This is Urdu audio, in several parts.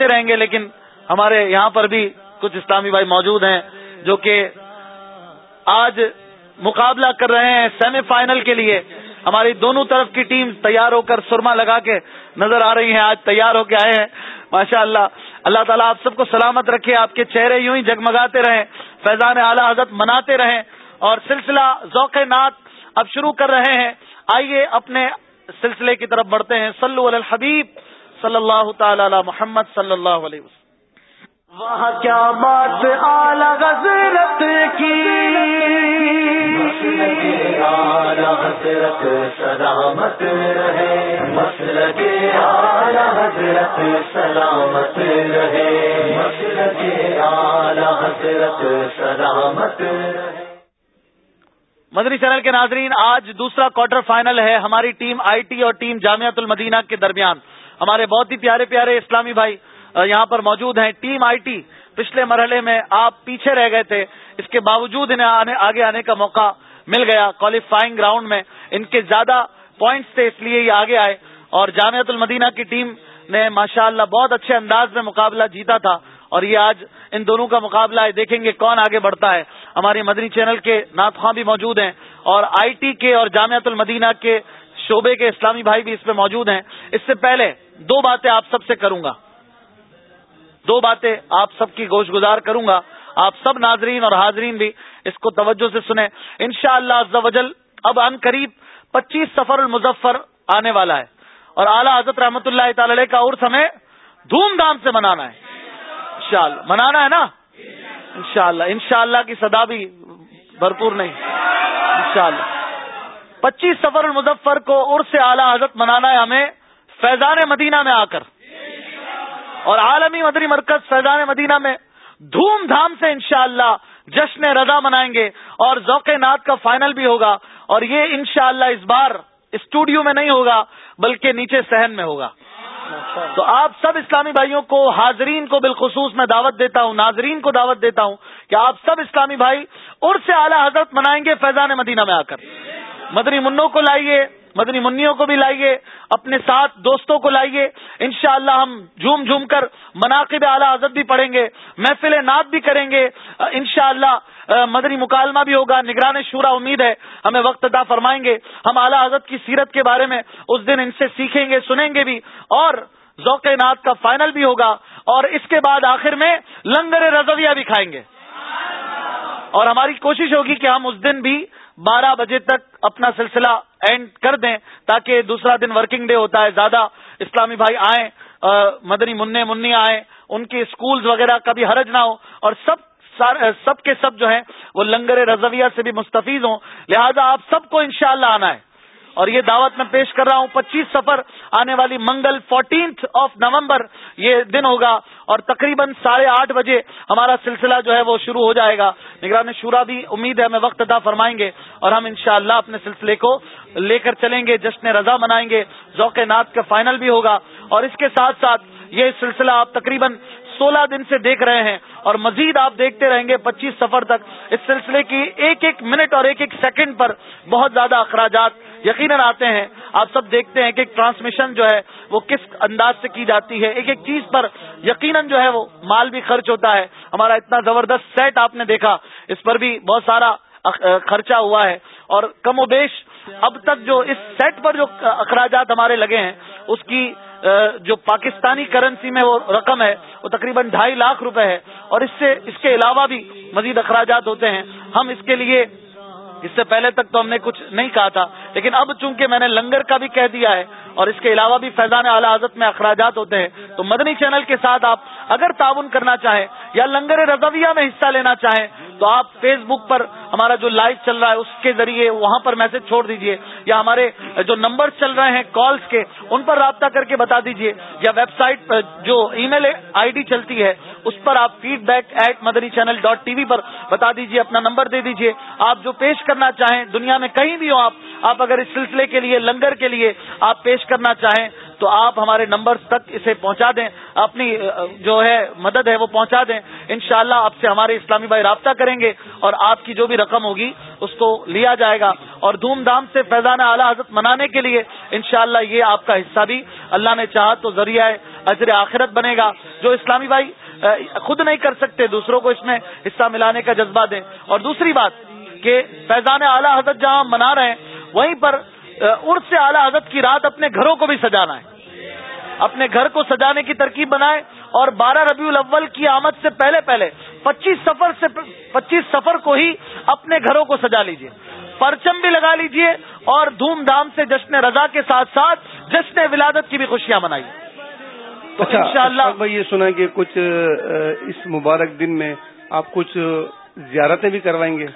رہیں گے، لیکن ہمارے یہاں پر بھی کچھ اسلامی بھائی موجود ہیں جو کہ آج مقابلہ کر رہے ہیں سیمی فائنل کے لیے۔ ہماری دونوں طرف کی ٹیم تیار ہو کر سرما لگا کے نظر آ رہی ہیں، آج تیار ہو کے آئے ہیں۔ ماشاء اللہ اللہ تعالیٰ آپ سب کو سلامت رکھے، آپ کے چہرے یوں ہی جگمگاتے رہیں، فیضان اعلی حضرت مناتے رہیں۔ اور سلسلہ ذوق نات اب شروع کر رہے ہیں۔ آئیے اپنے سلسلے کی طرف بڑھتے ہیں۔ صلو علی الحبیب۔ صلی اللہ تعالی علی محمد صلی اللہ علیہ وسلم۔ وہاں کیا بات اعلی حضرت کی؟ حضرت سلامت رہے۔ مسل کے آلہ حضرت سلامت رہے۔ مسل کے آلہ حضرت سلامت رہے۔ مدنی چینل کے ناظرین آج دوسرا کوارٹر فائنل ہے ہماری ٹیم آئی ٹی اور ٹیم جامعت المدینہ کے درمیان۔ ہمارے بہت ہی پیارے پیارے اسلامی بھائی یہاں پر موجود ہیں۔ ٹیم آئی ٹی پچھلے مرحلے میں آپ پیچھے رہ گئے تھے۔ اس کے باوجود انہیں آنے، آگے آنے کا موقع مل گیا کوالیفائنگ گراؤنڈ میں۔ ان کے زیادہ پوائنٹس تھے، اس لیے یہ آگے آئے۔ اور جامعت المدینہ کی ٹیم نے ماشاء اللہ بہت اچھے انداز میں مقابلہ جیتا تھا۔ اور یہ آج ان دونوں کا مقابلہ ہے۔ دیکھیں گے کون آگے بڑھتا ہے۔ ہماری مدنی چینل کے ناتخواں بھی موجود ہیں۔ اور آئی ٹی کے اور جامعت المدینہ کے شعبے کے اسلامی بھائی بھی اس پہ موجود ہیں۔ اس سے پہلے دو باتیں آپ سب سے کروں گا۔ دو باتیں آپ سب کی گوش گزار کروں گا۔ آپ سب ناظرین اور حاضرین بھی اس کو توجہ سے سنیں۔ ان شاء اللہ اب ان قریب پچیس سفر المظفر آنے والا ہے۔ اور اعلیٰ حضرت رحمۃ اللہ تعالی کا عرص ہمیں دھوم دھام سے منانا ہے۔ انشاءاللہ۔ منانا ہے نا؟ انشاءاللہ۔ انشاءاللہ کی صدا بھی بھرپور نہیں۔ انشاءاللہ۔ پچیس سفر المظفر کو عرص اعلیٰ حضرت منانا ہے ہمیں۔ فیضان مدینہ میں آ کر اور عالمی مدنی مرکز فیضان مدینہ میں دھوم دھام سے انشاءاللہ جشن رضا منائیں گے اور ذوق نات کا فائنل بھی ہوگا اور یہ انشاءاللہ اس بار اسٹوڈیو میں نہیں ہوگا بلکہ نیچے سہن میں ہوگا۔ تو آپ سب اسلامی بھائیوں کو حاضرین کو بالخصوص میں دعوت دیتا ہوں، ناظرین کو دعوت دیتا ہوں کہ آپ سب اسلامی بھائی اور سے اعلیٰ حضرت منائیں گے فیضان مدینہ میں آ کر۔ مدنی منوں کو لائیے۔ مدنی منوں کو بھی لائیے، اپنے ساتھ دوستوں کو لائیے۔ انشاءاللہ ہم جھوم جھوم کر مناقب اعلیٰ حضرت بھی پڑھیں گے، محفل نعت بھی کریں گے۔ انشاءاللہ مدنی مکالمہ بھی ہوگا، نگران شورا امید ہے ہمیں وقت ادا فرمائیں گے۔ ہم اعلیٰ حضرت کی سیرت کے بارے میں اس دن ان سے سیکھیں گے، سنیں گے بھی۔ اور ذوق نعت کا فائنل بھی ہوگا۔ اور اس کے بعد آخر میں لنگر رضویہ بھی کھائیں گے۔ اور ہماری کوشش ہوگی کہ ہم اس دن بھی بارہ بجے تک اپنا سلسلہ اینڈ کر دیں تاکہ دوسرا دن ورکنگ ڈے ہوتا ہے، زیادہ اسلامی بھائی آئیں مدنی منع منی آئیں، ان کے اسکولز وغیرہ کا بھی حرج نہ ہو، اور سب سب کے سب جو ہیں، وہ لنگر رضویہ سے بھی مستفیض ہوں۔ لہذا آپ سب کو انشاءاللہ آنا ہے۔ اور یہ دعوت میں پیش کر رہا ہوں، پچیس سفر آنے والی منگل فورٹینتھ آف نومبر یہ دن ہوگا اور تقریباً ساڑھے آٹھ بجے ہمارا سلسلہ جو ہے وہ شروع ہو جائے گا۔ نگران شورا بھی امید ہے ہمیں وقت ادا فرمائیں گے اور ہم انشاءاللہ اپنے سلسلے کو لے کر چلیں گے، جشن رضا منائیں گے، ذوق نات کا فائنل بھی ہوگا۔ اور اس کے ساتھ ساتھ یہ سلسلہ آپ تقریباً سولہ دن سے دیکھ رہے ہیں اور مزید آپ دیکھتے رہیں گے پچیس سفر تک۔ اس سلسلے کی ایک ایک منٹ اور ایک ایک سیکنڈ پر بہت زیادہ اخراجات یقیناً آتے ہیں، آپ سب دیکھتے ہیں کہ ٹرانسمیشن جو ہے وہ کس انداز سے کی جاتی ہے، ایک ایک چیز پر یقیناً جو ہے وہ مال بھی خرچ ہوتا ہے۔ ہمارا اتنا زبردست سیٹ آپ نے دیکھا، اس پر بھی بہت سارا خرچہ ہوا ہے۔ اور کم و بیش اب تک جو اس سیٹ پر جو اخراجات ہمارے لگے ہیں، اس کی جو پاکستانی کرنسی میں وہ رقم ہے، وہ تقریباً ڈھائی لاکھ روپے ہے۔ اور اس سے، اس کے علاوہ بھی مزید اخراجات ہوتے ہیں۔ ہم اس کے لیے اس سے پہلے تک تو ہم نے کچھ نہیں کہا تھا، لیکن اب چونکہ میں نے لنگر کا بھی کہہ دیا ہے اور اس کے علاوہ بھی فیضان اعلی حضرت میں اخراجات ہوتے ہیں۔ تو مدنی چینل کے ساتھ آپ اگر تعاون کرنا چاہیں یا لنگر رضویہ میں حصہ لینا چاہیں تو آپ فیس بک پر ہمارا جو لائیو چل رہا ہے اس کے ذریعے وہاں پر میسج چھوڑ دیجیے یا ہمارے جو نمبر چل رہے ہیں کالز کے ان پر رابطہ کر کے بتا دیجیے یا ویب سائٹ جو ای میل آئی ڈی چلتی ہے اس پر آپ feedback at Madani channel dot T V پر بتا دیجیے، اپنا نمبر دے دیجیے۔ آپ جو پیش کرنا چاہیں دنیا میں کہیں بھی ہو آپ آپ اگر اس سلسلے کے لیے، لنگر کے لیے آپ پیش کرنا چاہیں تو آپ ہمارے نمبر تک اسے پہنچا دیں، اپنی جو ہے مدد ہے وہ پہنچا دیں۔ انشاءاللہ شاء آپ سے ہمارے اسلامی بھائی رابطہ کریں گے اور آپ کی جو بھی رقم ہوگی اس کو لیا جائے گا۔ اور دھوم دھام سے فیضان اعلیٰ حضرت منانے کے لیے انشاءاللہ یہ آپ کا حصہ بھی اللہ نے چاہا تو ذریعہ اجر آخرت بنے گا۔ جو اسلامی بھائی خود نہیں کر سکتے، دوسروں کو اس میں حصہ ملانے کا جذبہ دیں۔ اور دوسری بات کہ فیضان اعلیٰ حضرت جہاں منا رہے ہیں، وہیں پر ارد سے اعلیٰ حضرت کی رات اپنے گھروں کو بھی سجانا ہے۔ اپنے گھر کو سجانے کی ترکیب بنائے اور بارہ ربیع الاول کی آمد سے پہلے پہلے پچیس سفر سے پچیس سفر کو ہی اپنے گھروں کو سجا لیجیے۔ پرچم بھی لگا لیجیے اور دھوم دھام سے جشن رضا کے ساتھ ساتھ جشن ولادت کی بھی خوشیاں منائیے۔ اچھا، ان شاء اللہ یہ سنا کہ کچھ اس مبارک دن میں آپ کچھ زیارتیں بھی کروائیں گے۔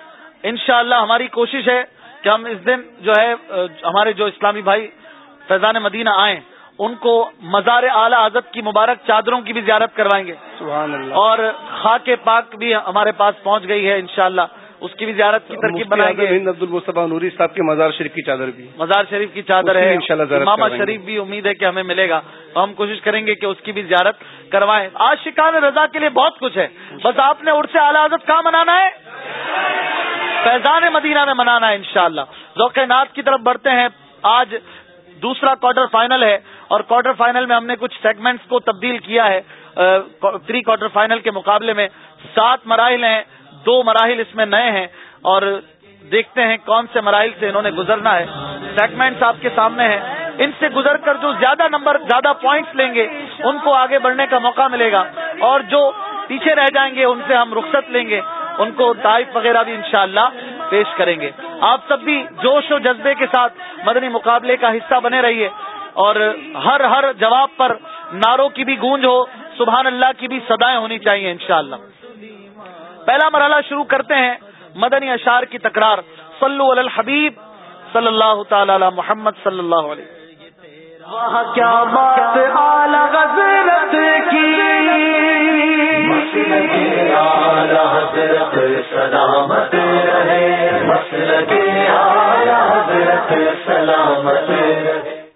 انشاءاللہ ہماری کوشش ہے کہ ہم اس دن جو ہے ہمارے جو اسلامی بھائی فیضان مدینہ آئیں ان کو مزار اعلی حضرت کی مبارک چادروں کی بھی زیارت کروائیں گے۔ سبحان اللہ۔ اور خاک پاک بھی ہمارے پاس پہنچ گئی ہے انشاءاللہ۔ اس کی بھی زیارت کی ترکیب بنائیں گے ہند عبد المصطفیٰ نوری صاحب کے مزار شریف کی چادر بھی۔ مزار شریف کی چادر ہے۔ امام شریف بھی امید ہے کہ ہمیں ملے گا۔ تو ہم کوشش کریں گے کہ اس کی بھی زیارت کروائیں۔ آج شکان رضا کے لیے بہت کچھ ہے۔ بس آپ نے اڑ سے اعلی حضرت کہاں منانا ہے؟ فیضان مدینہ میں منانا ہے انشاءاللہ۔ ذوق نات کی طرف بڑھتے ہیں۔ آج دوسرا کوارٹر فائنل ہے اور کوارٹر فائنل میں ہم نے کچھ سیگمنٹس کو تبدیل کیا ہے۔ پری کوارٹر فائنل کے مقابلے میں سات مراحل ہیں۔ دو مراحل اس میں نئے ہیں اور دیکھتے ہیں کون سے مراحل سے انہوں نے گزرنا ہے۔ سیگمنٹس آپ کے سامنے ہیں۔ ان سے گزر کر جو زیادہ نمبر، زیادہ پوائنٹس لیں گے، ان کو آگے بڑھنے کا موقع ملے گا۔ اور جو پیچھے رہ جائیں گے، ان سے ہم رخصت لیں گے۔ ان کو ٹائپ وغیرہ بھی انشاءاللہ پیش کریں گے۔ آپ سب بھی جوش و جذبے کے ساتھ مدنی مقابلے کا حصہ بنے رہیے اور ہر ہر جواب پر ناروں کی بھی گونج ہو، سبحان اللہ کی بھی سدائیں ہونی چاہیے انشاءاللہ۔ پہلا مرحلہ شروع کرتے ہیں مدنی اشار کی تکرار۔ صلو علی الحبیب صلی اللہ تعالی علی محمد صلی اللہ علیہ کیا بات کی۔ سلامت سلامت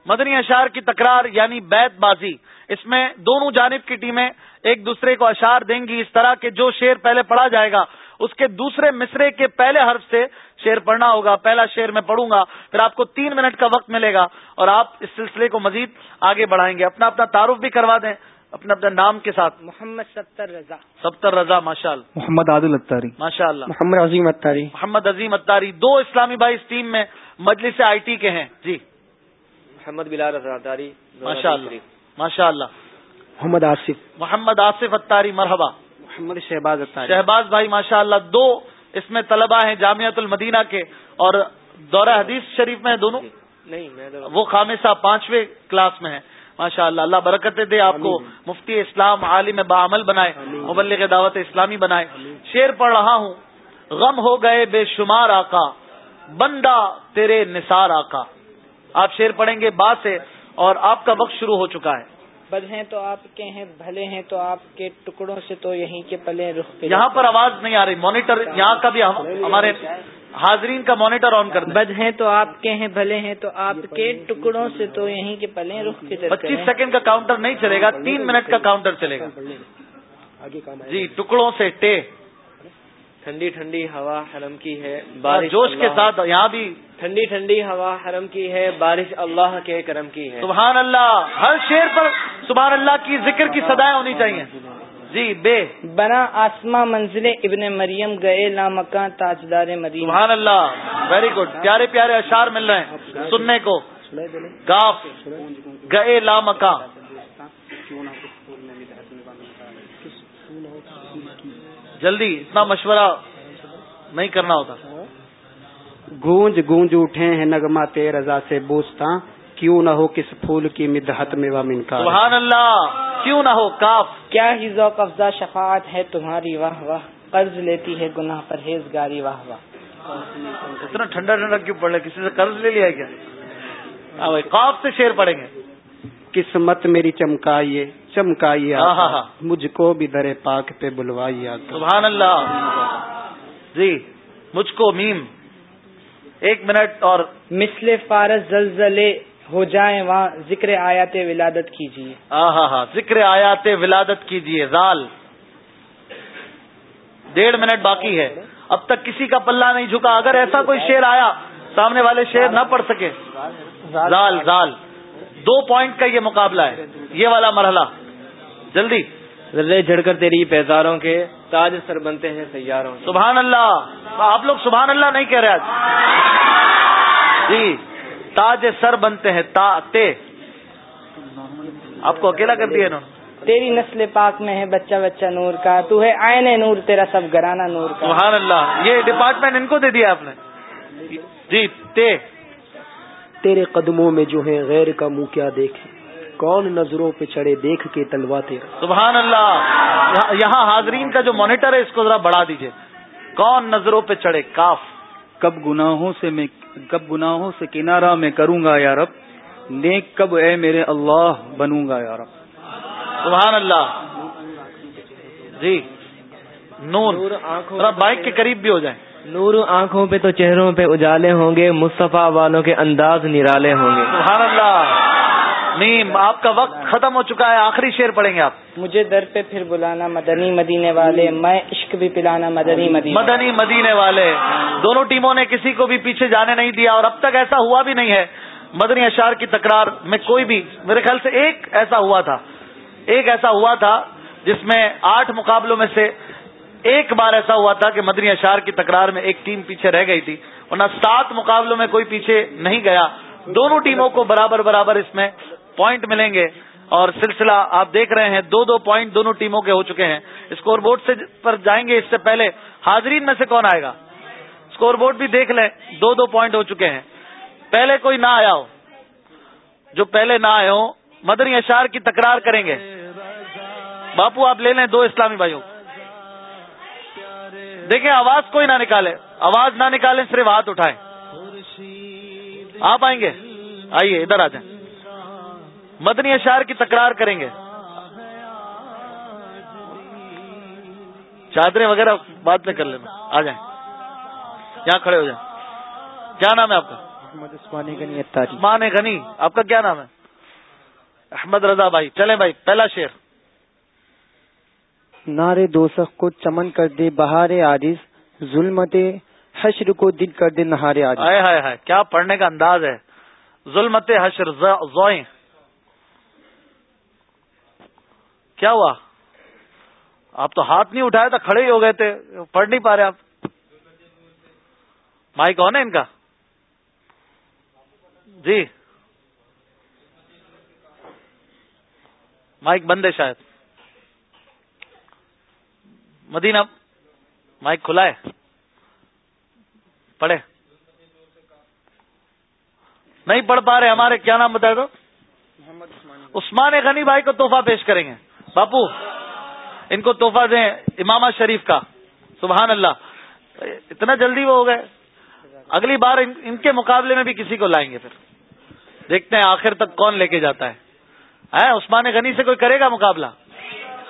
مدنی اشار کی تکرار یعنی بیت بازی۔ اس میں دونوں جانب کی ٹیمیں ایک دوسرے کو اشار دیں گی۔ اس طرح کے جو شیر پہلے پڑھا جائے گا، اس کے دوسرے مصرے کے پہلے حرف سے شیر پڑھنا ہوگا۔ پہلا شیر میں پڑھوں گا، پھر آپ کو تین منٹ کا وقت ملے گا اور آپ اس سلسلے کو مزید آگے بڑھائیں گے۔ اپنا اپنا تعارف بھی کروا دیں۔ اپنے اپنے نام کے ساتھ۔ محمد ستر رضا۔ ستر رضا ماشاء اللہ محمد عادل اتاری ماشاء اللہ محمد عظیم اتاری محمد عظیم اتاری دو اسلامی بھائی اس ٹیم میں مجلس آئی ٹی کے ہیں۔ جی۔ محمد بلال اتاری ماشاء اللہ ماشاء اللہ محمد آصف۔ محمد آصف اتاری مرحبا۔ محمد شہباز اتاری شہباز بھائی ماشاء اللہ دو اس میں طلبہ ہیں جامعت المدینہ کے اور دورہ حدیث شریف میں دونوں۔ نہیں وہ خامصہ پانچویں کلاس میں ہیں۔ ماشاء اللہ اللہ برکت دے آپ کو مفتی اسلام عالم بعمل بنائے مبلغ دعوت اسلامی بنائے۔ شیر پڑھ رہا ہوں غم ہو گئے بے شمار آقا بندہ تیرے نثار آقا۔ آپ شیر پڑھیں گے با سے اور آپ کا وقت شروع ہو چکا ہے۔ بد ہیں تو آپ کے ہیں بھلے ہیں تو آپ کے ٹکڑوں سے تو یہیں کے پلے رخ یہاں پر آواز نہیں آ رہی مانیٹر یہاں کا بھی ہمارے حاضرین کا مانیٹر آن کر بد ہیں تو آپ کے ہیں بھلے ہیں تو آپ کے ٹکڑوں سے تو یہیں کے پلے رخ کی پچیس سیکنڈ کا کاؤنٹر نہیں چلے گا تین منٹ کا کاؤنٹر چلے گا۔ جی ٹکڑوں سے ٹے۔ ٹھنڈی ٹھنڈی ہوا حرم کی ہے بارش جوش کے ساتھ یہاں بھی۔ ٹھنڈی ٹھنڈی ہوا حرم کی ہے بارش اللہ کے کرم کی ہے۔ سبحان اللہ ہر شیر پر سبحان اللہ کی ذکر کی سدائیں ہونی چاہیے۔ جی بے۔ بنا آسما منزل ابن مریم گئے لامکاں تاجدار مریم سبحان اللہ ویری گڈ پیارے پیارے اشار مل رہے ہیں سننے کو۔ گاف گئے لامکاں جلدی اتنا مشورہ نہیں کرنا ہوتا۔ گونج گونج اٹھے ہیں نگما رضا سے بوستا کیوں نہ ہو کس پھول کی مدحت میں وامن کا سبحان اللہ۔ کیوں نہ ہو کاف؟ کیا ہی ذوق افزا شفاعت ہے تمہاری؟ واہ واہ قرض لیتی ہے گناہ پرہیز گاری واہ واہ۔ اتنا ٹھنڈا ٹھنڈا کیوں پڑ رہا ہے؟ کسی سے قرض لے لیا کیا؟ کاف سے شیر پڑیں گے۔ قسمت میری چمکائیے چمکائیے ہاں، ہاں، ہاں۔ مجھ کو بھی در پاک پہ بلوائیے سبحان اللہ۔ جی مجھ کو میم۔ ایک منٹ اور۔ مثل فارس زلزلے ہو جائیں وہاں ذکر آیات ولادت کیجیے ہاں ہاں ہاں ذکر آیات ولادت کیجیے زال۔ ڈیڑھ منٹ باقی ہے۔ اب تک کسی کا پلہ نہیں جھکا۔ اگر ایسا کوئی شیر آیا سامنے والے شیر نہ پڑھ سکے۔ زال زال۔ دو پوائنٹ کا یہ مقابلہ ہے۔ یہ والا مرحلہ۔ جلدی۔ ذرے جھڑ کر تیری پیزاروں کے تاج سر بنتے ہیں سیاروں سبحان اللہ۔ آپ لوگ سبحان اللہ نہیں کہہ رہے آج۔ جی۔ تاج سر بنتے ہیں تا تے۔ آپ کو اکیلا کر دیا انہوں نے؟ تیری نسل پاک میں ہے بچہ بچہ نور کا تو ہے آئین نور تیرا سب گرانا نور کا۔ سبحان اللہ۔ یہ ڈپارٹمنٹ ان کو دے دیا آپ نے؟ جی تے۔ تیرے قدموں میں جو ہے غیر کا منہ کیا دیکھے کون نظروں پہ چڑھے دیکھ کے تلوا تیرا؟ سبحان اللہ۔ یہاں حاضرین کا جو مانیٹر ہے اس کو ذرا بڑھا دیجیے۔ کون نظروں پہ چڑھے؟ کاف۔ کب گناہوں سے میں کب گناہوں سے کنارہ میں کروں گا یارب نیک کب اے میرے اللہ بنوں گا یارب سبحان اللہ۔ جی۔ نور ذرا بائک کے قریب بھی ہو جائیں۔ نور آنکھوں پہ تو چہروں پہ اجالے ہوں گے مصطفیٰ والوں کے انداز نرالے ہوں گے۔ سبحان اللہ۔ نیم آپ کا وقت ختم ہو چکا ہے آخری شیر پڑیں گے آپ۔ مجھے در پہ پھر بلانا مدنی مدینے والے میں عشق بھی پلانا مدنی مدینے مدنی مدینے والے۔ دونوں ٹیموں نے کسی کو بھی پیچھے جانے نہیں دیا اور اب تک ایسا ہوا بھی نہیں ہے۔ مدنی اشار کی تکرار میں کوئی بھی میرے خیال سے ایک ایسا ہوا تھا۔ ایک ایسا ہوا تھا جس میں آٹھ مقابلوں میں سے ایک بار ایسا ہوا تھا کہ مدنی اشار کی تکرار میں ایک ٹیم پیچھے رہ گئی تھی۔ ورنہ سات مقابلوں میں کوئی پیچھے نہیں گیا۔ دونوں ٹیموں کو برابر برابر اس میں پوائنٹ ملیں گے اور سلسلہ آپ دیکھ رہے ہیں، دو دو پوائنٹ دونوں ٹیموں کے ہو چکے ہیں۔ اسکور بورڈ سے پر جائیں گے اس سے پہلے، حاضرین میں سے کون آئے گا؟ اسکور بورڈ بھی دیکھ لیں، دو دو پوائنٹ ہو چکے ہیں۔ پہلے کوئی نہ آیا ہو۔ جو پہلے نہ آئے ہو مدنی اشار کی تکرار کریں گے۔ باپو، آپ لے لیں دو اسلامی بھائیوں۔ دیکھیں، آواز کوئی نہ نکالے۔ آواز نہ نکالیں، صرف ہاتھ اٹھائیں۔ آپ آئیں گے؟ آئیے، ادھر آ جائیں۔ مدنی اشار کی تکرار کریں گے۔ چادریں وغیرہ بعد میں کر لینا۔ آ جائیں۔ یہاں کھڑے ہو جائیں۔ کیا نام ہے آپ کا؟ عثمان غنی آپ کا کیا نام ہے؟ احمد رضا بھائی چلیں بھائی پہلا شیر نارے دوسخ کو چمن کر دے بہار عاجز ظلمت حشر کو دل کر دے نہارے ہائے ہائے ہائے کیا پڑھنے کا انداز ہے۔ ظلمت حشر زوئیں۔ کیا ہوا؟ آپ تو ہاتھ نہیں اٹھائے تھا کھڑے ہی ہو گئے تھے پڑھ نہیں پا رہے آپ۔ مائک کون ہے ان کا؟ جی۔ مائک بند ہے شاید۔ مدینہ مائک کھلا ہے۔ پڑھے نہیں پڑھ پا رہے ہمارے کیا نام بتائے تو؟ عثمان غنی بھائی کو تحفہ پیش کریں گے۔ باپو ان کو تحفہ دیں امامہ شریف کا سبحان اللہ۔ اتنا جلدی وہ ہو گئے۔ اگلی بار ان کے مقابلے میں بھی کسی کو لائیں گے پھر۔ دیکھتے ہیں آخر تک کون لے کے جاتا ہے۔ عثمان غنی سے کوئی کرے گا مقابلہ؟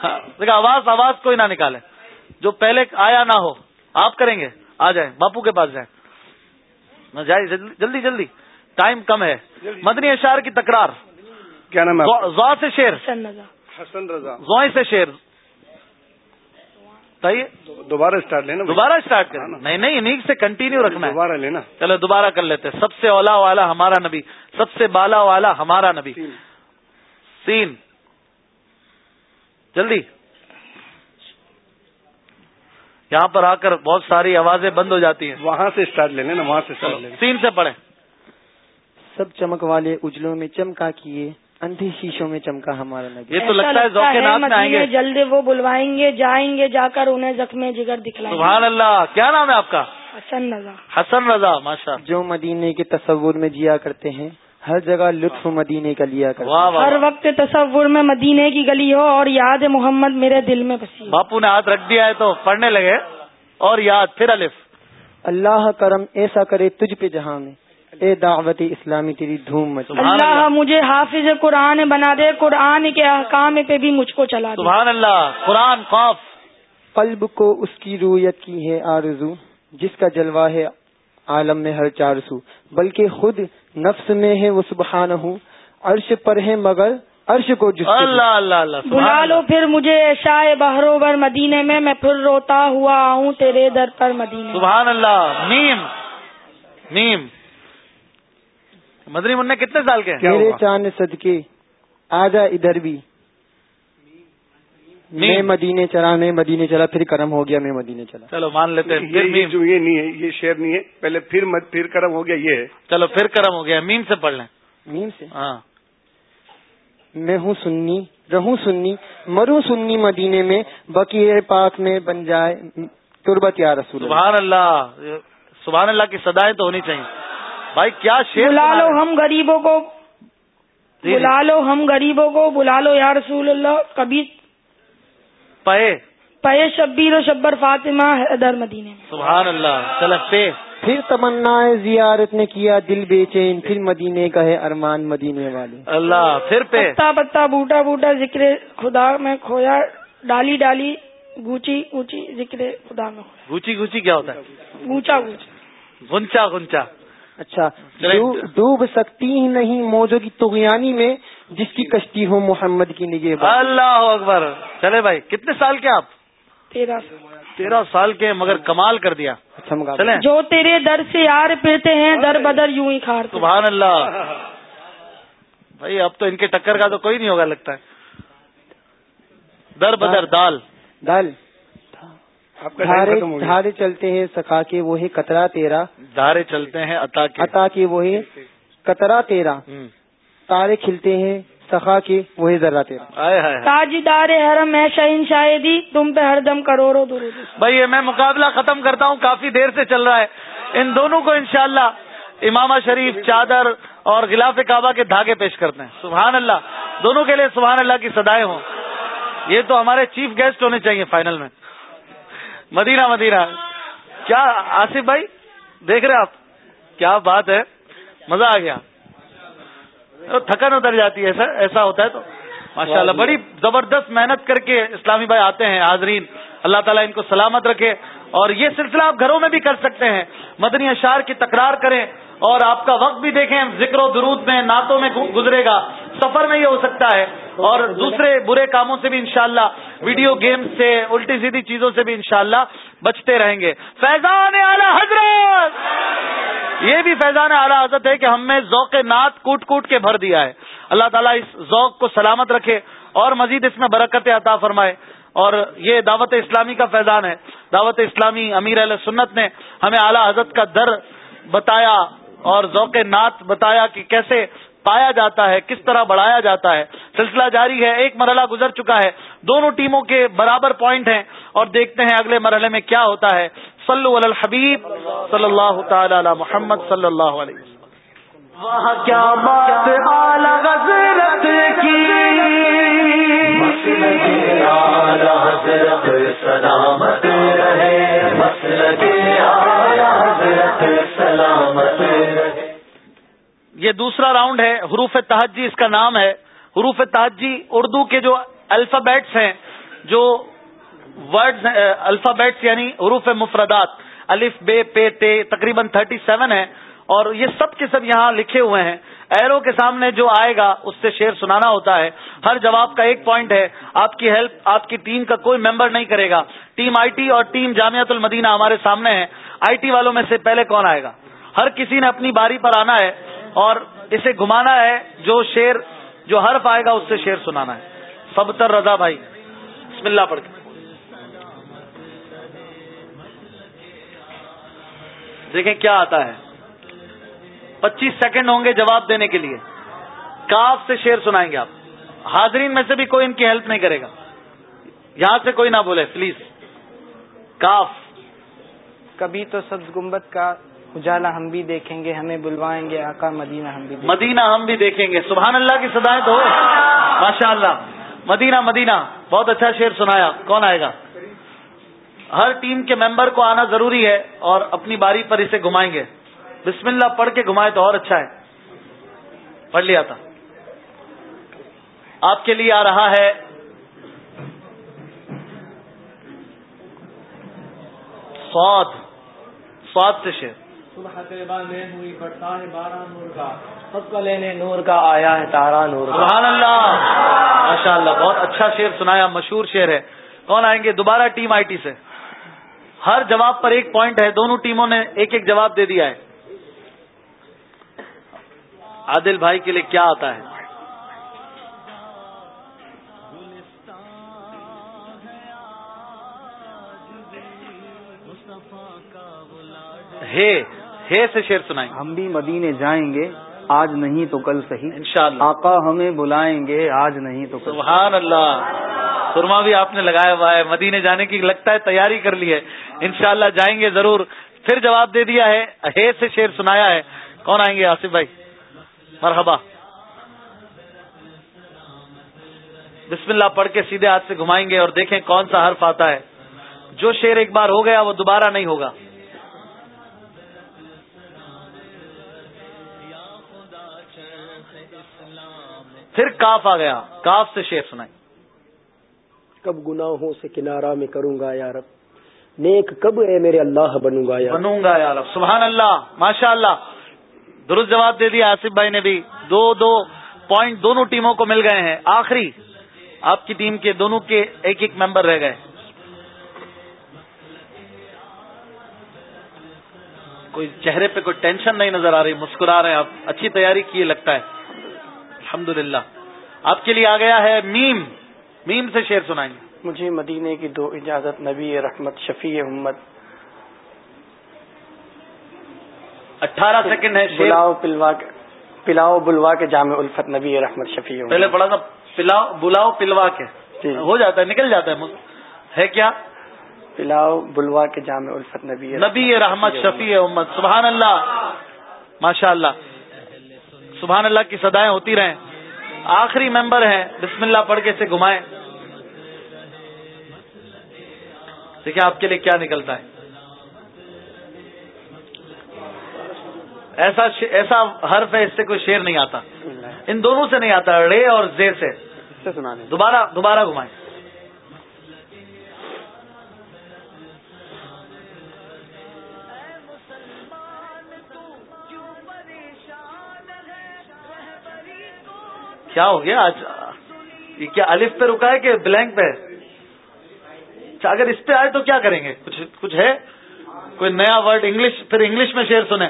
ہاں، دیکھا آواز آواز کوئی نہ نکالے۔ جو پہلے آیا نہ ہو آپ کریں گے۔ آ جائیں باپو کے پاس جائیں۔ جائے جلدی جلدی ٹائم کم ہے۔ مدنی اشار کی تکرار۔ کیا نام ہے سے شیر۔ حسن رضا۔ زوئیں سے شیر دوبارہ اسٹارٹ لینا۔ دوبارہ اسٹارٹ کرنا۔ نہیں نہیں انہیں سے کنٹینیو رکھنا ہے۔ دوبارہ لینا۔ چلو دوبارہ کر لیتے سب سے اولا والا ہمارا نبی۔ سب سے بالا والا ہمارا نبی۔ سین جلدی۔ یہاں پر آ کر بہت ساری آوازیں بند ہو جاتی ہیں۔ وہاں سے اسٹارٹ لینے نا وہاں سے سین سے پڑھیں۔ سب چمک والے اجلوں میں چمکا کیے۔ اندھی شیشوں میں چمکا ہمارا نبی۔ یہ تو لگتا ہے ذوق نات میں آئیں گے۔ جلد وہ بلوائیں گے جائیں گے جا کر انہیں زخم جگر دکھلائیں سبحان اللہ۔ کیا نام ہے آپ کا؟ حسن رضا۔ حسن رضا ماشاء جو مدینے کے تصور میں جیا کرتے ہیں ہر جگہ لطف مدینے کا لیا کرتے ہر وقت تصور میں مدینے کی گلی ہو اور یاد محمد میرے دل میں بسی باپو نے ہاتھ رکھ دیا ہے تو پڑھنے لگے۔ اور یاد پھر الف۔ اللہ کرم ایسا کرے تجھ پہ جہاں میں۔ اے دعوت اسلامی تیری دھوم مچ۔ اللہ۔ مجھے حافظ قرآن بنا دے قرآن کے احکام پہ بھی مجھ کو چلا دے۔ سبحان اللہ قرآن خوف قلب کو اس کی رویت کی ہے آرزو جس کا جلوہ ہے عالم میں ہر چار سو۔ بلکہ خود نفس میں ہے وہ سبحان ہوں عرش پر ہے مگر عرش کو اللہ اللہ اللہ بلا لو پھر مجھے شاہ بہروبر مدینے میں میں پھر روتا ہوا آؤں تیرے در پر مدینے سبحان اللہ نیم نیم۔ مدنی منہ کتنے سال کے میرے چاند صدقے آجا ادھر بھی۔ میں مدینے چلا میں مدینے چلا پھر کرم ہو گیا میں مدینے چلا۔ چلو مان لیتے ہیں جو یہ نہیں ہے یہ شعر نہیں ہے۔ پہلے پھر پھر کرم ہو گیا یہ ہے۔ چلو پھر کرم ہو گیا۔ میم سے پڑھ لیں۔ میم سے؟ ہاں۔ میں ہوں سنی رہوں سنی مروں سنی مدینے میں بقی پاک میں بن جائے۔ تربت یا رسول اللہ۔ سبحان اللہ۔ سبحان اللہ کی سدائیں تو ہونی چاہیے۔ بھائی کیا شیر بلا لو ہم غریبوں کو۔ بلا لو ہم غریبوں کو بلا لو یا رسول اللہ کبھی پے پے شبیر و شبر فاطمہ حیدر مدینے میں۔ سبحان اللہ چل پے پھر تمنا زیارت نے کیا دل بے چین پھر مدینے کا ہے ارمان مدینے والے۔ اللہ پھر پہ۔ پتا پتا بوٹا بوٹا ذکر خدا میں کھویا ڈالی ڈالی گوچی گوچی ذکر خدا میں کھویا۔ گوچی گوچی کیا ہوتا ہے؟ گوچا گوچا گنچا گنچا اچھا ڈوب سکتی ہی نہیں موجوں کی تغیانی میں جس کی کشتی ہو محمد کی نگہ اللہ اکبر۔ چلے بھائی کتنے سال کے آپ؟ تیرا سا تیرہ سال کے مگر کمال کر دیا۔ اچھا جو تیرے در سے یار پھرتے ہیں در بدر یوں ہی کھارتے سبحان اللہ۔ بھائی اب تو ان کے ٹکر کا تو کوئی نہیں ہوگا لگتا ہے۔ در بدر دال۔ کا دھارے چلتے ہیں سکھا کے وہ ہے کترا تیرا۔ دھارے چلتے ہیں عطا کے۔ عطا کے وہ ہے کترا تیرا۔ تارے کھلتے ہیں سخا کے وہ ہے ذرا تیرا۔ آئے ہائے۔ تاج دار حرم ہے شہین شاہدی تم پہ ہر دم کروڑوں درود۔ بھائی یہ میں مقابلہ ختم کرتا ہوں کافی دیر سے چل رہا ہے۔ ان دونوں کو انشاءاللہ امامہ شریف چادر اور غلاف کعبہ کے دھاگے پیش کرتے ہیں۔ سبحان اللہ۔ دونوں کے لیے سبحان اللہ کی سدائے ہوں۔ یہ تو ہمارے چیف گیسٹ ہونے چاہیے فائنل میں۔ مدینہ مدینہ۔ کیا آصف بھائی، دیکھ رہے آپ؟ کیا بات ہے؟ مزہ آ گیا۔ تھکن اتر جاتی ہے، سر، ایسا ہوتا ہے تو۔ ماشاء اللہ بڑی زبردست محنت کر کے اسلامی بھائی آتے ہیں، حاضرین۔ اللہ تعالیٰ ان کو سلامت رکھے۔ اور یہ سلسلہ آپ گھروں میں بھی کر سکتے ہیں۔ مدنی اشار کی تکرار کریں۔ اور آپ کا وقت بھی دیکھیں، ذکر و درود میں، نعتوں میں گزرے گا۔ سفر میں یہ ہو سکتا ہے۔ اور دوسرے برے کاموں سے بھی انشاءاللہ، ویڈیو گیم سے، الٹی سیدھی چیزوں سے بھی انشاءاللہ بچتے رہیں گے۔ فیضان اعلی حضرت! یہ بھی فیضان اعلی حضرت ہے کہ ہم نے ذوق نعت کوٹ کوٹ کے بھر دیا ہے۔ اللہ تعالیٰ اس ذوق کو سلامت رکھے اور مزید اس میں برکت عطا فرمائے۔ اور یہ دعوت اسلامی کا فیضان ہے۔ دعوت اسلامی امیر علیہ سنت نے ہمیں اعلیٰ حضرت کا در بتایا۔ اور ذوق نعت بتایا کہ کیسے پایا جاتا ہے کس طرح بڑھایا جاتا ہے۔ سلسلہ جاری ہے ایک مرحلہ گزر چکا ہے۔ دونوں ٹیموں کے برابر پوائنٹ ہیں اور دیکھتے ہیں اگلے مرحلے میں کیا ہوتا ہے۔ صلو علی الحبیب صلی اللہ تعالی علی محمد صلی اللہ علیہ وسلم۔ کیا بات اعلی حضرت کی؟ اعلی حضرت سلامت رہے یہ دوسرا راؤنڈ ہے، حروف تہجی اس کا نام ہے۔ حروف تہجی اردو کے جو الفابیٹس ہیں، جو ورڈز الفابیٹس یعنی حروف مفردات۔ الف، بے، پے، تے تقریباً تھرٹی سیون ہے اور یہ سب کے سب یہاں لکھے ہوئے ہیں۔ ایرو کے سامنے جو آئے گا، اس سے شعر سنانا ہوتا ہے۔ ہر جواب کا ایک پوائنٹ ہے۔ آپ کی ہیلپ آپ کی ٹیم کا کوئی ممبر نہیں کرے گا۔ ٹیم آئی ٹی اور ٹیم جامعت المدینہ ہمارے سامنے ہے آئی ٹی والوں میں سے پہلے کون آئے گا؟ ہر کسی نے اپنی باری پر آنا ہے۔ اور اسے گھمانا ہے، جو شیر جو حرف آئے گا، اس سے شیر سنانا ہے۔ سب تر رضا بھائی۔ بسم اللہ پڑھ کے۔ دیکھیں کیا آتا ہے۔ پچیس سیکنڈ ہوں گے جواب دینے کے لیے۔ کاف سے شیر سنائیں گے آپ۔ حاضرین میں سے بھی کوئی ان کی ہیلپ نہیں کرے گا۔ یہاں سے کوئی نہ بولے پلیز کاف۔ کبھی تو سبز گنبد کا اجالا ہم بھی دیکھیں گے، ہمیں بلوائیں گے، آقا مدینہ ہم بھی مدینہ ہم بھی دیکھیں گے۔ سبحان اللہ کی سدائیں تو ماشاء اللہ مدینہ مدینہ۔ بہت اچھا شعر سنایا۔ کون آئے گا؟ ہر ٹیم کے ممبر کو آنا ضروری ہے اور اپنی باری پر اسے گھمائیں گے۔ بسم اللہ پڑھ کے گھمائے تو اور اچھا ہے۔ پڑھ لیا تھا۔ آپ کے لیے آ رہا ہے۔ سعود سعود سے شعر۔ صبح طیبہ میں ہوئی بڑھتا ہے بارہ نور کا۔ سب کا لینے نور کا آیا ہے تارا نور کا۔ سبحان اللہ۔ ماشاء اللہ بہت اچھا شعر سنایا مشہور شعر ہے۔ کون آئیں گے؟ دوبارہ ٹیم آئی ٹی سے۔ ہر جواب پر ایک پوائنٹ ہے دونوں ٹیموں نے ایک ایک جواب دے دیا ہے۔ عادل بھائی کے لیے کیا آتا ہے؟ ہے۔ hey, ہے سے شیر سنائیں۔ ہم بھی مدینے جائیں گے آج نہیں تو کل صحیح۔ انشاءاللہ۔ آقا ہمیں بلائیں گے آج نہیں تو کل۔ سبحان اللہ۔ سرما بھی آپ نے لگایا ہوا ہے مدینے جانے کی لگتا ہے تیاری کر لی ہے۔ انشاءاللہ جائیں گے ضرور۔ پھر جواب دے دیا ہے ہے سے شیر سنایا ہے۔ کون آئیں گے؟ آصف بھائی۔ مرحبا۔ بسم اللہ پڑھ کے سیدھے ہاتھ سے گھمائیں گے اور دیکھیں کون سا حرف آتا ہے۔ جو شیر ایک بار ہو گیا وہ دوبارہ نہیں ہوگا۔ پھر کاف آ گیا۔ کاف سے شیر سنائیں کب گناہوں سے کنارہ میں کروں گا یا رب؟ نیک کب اے میرے اللہ بنوں گا یا بنوں گا یار سبحان اللہ ماشاء اللہ درست جواب دے دیا آصف بھائی نے بھی۔ دو دو پوائنٹ دونوں ٹیموں کو مل گئے ہیں۔ آخری آپ کی ٹیم کے دونوں کے ایک ایک ممبر رہ گئے۔ کوئی چہرے پہ کوئی ٹینشن نہیں نظر آ رہی مسکرا رہے ہیں آپ۔ اچھی تیاری کی لگتا ہے۔ الحمد آپ کے لیے آ گیا ہے میم۔ میم سے شیر سنائیں۔ گے مجھے مدینے کی دو اجازت نبی رحمت شفیع محمد اٹھارہ سیکنڈ ہے پلاؤ پلوا کے پلاؤ بلوا کے جامع الفت نبی رحمت شفیع پہلے پڑھا تھا پلاؤ بلاؤ پلوا کے۔ جی۔ ہو جاتا ہے نکل جاتا ہے۔ ہے کیا؟ پلاؤ بلوا کے جامع الفت نبی نبی رحمت شفیع امت۔ سبحان اللہ۔ ماشاء اللہ سبحان اللہ کی سدائیں ہوتی رہیں۔ آخری ممبر ہیں۔ بسم اللہ پڑھ کے سے گھمائیں۔ دیکھیں آپ کے لیے کیا نکلتا ہے۔ ایسا ایسا حرف ہے اس سے کوئی شیر نہیں آتا۔ ان دونوں سے نہیں آتا رے اور زے سے۔ دوبارہ دوبارہ گھمائیں۔ کیا ہو گیا آج؟ یہ کیا الف پہ رکا ہے کہ بلینک پہ؟ اچھا اگر اس پہ آئے تو کیا کریں گے؟ کچھ کچھ ہے؟ کوئی نیا ورڈ انگلش پھر انگلش میں شعر سنیں۔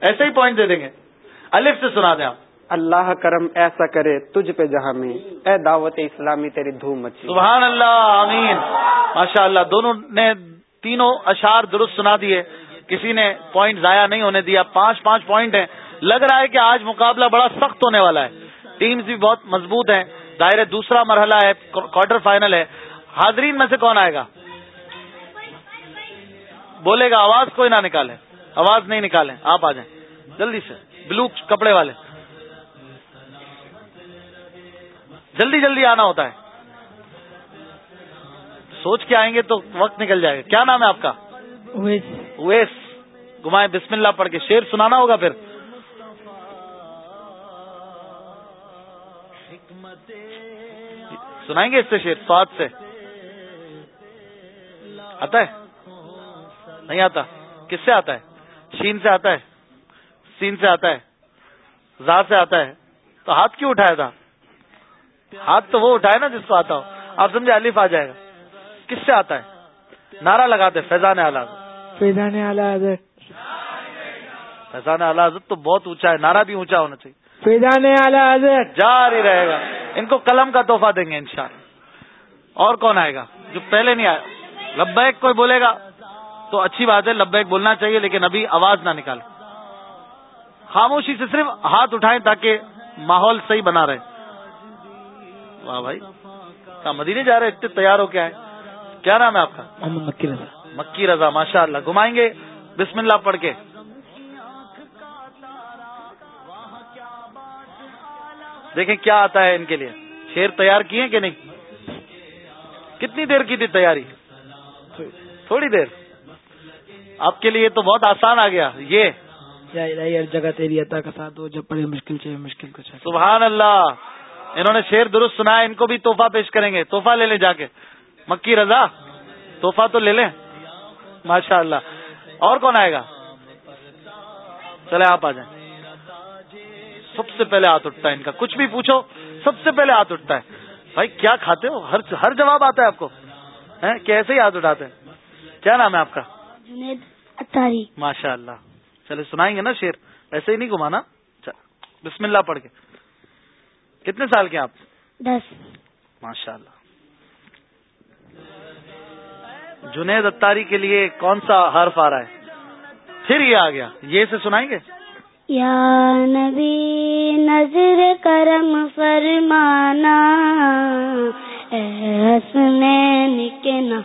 ایسے ہی پوائنٹ دے دیں گے۔ الف سے سنا دیں آپ اللہ کرم ایسا کرے تجھ پہ جہاں میں۔ اے دعوت اسلامی تیری دھوم مچی۔ سبحان اللہ آمین۔ ماشاء اللہ دونوں نے تینوں اشار درست سنا دیے۔ کسی نے پوائنٹ ضائع نہیں ہونے دیا۔ پانچ پانچ پوائنٹ ہیں۔ لگ رہا ہے کہ آج مقابلہ بڑا سخت ہونے والا ہے۔ ٹیمز بھی بہت مضبوط ہیں۔ دائرے دوسرا مرحلہ ہے کوارٹر فائنل ہے۔ حاضرین میں سے کون آئے گا؟ بولے گا آواز کوئی نہ نکالے آواز نہیں نکالیں۔ آپ آ جائیں۔ جلدی سے بلو کپڑے والے۔ جلدی جلدی آنا ہوتا ہے۔ سوچ کے آئیں گے تو وقت نکل جائے گا۔ کیا نام ہے آپ کا؟ اویس۔ گمائے بسم اللہ پڑھ کے شیر سنانا ہوگا پھر؟ سنائیں گے اس سے شیر سواد سے؟ آتا ہے؟ نہیں آتا۔ کس سے آتا ہے؟ شین سے آتا ہے۔ سین سے آتا ہے۔ زا سے آتا ہے۔ تو ہاتھ کیوں اٹھایا تھا؟ ہاتھ تو وہ اٹھائے نا جس کو آتا ہو۔ آپ سمجھے الف آ جائے گا۔ کس سے آتا ہے؟ نعرہ لگاتے فیضان اعلیٰ فیضان اعلیٰ فیضان اعلیٰ تو بہت اونچا ہے نعرہ بھی اونچا ہونا چاہیے۔ فیضان اعلیٰ حضرت۔ جاری رہے گا۔ ان کو قلم کا تحفہ دیں گے انشاءاللہ اور کون آئے گا؟ جو پہلے نہیں آیا۔ لبیک کوئی بولے گا؟ تو اچھی بات ہے لبیک بولنا چاہیے لیکن ابھی آواز نہ نکالے خاموشی سے صرف ہاتھ اٹھائیں تاکہ ماحول صحیح بنا رہے۔ واہ بھائی کہاں مدینے جا رہے؟ اتنے تیار ہو کیا ہے کیا نام ہے آپ کا؟ محمد مکی رضا۔ مکی رضا ماشاء اللہ گھمائیں گے؟ بسم اللہ پڑھ کے۔ دیکھیں کیا آتا ہے ان کے لیے۔ شیر تیار کیے کہ نہیں؟ کتنی دیر کی تھی تیاری؟ تھوڑی دیر۔ آپ کے لیے تو بہت آسان آ گیا۔ یہ۔ جگہ تیری عطا کا ساتھ ہو جب پڑے مشکل چاہیے مشکل کو چاہیے سبحان اللہ۔ انہوں نے شیر درست سنا ہے ان کو بھی تحفہ پیش کریں گے۔ تحفہ لے لیں جا کے۔ مکی رضا تحفہ تو لے لیں۔ ماشاء اللہ اور کون آئے گا؟ چلے آپ آ جائیں۔ سب سے پہلے ہاتھ اٹھتا ہے ان کا۔ کچھ بھی پوچھو سب سے پہلے ہاتھ اٹھتا ہے۔ بھائی کیا کھاتے ہو؟ ہر ہر جواب آتا ہے آپ کو۔ کیسے ہی ہاتھ اٹھاتے ہیں۔ کیا نام ہے آپ کا؟ اتاری ماشاء اللہ چلے سنائیں گے نا شیر ایسے ہی نہیں گھمانا؟ بسم اللہ پڑھ کے۔ کتنے سال کے آپ؟ دس۔ ماشاء اللہ جنید اتاری کے لیے کون سا حرف آ رہا ہے؟ پھر یہ آ گیا۔ یہ سے سنائیں گے؟ یا نبی نظر کرم فرمانا اے حسنین کے نا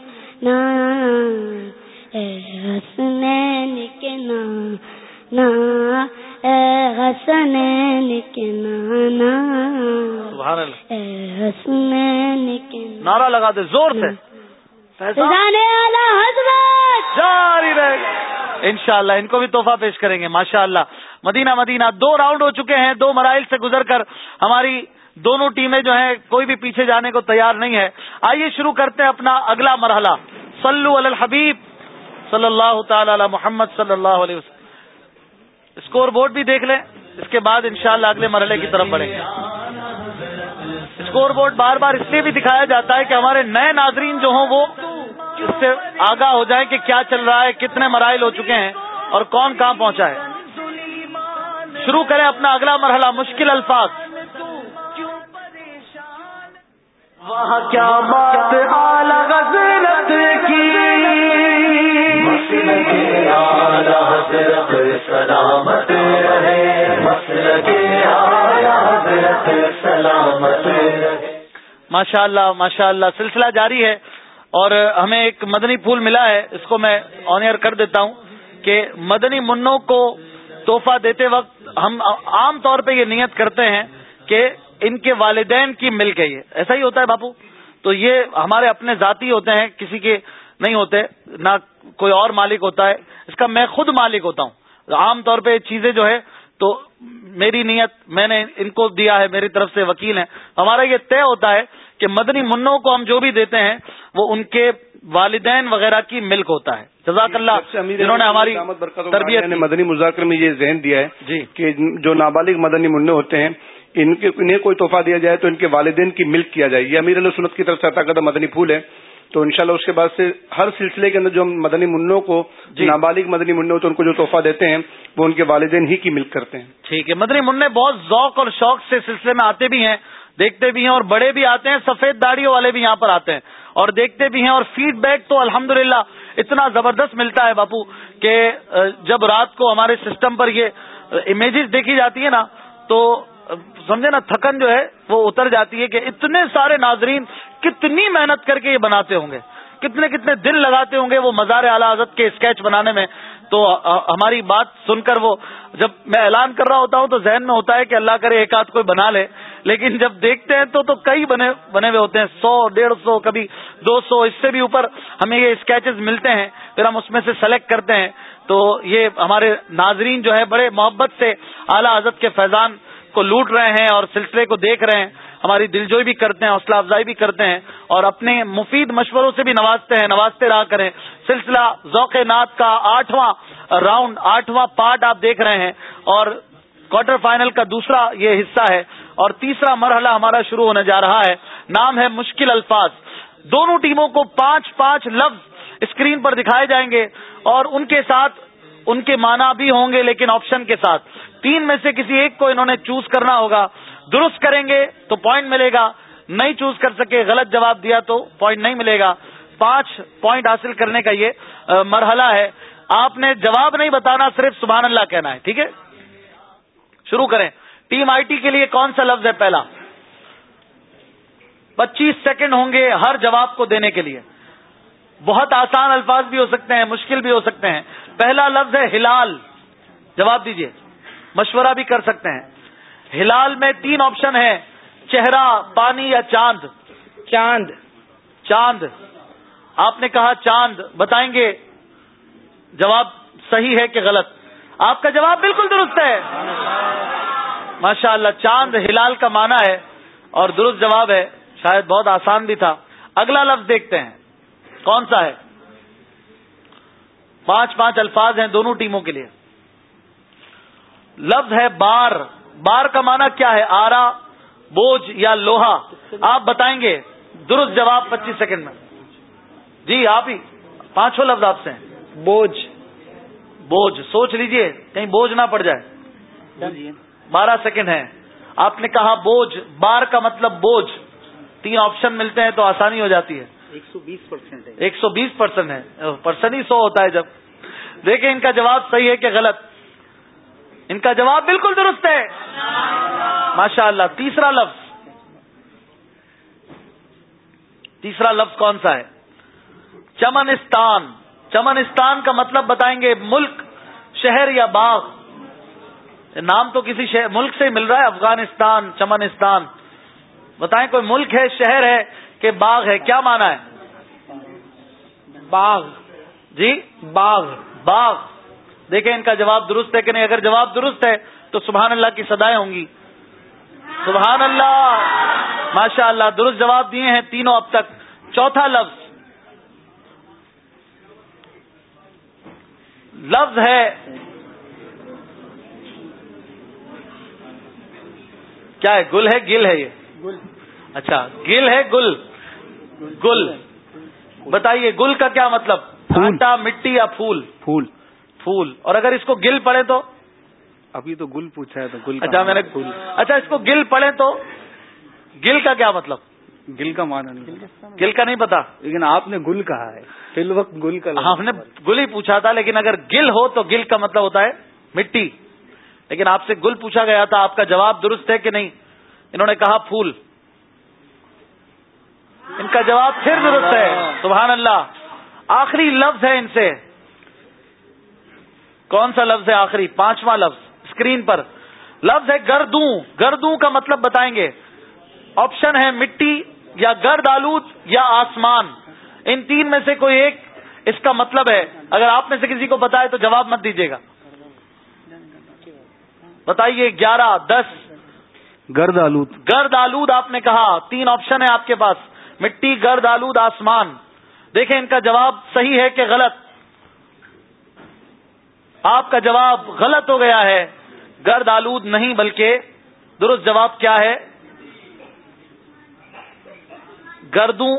اے حسنین کے نا اے حسنین کے نا سبحان اللہ اے حسنین کے نعرہ لگا دے زور سے۔ فیضان والا حضرت۔ جاری رہے گا۔ انشاءاللہ، ان کو بھی تحفہ پیش کریں گے ماشاء اللہ مدینہ مدینہ، دو راؤنڈ ہو چکے ہیں، دو مراحل سے گزر کر ہماری دونوں ٹیمیں جو ہیں، کوئی بھی پیچھے جانے کو تیار نہیں ہے۔ آئیے شروع کرتے ہیں اپنا اگلا مرحلہ۔ صلو علی الحبیب صلی اللہ تعالی علی محمد صلی اللہ علیہ وسلم۔ اسکور بورڈ بھی دیکھ لیں، اس کے بعد انشاءاللہ اگلے مرحلے کی طرف بڑھیں گے۔ اسکور بورڈ بار بار اس لیے بھی دکھایا جاتا ہے کہ ہمارے نئے ناظرین جو ہوں، وہ اس سے آگاہ ہو جائیں کہ کیا چل رہا ہے کتنے مرائل ہو چکے ہیں اور کون کہاں پہنچا ہے۔ شروع کریں اپنا اگلا مرحلہ مشکل الفاظ۔ وہاں کیا بات حضرت کی۔ سلامت رہے۔ حضرت سلامت ماشاء اللہ ماشاء اللہ سلسلہ جاری ہے۔ اور ہمیں ایک مدنی پھول ملا ہے، اس کو میں آنر کر دیتا ہوں کہ مدنی منوں کو تحفہ دیتے وقت ہم عام طور پہ یہ نیت کرتے ہیں کہ ان کے والدین کی مل گئی ہے۔ ایسا ہی ہوتا ہے باپو۔ تو یہ ہمارے اپنے ذاتی ہوتے ہیں، کسی کے نہیں ہوتے، نہ کوئی اور مالک ہوتا ہے۔ اس کا میں خود مالک ہوتا ہوں۔ عام طور پہ چیزیں جو ہے، تو میری نیت، میں نے ان کو دیا ہے، میری طرف سے وکیل ہیں۔ ہمارا یہ طے ہوتا ہے کہ مدنی منوں کو ہم جو بھی دیتے ہیں وہ ان کے والدین وغیرہ کی ملک ہوتا ہے۔ جزاک اللہ جنہوں نے ہماری تربیت نے مدنی مذاکر میں یہ ذہن دیا ہے جی۔ کہ جو نابالغ مدنی منع ہوتے ہیں ان کے انہیں کوئی تحفہ دیا جائے تو ان کے والدین کی ملک کیا جائے۔ یہ امیر علیہ سنت کی طرف سے عطا کردہ مدنی پھول ہے۔ تو انشاءاللہ اس کے بعد سے ہر سلسلے کے اندر جو ہم مدنی منوں کو جی۔ نابالغ مدنی منوں ہوتے ہیں ان کو جو تحفہ دیتے ہیں وہ ان کے والدین ہی کی ملک کرتے ہیں۔ ٹھیک ہے۔ مدنی منع بہت ذوق اور شوق سے سلسلے میں آتے بھی ہیں دیکھتے بھی ہیں اور بڑے بھی آتے ہیں سفید داڑیوں والے بھی یہاں پر آتے ہیں۔ اور دیکھتے بھی ہیں اور فیڈ بیک تو الحمد اتنا زبردست ملتا ہے باپو کہ جب رات کو ہمارے سسٹم پر یہ امیجز دیکھی جاتی ہے نا، تو سمجھے نا، تھکن جو ہے، وہ اتر جاتی ہے کہ اتنے سارے ناظرین کتنی محنت کر کے یہ بناتے ہوں گے۔ کتنے کتنے دن لگاتے ہوں گے وہ مزار اعلی حضرت کے اسکیچ بنانے میں۔ تو ہماری بات سن کر وہ جب میں اعلان کر رہا ہوتا ہوں تو ذہن میں ہوتا ہے کہ اللہ کرے ایک آدھ کوئی بنا لے، لیکن جب دیکھتے ہیں تو تو کئی بنے بنے ہوئے ہوتے ہیں، سو، ڈیڑھ سو، کبھی دو سو، اس سے بھی اوپر ہمیں یہ اسکیچز ملتے ہیں، پھر ہم اس میں سے سلیکٹ کرتے ہیں۔ تو یہ ہمارے ناظرین جو ہے بڑے محبت سے اعلیٰ حضرت کے فیضان کو لوٹ رہے ہیں اور سلسلے کو دیکھ رہے ہیں۔ ہماری دلجوئی بھی کرتے ہیں، حوصلہ افزائی بھی کرتے ہیں اور اپنے مفید مشوروں سے بھی نوازتے ہیں، نوازتے رہا کریں۔ سلسلہ ذوق نات کا آٹھواں راؤنڈ، آٹھواں پارٹ آپ دیکھ رہے ہیں اور کوارٹر فائنل کا دوسرا یہ حصہ ہے اور تیسرا مرحلہ ہمارا شروع ہونے جا رہا ہے۔ نام ہے مشکل الفاظ۔ دونوں ٹیموں کو پانچ پانچ لفظ اسکرین پر دکھائے جائیں گے اور ان کے ساتھ ان کے معنی بھی ہوں گے لیکن آپشن کے ساتھ۔ تین میں سے کسی ایک کو انہوں نے چوز کرنا ہوگا۔ درست کریں گے تو پوائنٹ ملے گا۔ نہیں چوز کر سکے، غلط جواب دیا تو پوائنٹ نہیں ملے گا۔ پانچ پوائنٹ حاصل کرنے کا یہ مرحلہ ہے۔ آپ نے جواب نہیں بتانا، صرف سبحان اللہ کہنا ہے، ٹھیک ہے؟ شروع کریں۔ ٹیم آئی ٹی کے لیے کون سا لفظ ہے پہلا؟ پچیس سیکنڈ ہوں گے ہر جواب کو دینے کے لیے۔ بہت آسان الفاظ بھی ہو سکتے ہیں، مشکل بھی ہو سکتے ہیں۔ پہلا لفظ ہے ہلال۔ جواب دیجیے مشورہ بھی کر سکتے ہیں۔ ہلال میں تین آپشن ہیں چہرہ پانی یا چاند؟ چاند۔ چاند۔ آپ نے کہا چاند بتائیں گے؟ جواب صحیح ہے کہ غلط؟ آپ کا جواب بالکل درست ہے۔ ماشاء اللہ چاند ہلال کا معنی ہے اور درست جواب ہے شاید بہت آسان بھی تھا۔ اگلا لفظ دیکھتے ہیں۔ کون سا ہے؟ پانچ پانچ الفاظ ہیں دونوں ٹیموں کے لیے۔ لفظ ہے بار۔ بار کا معنی کیا ہے؟ آرا بوجھ یا لوہا؟ آپ بتائیں گے درست جواب پچیس سیکنڈ میں۔ جی آپ ہی۔ پانچوں لفظ آپ سے بوجھ۔ بوجھ سوچ لیجیے کہیں بوجھ نہ پڑ جائے۔ بارہ سیکنڈ ہے آپ نے کہا بوجھ بار کا مطلب بوجھ۔ تین آپشن ملتے ہیں تو آسانی ہو جاتی ہے۔ ایک سو بیس پرسینٹ ہے۔ ایک سو بیس پرسن ہے۔ پرسن ہی سو ہوتا ہے جب۔ دیکھیں ان کا جواب صحیح ہے کہ غلط۔ ان کا جواب بالکل درست ہے۔ ماشاء اللہ تیسرا لفظ۔ تیسرا لفظ کون سا ہے؟ چمنستان۔ چمنستان کا مطلب بتائیں گے ملک، شہر یا باغ؟ نام تو کسی شہر، ملک سے مل رہا ہے، افغانستان، چمنستان۔ بتائیں کوئی ملک ہے، شہر ہے کہ باغ ہے؟ کیا مانا ہے؟ باغ۔ جی؟ باغ۔ باغ۔ دیکھیں ان کا جواب درست ہے کہ نہیں؟ اگر جواب درست ہے تو سبحان اللہ کی سدائیں ہوں گی۔ سبحان اللہ! ماشاء اللہ درست جواب دیے ہیں تینوں اب تک۔ چوتھا لفظ۔ لفظ ہے کیا ہے؟ گل ہے گل ہے یہ۔ اچھا گل ہے گل۔ گل۔ بتائیے گل کا کیا مطلب؟ کانٹا مٹی یا پھول؟ پھول۔ پھول۔ اور اگر اس کو گل پڑے تو؟ ابھی تو گل پوچھا ہے تو گل اچھا میں نے اچھا اس کو گل پڑے تو؟ گل کا کیا مطلب؟ گل کا مانا نہیں گل کا نہیں پتا؟ لیکن آپ نے گل کہا ہے۔ فی الوقت گل کا ہم نے گل ہی پوچھا تھا لیکن اگر گل ہو تو گل کا مطلب ہوتا ہے مٹی۔ لیکن آپ سے گل پوچھا گیا تھا آپ کا جواب درست ہے کہ نہیں؟ انہوں نے کہا پھول۔ ان کا جواب پھر درست ہے۔ سبحان اللہ۔ آخری لفظ ہے ان سے۔ کون سا لفظ ہے آخری؟ پانچواں لفظ. اسکرین پر. لفظ ہے گردوں. گردوں کا مطلب بتائیں گے. آپشن ہے مٹی یا گرد آلود یا آسمان. ان تین میں سے کوئی ایک اس کا مطلب ہے. اگر آپ میں سے کسی کو بتائے تو جواب مت دیجیے گا. بتائیے گیارہ دس. گرد آلود. گرد آلود آپ نے کہا. تین آپشن ہے آپ کے پاس. مٹی گرد آلود آسمان. دیکھیں ان کا جواب صحیح ہے کہ غلط. آپ کا جواب غلط ہو گیا ہے۔ گرد آلود نہیں، بلکہ درست جواب کیا ہے؟ گردوں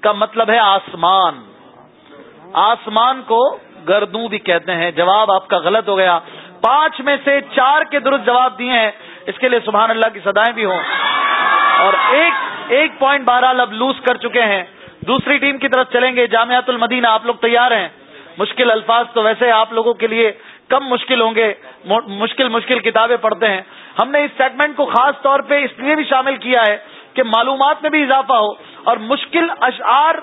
کا مطلب ہے آسمان۔ آسمان کو گردوں بھی کہتے ہیں۔ جواب آپ کا غلط ہو گیا۔ پانچ میں سے چار کے درست جواب دیے ہیں۔ اس کے لیے سبحان اللہ کی سدائیں بھی ہوں۔ اور ایک ایک پوائنٹ بارہ لب لوز کر چکے ہیں۔ دوسری ٹیم کی طرف چلیں گے۔ جامعت المدینہ، آپ لوگ تیار ہیں؟ مشکل الفاظ تو ویسے آپ لوگوں کے لیے کم مشکل ہوں گے مشکل مشکل کتابیں پڑھتے ہیں۔ ہم نے اس سیگمنٹ کو خاص طور پہ اس لیے بھی شامل کیا ہے کہ معلومات میں بھی اضافہ ہو اور مشکل اشعار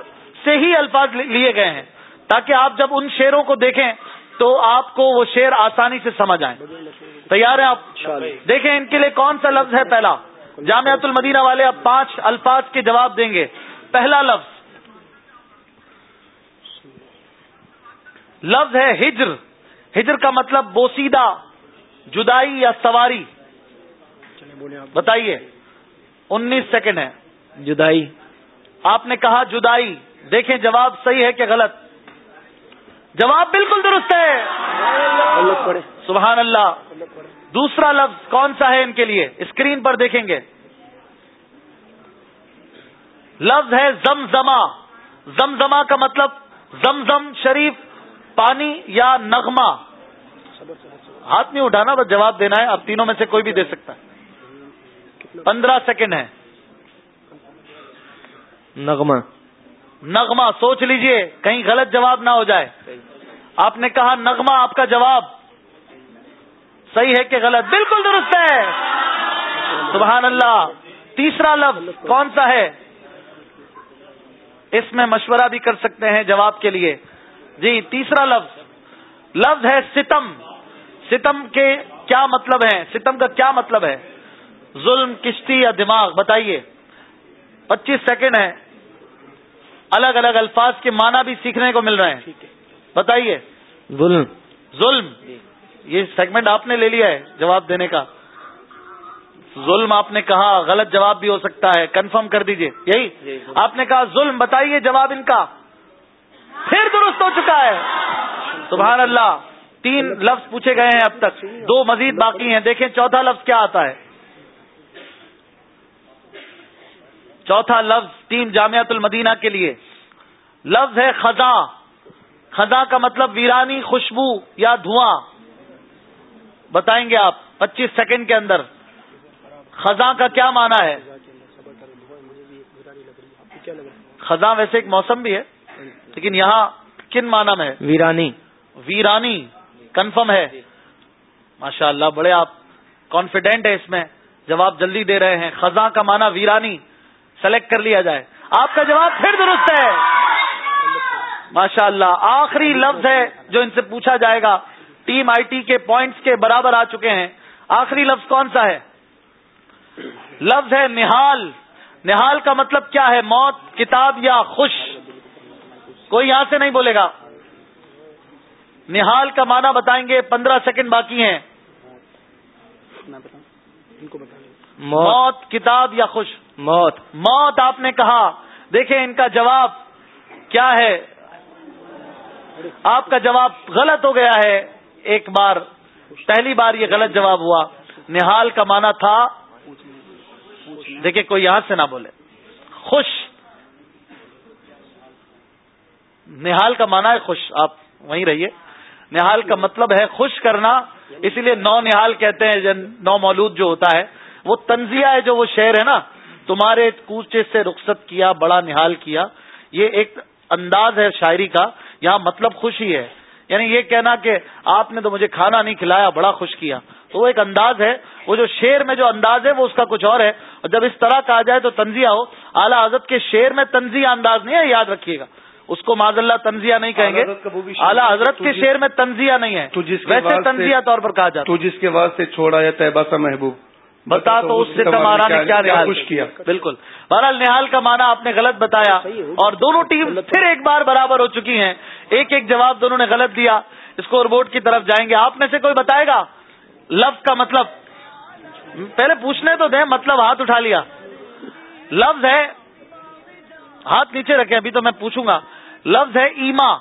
سے ہی الفاظ لیے گئے ہیں۔ تاکہ آپ جب ان شعروں کو دیکھیں تو آپ کو وہ شعر آسانی سے سمجھ آئیں۔ تیار ہیں آپ؟ دیکھیں ان کے لیے کون سا لفظ ہے پہلا؟ جامعت المدینہ والے اب پانچ الفاظ کے جواب دیں گے۔ پہلا لفظ لفظ ہے ہجر۔ ہجر کا مطلب بوسیدہ جدائی یا سواری۔ بتائیے انیس سیکنڈ ہے۔ جدائی۔ آپ نے کہا جدائی۔ دیکھیں جواب صحیح ہے کہ غلط۔ جواب بالکل درست ہے۔ سبحان اللہ۔ دوسرا لفظ کون سا ہے ان کے لیے؟ اسکرین پر دیکھیں گے۔ لفظ ہے زمزما زمزما کا مطلب زمزم شریف پانی یا نغمہ؟ ہاتھ نہیں اٹھانا بس جواب دینا ہے اب تینوں میں سے کوئی بھی دے سکتا ہے۔ پندرہ سیکنڈ ہے نغمہ۔ نغمہ سوچ لیجیے کہیں غلط جواب نہ ہو جائے۔ آپ نے کہا نغمہ آپ کا جواب۔ صحیح ہے کہ غلط۔ بالکل درست ہے۔ سبحان اللہ۔ تیسرا لفظ کون سا ہے؟ اس میں مشورہ بھی کر سکتے ہیں جواب کے لیے۔ جی تیسرا لفظ۔ لفظ ہے ستم۔ ستم کے کیا مطلب ہے؟ ستم کا کیا مطلب ہے؟ ظلم کشتی یا دماغ؟ بتائیے۔ پچیس سیکنڈ ہے الگ الگ الفاظ کے معنی بھی سیکھنے کو مل رہے ہیں۔ بتائیے۔ ظلم۔ ظلم۔ یہ سیگمنٹ آپ نے لے لیا ہے جواب دینے کا۔ ظلم آپ نے کہا غلط جواب بھی ہو سکتا ہے۔ کنفرم کر دیجیے۔ یہی؟ آپ نے کہا ظلم بتائیے جواب ان کا۔ پھر درست ہو چکا ہے۔ سبحان اللہ، تین لفظ پوچھے گئے ہیں اب تک۔ دو مزید باقی ہیں۔ دیکھیں چوتھا لفظ کیا آتا ہے۔ چوتھا لفظ ٹیم جامعت المدینہ کے لیے۔ لفظ ہے خزاں۔ خزاں کا مطلب ویرانی خوشبو یا دھواں۔ بتائیں گے آپ پچیس سیکنڈ کے اندر۔ خزاں کا کیا مانا ہے؟ خزاں ویسے ایک موسم بھی ہے۔ لیکن یہاں کن معنی میں ہے؟ ویرانی۔ ویرانی کنفرم ہے۔ ماشاء اللہ بڑے آپ کانفیڈینٹ ہے اس میں۔ جواب جلدی دے رہے ہیں۔ خزاں کا معنی ویرانی سلیکٹ کر لیا جائے۔ آپ کا جواب پھر درست ہے۔ ماشاء اللہ آخری لفظ ہے جو ان سے پوچھا جائے گا۔ ٹیم آئی ٹی کے پوائنٹس کے برابر آ چکے ہیں۔ آخری لفظ کون سا ہے؟ لفظ ہے نہال۔ نہال کا مطلب کیا ہے؟ موت کتاب یا خوش؟ کوئی یہاں سے نہیں بولے گا۔ نہال کا معنی بتائیں گے پندرہ سیکنڈ باقی ہیں۔ موت کتاب یا خوش؟ موت۔ موت آپ نے کہا۔ دیکھیں ان کا جواب کیا ہے۔ آپ کا جواب غلط ہو گیا ہے۔ ایک بار پہلی بار یہ غلط جواب ہوا۔ نہال کا معنی تھا دیکھیں کوئی یہاں سے نہ بولے۔ خوش۔ نہال کا معنی ہے خوش، آپ وہیں رہیے۔ نہال کا مطلب ہے خوش کرنا، اسی لیے نو نہال کہتے ہیں نو مولود جو ہوتا ہے، وہ تنزیہ ہے جو وہ شعر ہے نا۔ تمہارے کوچے سے رخصت کیا، بڑا نہال کیا۔ یہ ایک انداز ہے شاعری کا، یہاں مطلب خوشی ہے۔ یعنی یہ کہنا کہ آپ نے تو مجھے کھانا نہیں کھلایا، بڑا خوش کیا۔ تو وہ ایک انداز ہے، وہ جو شعر میں جو انداز ہے، وہ اس کا کچھ اور ہے۔ اور جب اس طرح کہا جائے تو تنزیہ ہو۔ اعلیٰ حضرت کے شعر میں تنزیہ انداز نہیں ہے، یاد رکھیے گا۔ اس کو معذ اللہ تنزیہ نہیں کہیں گے. اعلیٰ حضرت کے شعر میں تنزیہ نہیں ہے. ویسے تنزیہ طور پر کہا جاتا تو جس کے واسطے چھوڑا ہے طیبہ سا محبوب. بتا تو اس سے تمہارا نے کیا خوش کیا بالکل. بہرحال نہال کا معنی آپ نے غلط بتایا اور دونوں ٹیم پھر ایک بار برابر ہو چکی ہیں. ایک ایک جواب دونوں نے غلط دیا. اسکور بورڈ کی طرف جائیں گے. آپ میں سے کوئی بتائے گا؟ لفظ کا مطلب. پہلے پوچھنے تو دیں مطلب ہاتھ اٹھا لیا. لفظ ہے ہاتھ نیچے رکھے ابھی تو میں پوچھوں گا. لفظ ہے ایما۔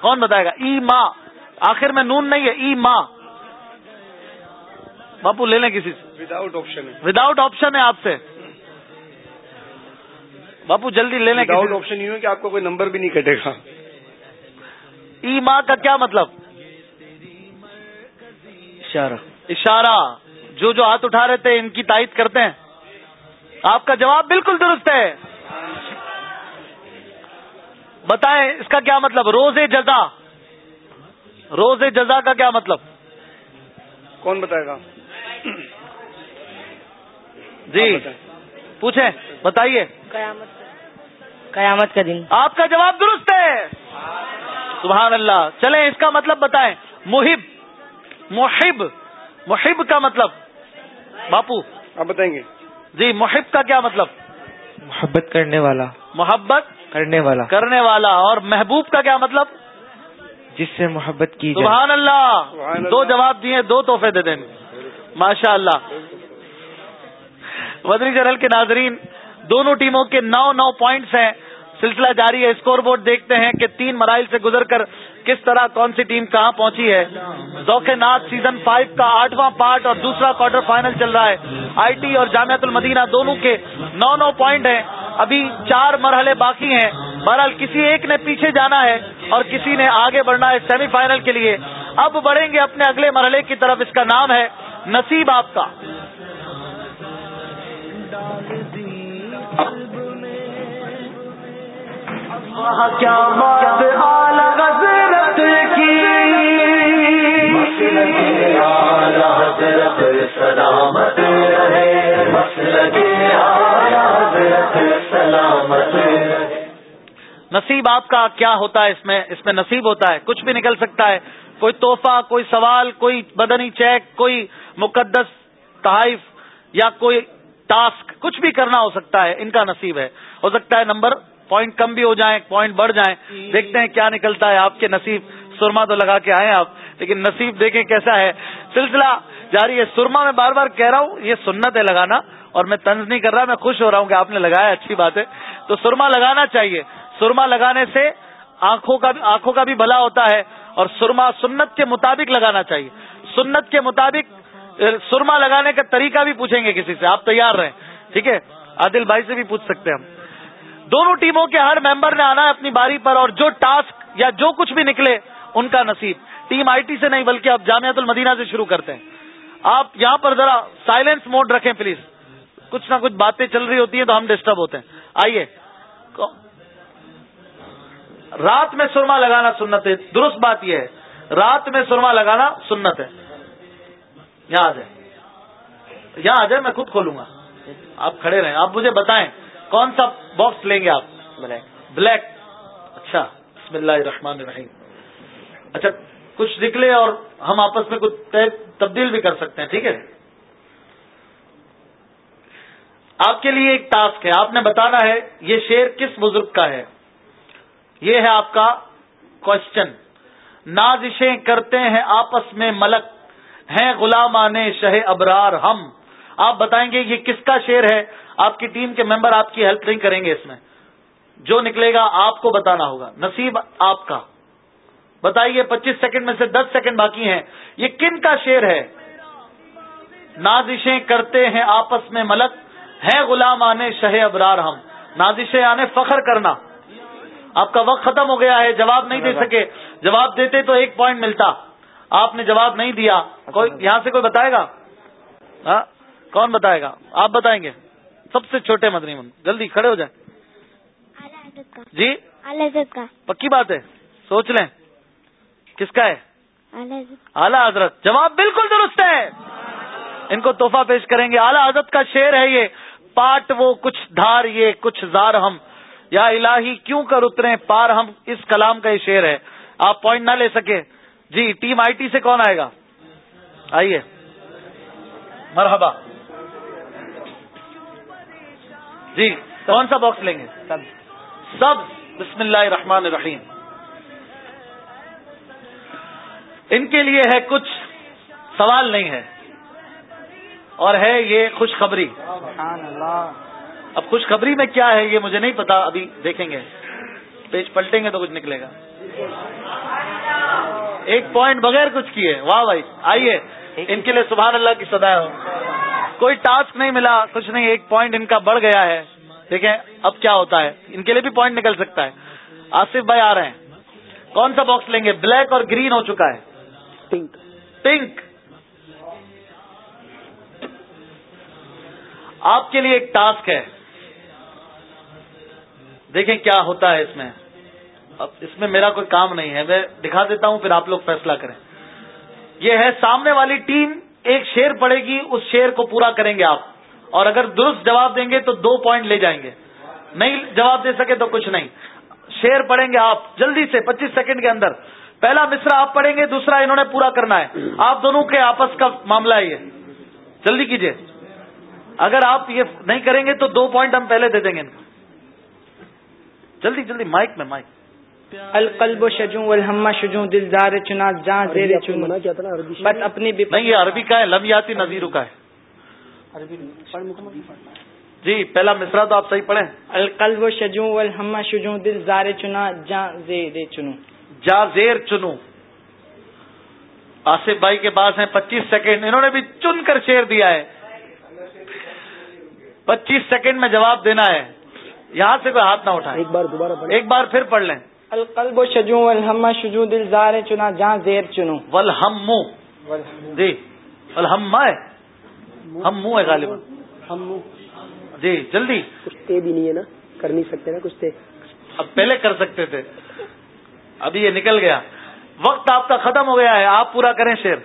کون بتائے گا؟ ای ماں آخر میں نون نہیں ہے ای ماں باپو لے لیں کسی سے۔ وداؤٹ آپشن وداؤٹ آپشن ہے آپ سے۔ باپو جلدی لے لیں وداؤٹ آپشن یہ ہے کہ آپ کو کوئی نمبر بھی نہیں کٹے گا۔ ای ماں کا کیا مطلب؟ اشارہ۔ اشارہ۔ جو جو ہاتھ اٹھا رہے تھے ان کی تائید کرتے ہیں۔ آپ کا جواب بالکل درست ہے۔ بتائیں اس کا کیا مطلب؟ روز جزا۔ روز جزا کا کیا مطلب؟ کون بتائے گا؟ جی۔ پوچھیں بتائیے۔ قیامت کا دن۔ آپ کا جواب درست ہے۔ سبحان اللہ۔ چلیں اس کا مطلب بتائیں۔ محب۔ محب۔ محب کا مطلب۔ باپو۔ آپ بتائیں گے۔ جی محب کا کیا مطلب؟ محبت کرنے والا۔ محبت کرنے والا۔ کرنے والا۔ اور محبوب کا کیا مطلب؟ جس سے محبت کی جائے۔ سبحان اللہ۔ سبحان دو۔ جواب دیے دو تحفے دے دیں۔ ماشاء اللہ مدنی چینل کے ناظرین دونوں ٹیموں کے نو نو پوائنٹس ہیں۔ سلسلہ جاری ہے۔ اسکور بورڈ دیکھتے ہیں کہ تین مراحل سے گزر کر کس طرح کون سی ٹیم کہاں پہنچی ہے؟ ذوق نات سیزن فائیو کا آٹھواں پارٹ اور دوسرا کوارٹر فائنل چل رہا ہے۔ آئی ٹی اور جامعت المدینہ دونوں کے نو نو پوائنٹ ہیں۔ ابھی چار مرحلے باقی ہیں۔ بہرحال کسی ایک نے پیچھے جانا ہے اور کسی نے آگے بڑھنا ہے سیمی فائنل کے لیے۔ اب بڑھیں گے اپنے اگلے مرحلے کی طرف۔ اس کا نام ہے نصیب آپ کا۔ کیا بات سلامت رہے۔ سلامت۔ نصیب آپ کا کیا ہوتا ہے اس میں؟ اس میں نصیب ہوتا ہے کچھ بھی نکل سکتا ہے۔ کوئی تحفہ کوئی سوال کوئی بدنی چیک کوئی مقدس تحائف یا کوئی ٹاسک کچھ بھی کرنا ہو سکتا ہے ان کا نصیب ہے۔ ہو سکتا ہے نمبر پوائنٹ کم بھی ہو جائیں پوائنٹ بڑھ جائیں دیکھتے ہیں کیا نکلتا ہے. آپ کے نصیب سرما تو لگا کے آئے آپ. لیکن نصیب دیکھیں کیسا ہے. سلسلہ جاری ہے. سرما میں بار بار کہہ رہا ہوں یہ سنت ہے لگانا. اور میں طنز نہیں کر رہا میں خوش ہو رہا ہوں کہ آپ نے لگایا. اچھی بات ہے. تو سرما لگانا چاہیے. سرما لگانے سے آنکھوں کا آنکھوں کا بھی بھلا ہوتا ہے اور سرما سنت کے مطابق لگانا چاہیے. سنت کے مطابق سرما لگانے کا طریقہ بھی پوچھیں گے کسی سے. آپ تیار رہیں. ٹھیک ہے؟ عادل بھائی سے بھی پوچھ سکتے ہیں ہم. دونوں ٹیموں کے ہر ممبر نے آنا ہے اپنی باری پر اور جو ٹاسک یا جو کچھ بھی نکلے، ان کا نصیب۔ ٹیم آئی ٹی سے نہیں، بلکہ آپ جامعت المدینہ سے شروع کرتے ہیں۔ آپ یہاں پر ذرا سائلنس موڈ رکھیں پلیز کچھ نہ کچھ باتیں چل رہی ہوتی ہیں تو ہم ڈسٹرب ہوتے ہیں۔ آئیے۔ رات میں سرما لگانا سنت ہے۔ درست بات یہ ہے۔ رات میں سرما لگانا سنت ہے۔ یہاں آ جائے یہاں آ جائے میں خود کھولوں گا۔ آپ کھڑے رہیں۔ آپ مجھے بتائیں۔ کون سا باکس لیں گے آپ؟ بلیک۔ اچھا بسم اللہ الرحمن الرحیم۔ اچھا کچھ نکلے اور ہم آپس میں کچھ تبدیل بھی کر سکتے ہیں ٹھیک ہے؟ آپ کے لیے ایک ٹاسک ہے۔ آپ نے بتانا ہے یہ شیر کس بزرگ کا ہے؟ یہ ہے آپ کا کوشچن نازشیں کرتے ہیں آپس میں ملک ہیں غلامان شہ ابرار ہم۔ آپ بتائیں گے یہ کس کا شیر ہے؟ آپ کی ٹیم کے ممبر آپ کی ہیلپ نہیں کریں گے اس میں۔ جو نکلے گا آپ کو بتانا ہوگا۔ نصیب آپ کا۔ بتائیے پچیس سیکنڈ میں سے دس سیکنڈ باقی ہیں۔ یہ کن کا شیر ہے؟ نازشیں کرتے ہیں آپس میں ملک۔ ہے غلام آنے شہ ابرار ہم۔ نازشیں آنے فخر کرنا۔ آپ کا وقت ختم ہو گیا ہے، جواب نہیں دے سکے۔ جواب دیتے تو ایک پوائنٹ ملتا۔ آپ نے جواب نہیں دیا۔ کوئی یہاں سے کوئی بتائے گا؟ ہاں؟ کون بتائے گا؟ آپ بتائیں گے۔ سب سے چھوٹے مدنی من جلدی کھڑے ہو جائیں۔ جی؟ کا۔ پکی بات ہے۔ سوچ لیں۔ کس کا ہے؟ اعلیٰ حضرت۔ جواب بالکل درست ہے۔ ان کو تحفہ پیش کریں گے۔ اعلیٰ حضرت کا شعر ہے یہ۔ پاٹ وہ کچھ دھار یہ کچھ زار ہم۔ یا الہی کیوں کر اترے پار ہم؟ اس کلام کا یہ شعر ہے۔ آپ پوائنٹ نہ لے سکے۔ جی ٹیم آئی ٹی سے کون آئے گا؟ آئیے۔ مرحبا۔ جی کون سا باکس لیں گے؟ سب۔ بسم اللہ الرحمن الرحیم۔ ان کے لیے ہے کچھ سوال نہیں ہے اور ہے یہ خوشخبری۔ اب خوشخبری میں کیا ہے یہ مجھے نہیں پتا ابھی دیکھیں گے۔ پیج پلٹیں گے تو کچھ نکلے گا۔ ایک پوائنٹ بغیر کچھ کیے۔ واہ بھائی آئیے۔ ان کے لیے سبحان اللہ کی سدا ہو کوئی ٹاسک نہیں ملا کچھ نہیں ایک پوائنٹ ان کا بڑھ گیا ہے۔ دیکھیں اب کیا ہوتا ہے؟ ان کے لیے بھی پوائنٹ نکل سکتا ہے۔ آصف بھائی آ رہے ہیں۔ کون سا باکس لیں گے؟ بلیک اور گرین ہو چکا ہے۔ پنک پنک آپ کے لیے ایک ٹاسک ہے۔ دیکھیں کیا ہوتا ہے اس میں۔ اب اس میں میرا کوئی کام نہیں ہے۔ میں دکھا دیتا ہوں پھر آپ لوگ فیصلہ کریں۔ یہ ہے سامنے والی ٹیم۔ ایک شیر پڑے گی، اس شیر کو پورا کریں گے آپ۔ اور اگر درست جواب دیں گے تو دو پوائنٹ لے جائیں گے۔ نہیں جواب دے سکے تو کچھ نہیں۔ شیر پڑھیں گے آپ، جلدی سے، پچیس سیکنڈ کے اندر۔ پہلا مصرا آپ پڑھیں گے، دوسرا انہوں نے پورا کرنا ہے۔ آپ دونوں کے آپس کا معاملہ ہے یہ۔ جلدی کیجیے اگر آپ یہ نہیں کریں گے تو دو پوائنٹ ہم پہلے دے دیں گے ان کو۔ جلدی جلدی، مائک میں، مائک۔ القلب و شجوں الحما شجوں دلدار چنا جہاں زیر چنا۔ بس اپنی نہیں یہ عربی کا ہے لمیاتی نظیروں کا ہے۔ جی پہلا مصرا تو آپ صحیح پڑھیں۔ القلب و شجوں الحما شجوں دل زار چنا جا زیر چنو۔ جا زیر چنو۔ آصف بھائی کے پاس ہیں پچیس سیکنڈ۔ انہوں نے بھی چن کر شیر دیا ہے۔ پچیس سیکنڈ میں جواب دینا ہے۔ یہاں سے کوئی ہاتھ نہ اٹھائے۔ ایک بار دوبارہ ایک بار پھر پڑھ لیں۔ القلب و شجوں الحما شجوں دل زار چنا جہاں زیر چنو۔ ولہم جی الحم ہے۔ ہم منہ ہے غالب ہم جی جلدی۔ کچھ تے بھی نہیں ہے نا کر نہیں سکتے نا کچھ تے۔ اب پہلے کر سکتے تھے۔ ابھی یہ نکل گیا۔ وقت آپ کا ختم ہو گیا ہے آپ پورا کریں شیر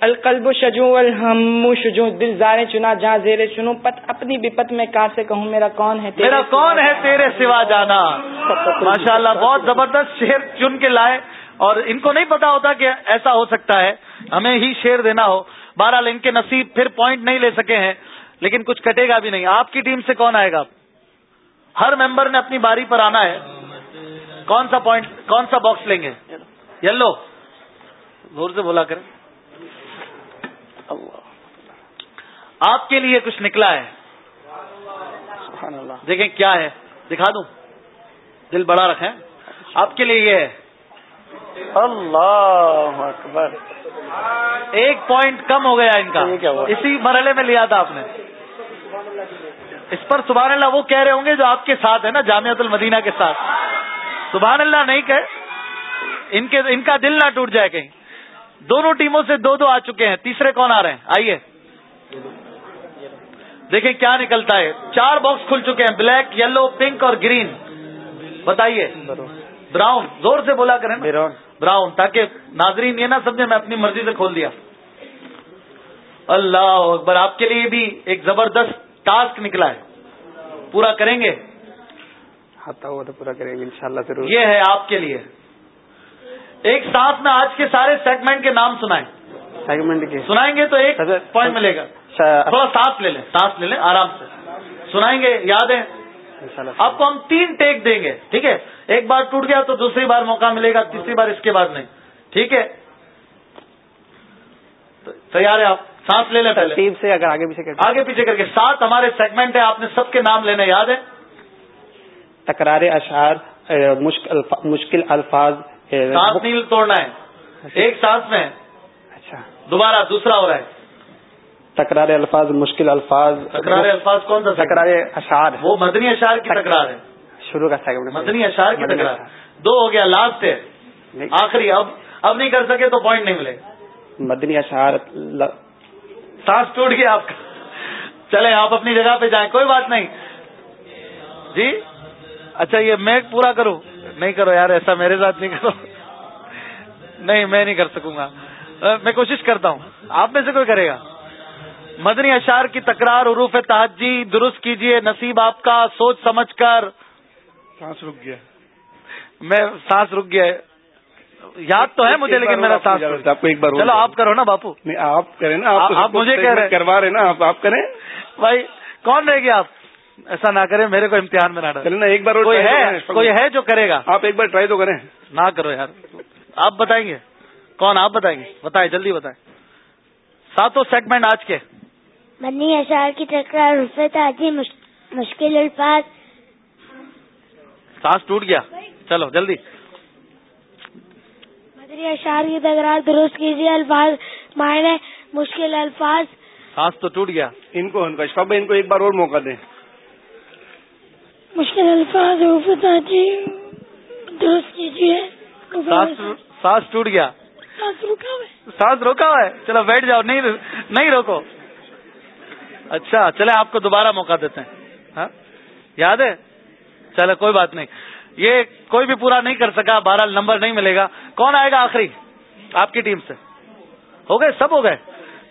القلب شجو الحم شجو دل زارے چنا جہاں زیر چنو پت اپنی بپت میں کہاں سے کہوں میرا کون ہے میرا کون ہے تیرے سوا جانا؟ ماشاء اللہ بہت زبردست شیر چن کے لائے اور ان کو نہیں پتا ہوتا کہ ایسا ہو سکتا ہے ہمیں ہی شیر دینا ہو۔ بہرحال ان کے نصیب پھر پوائنٹ نہیں لے سکے ہیں لیکن کچھ کٹے گا بھی نہیں۔ آپ کی ٹیم سے کون آئے گا؟ ہر ممبر نے اپنی باری پر آنا ہے۔ کون سا پوائنٹ کون سا باکس لیں گے؟ یلو۔ زور سے بولا کریں۔ آپ کے لیے کچھ نکلا ہے۔ دیکھیں کیا ہے۔ دکھا دوں۔ دل بڑا رکھیں۔ آپ کے لیے یہ ہے۔ اللہ اکبر۔ ایک پوائنٹ کم ہو گیا ان کا۔ اسی مرحلے میں لیا تھا آپ نے۔ اس پر سبحان اللہ وہ کہہ رہے ہوں گے جو آپ کے ساتھ ہے نا جامعت المدینہ کے ساتھ۔ سبحان اللہ نہیں کہ ان کے ان کا دل نہ ٹوٹ جائے کہیں۔ دونوں ٹیموں سے دو دو آ چکے ہیں۔ تیسرے کون آ رہے ہیں؟ آئیے۔ دیکھیں کیا نکلتا ہے۔ چار باکس کھل چکے ہیں۔ بلیک یلو پنک اور گرین بتائیے۔ براؤن زور سے بولا کریں نا۔ براؤن تاکہ ناظرین یہ نہ سمجھے میں اپنی مرضی سے کھول دیا۔ اللہ اکبر آپ کے لیے بھی ایک زبردست ٹاسک نکلا ہے۔ پورا کریں گے؟ پورا کریں گے انشاءاللہ ضرور۔ یہ ہے آپ کے لیے۔ ایک ساتھ میں آج کے سارے سیگمنٹ کے نام سنائیں۔ سیگمنٹ کے۔ سنائیں گے تو ایک پوائنٹ ملے گا۔ تھوڑا سانس لے لیں سانس لے لیں آرام سے۔ سنائیں گے یاد ہے آپ کو ہم تین ٹیک دیں گے ٹھیک ہے؟ ایک بار ٹوٹ گیا تو دوسری بار موقع ملے گا تیسری بار اس کے بعد نہیں ٹھیک ہے؟ تیار ہے آپ؟ سانس لے لیں پہلے۔ سے اگر آگے پیچھے آگے پیچھے کر کے سات ہمارے سیگمنٹ ہے آپ نے سب کے نام لینے یاد ہے تکرار اشعار مشکل الفا- مشکل الفاظ سانس نہیں توڑنا ہے۔ ایک سانس میں اچھا۔ دوبارہ دوسرا ہو رہا ہے۔ تکرار الفاظ مشکل الفاظ۔ تکرار الفاظ کون سا تکرار اشعار۔ وہ مدنی اشار کی تکرار ہے۔ شروع کا مدنی اشار کی تکرار۔ دو ہو گیا لاسٹ ہے۔ آخری اب اب نہیں کر سکے تو پوائنٹ نہیں ملے۔ مدنی اشعار سانس ٹوٹ گیا آپ کا۔ چلے آپ اپنی جگہ پہ جائیں کوئی بات نہیں۔ جی؟ اچھا یہ میں پورا کروں نہیں کرو یار ایسا میرے ساتھ نہیں کرو۔ نہیں میں نہیں کر سکوں گا۔ میں کوشش کرتا ہوں۔ آپ میں سے کوئی کرے گا؟ مدنی اشار کی تکرار عروف تحجی درست کیجیے نصیب آپ کا سوچ سمجھ کر۔ سانس رک گیا۔ میں سانس رک گیا۔ یاد تو ہے مجھے لیکن میرا سانس۔ آپ کو ایک بار چلو۔ آپ کرو نا باپو۔ آپ کریں نا آپ مجھے۔ کروا رہے نا آپ آپ کریں۔ بھائی کون رہے گی آپ؟ ایسا نہ کریں میرے کو امتحان میں نہ نا ایک بار کوئی ہے۔ کوئی ہے جو کرے گا۔ آپ ایک بار ٹرائی تو کریں۔ نہ کرو یار۔ آپ بتائیں گے۔ کون؟ آپ بتائیں گے۔ بتائیں جلدی بتائیں۔ ساتوں سیگمنٹ آج کے۔ منی اشعار کی تکرار رفت مشکل الفاظ۔ سانس ٹوٹ گیا۔ چلو جلدی۔ مدنی اشعار کی تکرار درست کیجیے الفاظ معنی مشکل الفاظ۔ سانس تو ٹوٹ گیا۔ ان کو ان کو ان کو ایک بار اور موقع دیں۔ مشکل الفاظ درست کیجیے سانس ٹوٹ گیا۔ سانس رکا ہوا ہے سانس روکا ہوا ہے چلو بیٹھ جاؤ نہیں نہیں روکو اچھا چلے آپ کو دوبارہ موقع دیتے ہیں۔ ہاں؟ یاد ہے؟ چلے کوئی بات نہیں۔ یہ کوئی بھی پورا نہیں کر سکا بہرحال نمبر نہیں ملے گا۔ کون آئے گا آخری؟ آپ کی ٹیم سے۔ ہو گئے؟ سب ہو گئے۔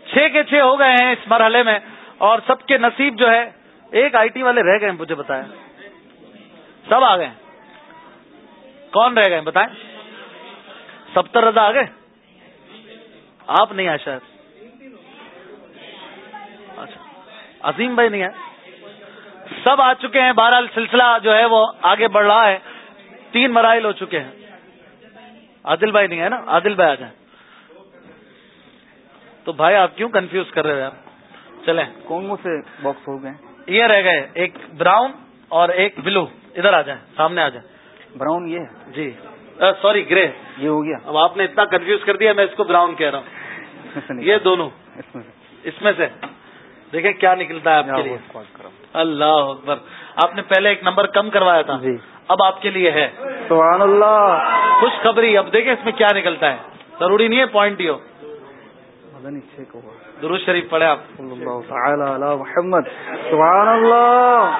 چھ کے چھ ہو گئے ہیں اس مرحلے میں۔ اور سب کے نصیب جو ہے ایک آئی ٹی والے رہ گئے مجھے بتایا۔ سب آ گئے ہیں۔ کون رہ گئے ہیں؟ بتائیں۔ سبتر رضا آ گئے؟ آپ نہیں آئے شاید۔ اچھا۔ عظیم بھائی نہیں ہے سب آ چکے ہیں۔ بہرحال سلسلہ جو ہے وہ آگے بڑھ رہا ہے۔ تین مراحل ہو چکے ہیں۔ عادل بھائی نہیں ہے نا؟ عادل بھائی آ جائیں تو بھائی آپ کیوں کنفیوز کر رہے ہو یار؟ چلیں۔ کون سے باکس ہو گئے؟ یہ رہ گئے۔ ایک براؤن اور ایک بلو۔ ادھر آ جائیں سامنے آ جائیں۔ براؤن یہ جی۔ سوری گرے۔ یہ ہو گیا۔ اب آپ نے اتنا کنفیوز کر دیا میں اس کو براؤن کہہ رہا ہوں۔ یہ دونوں۔ اس میں سے۔ اس میں سے۔ دیکھیں کیا نکلتا ہے آپ کے لیے۔ اللہ اکبر۔ آپ نے پہلے ایک نمبر کم کروایا تھا۔ جی۔ اب آپ کے لیے ہے۔ سبحان اللہ۔ خوشخبری۔ اب دیکھیں اس میں کیا نکلتا ہے۔ ضروری نہیں ہے پوائنٹ ہی ہو۔ درود شریف پڑھے آپ۔ تعالی محمد۔ سبحان اللہ۔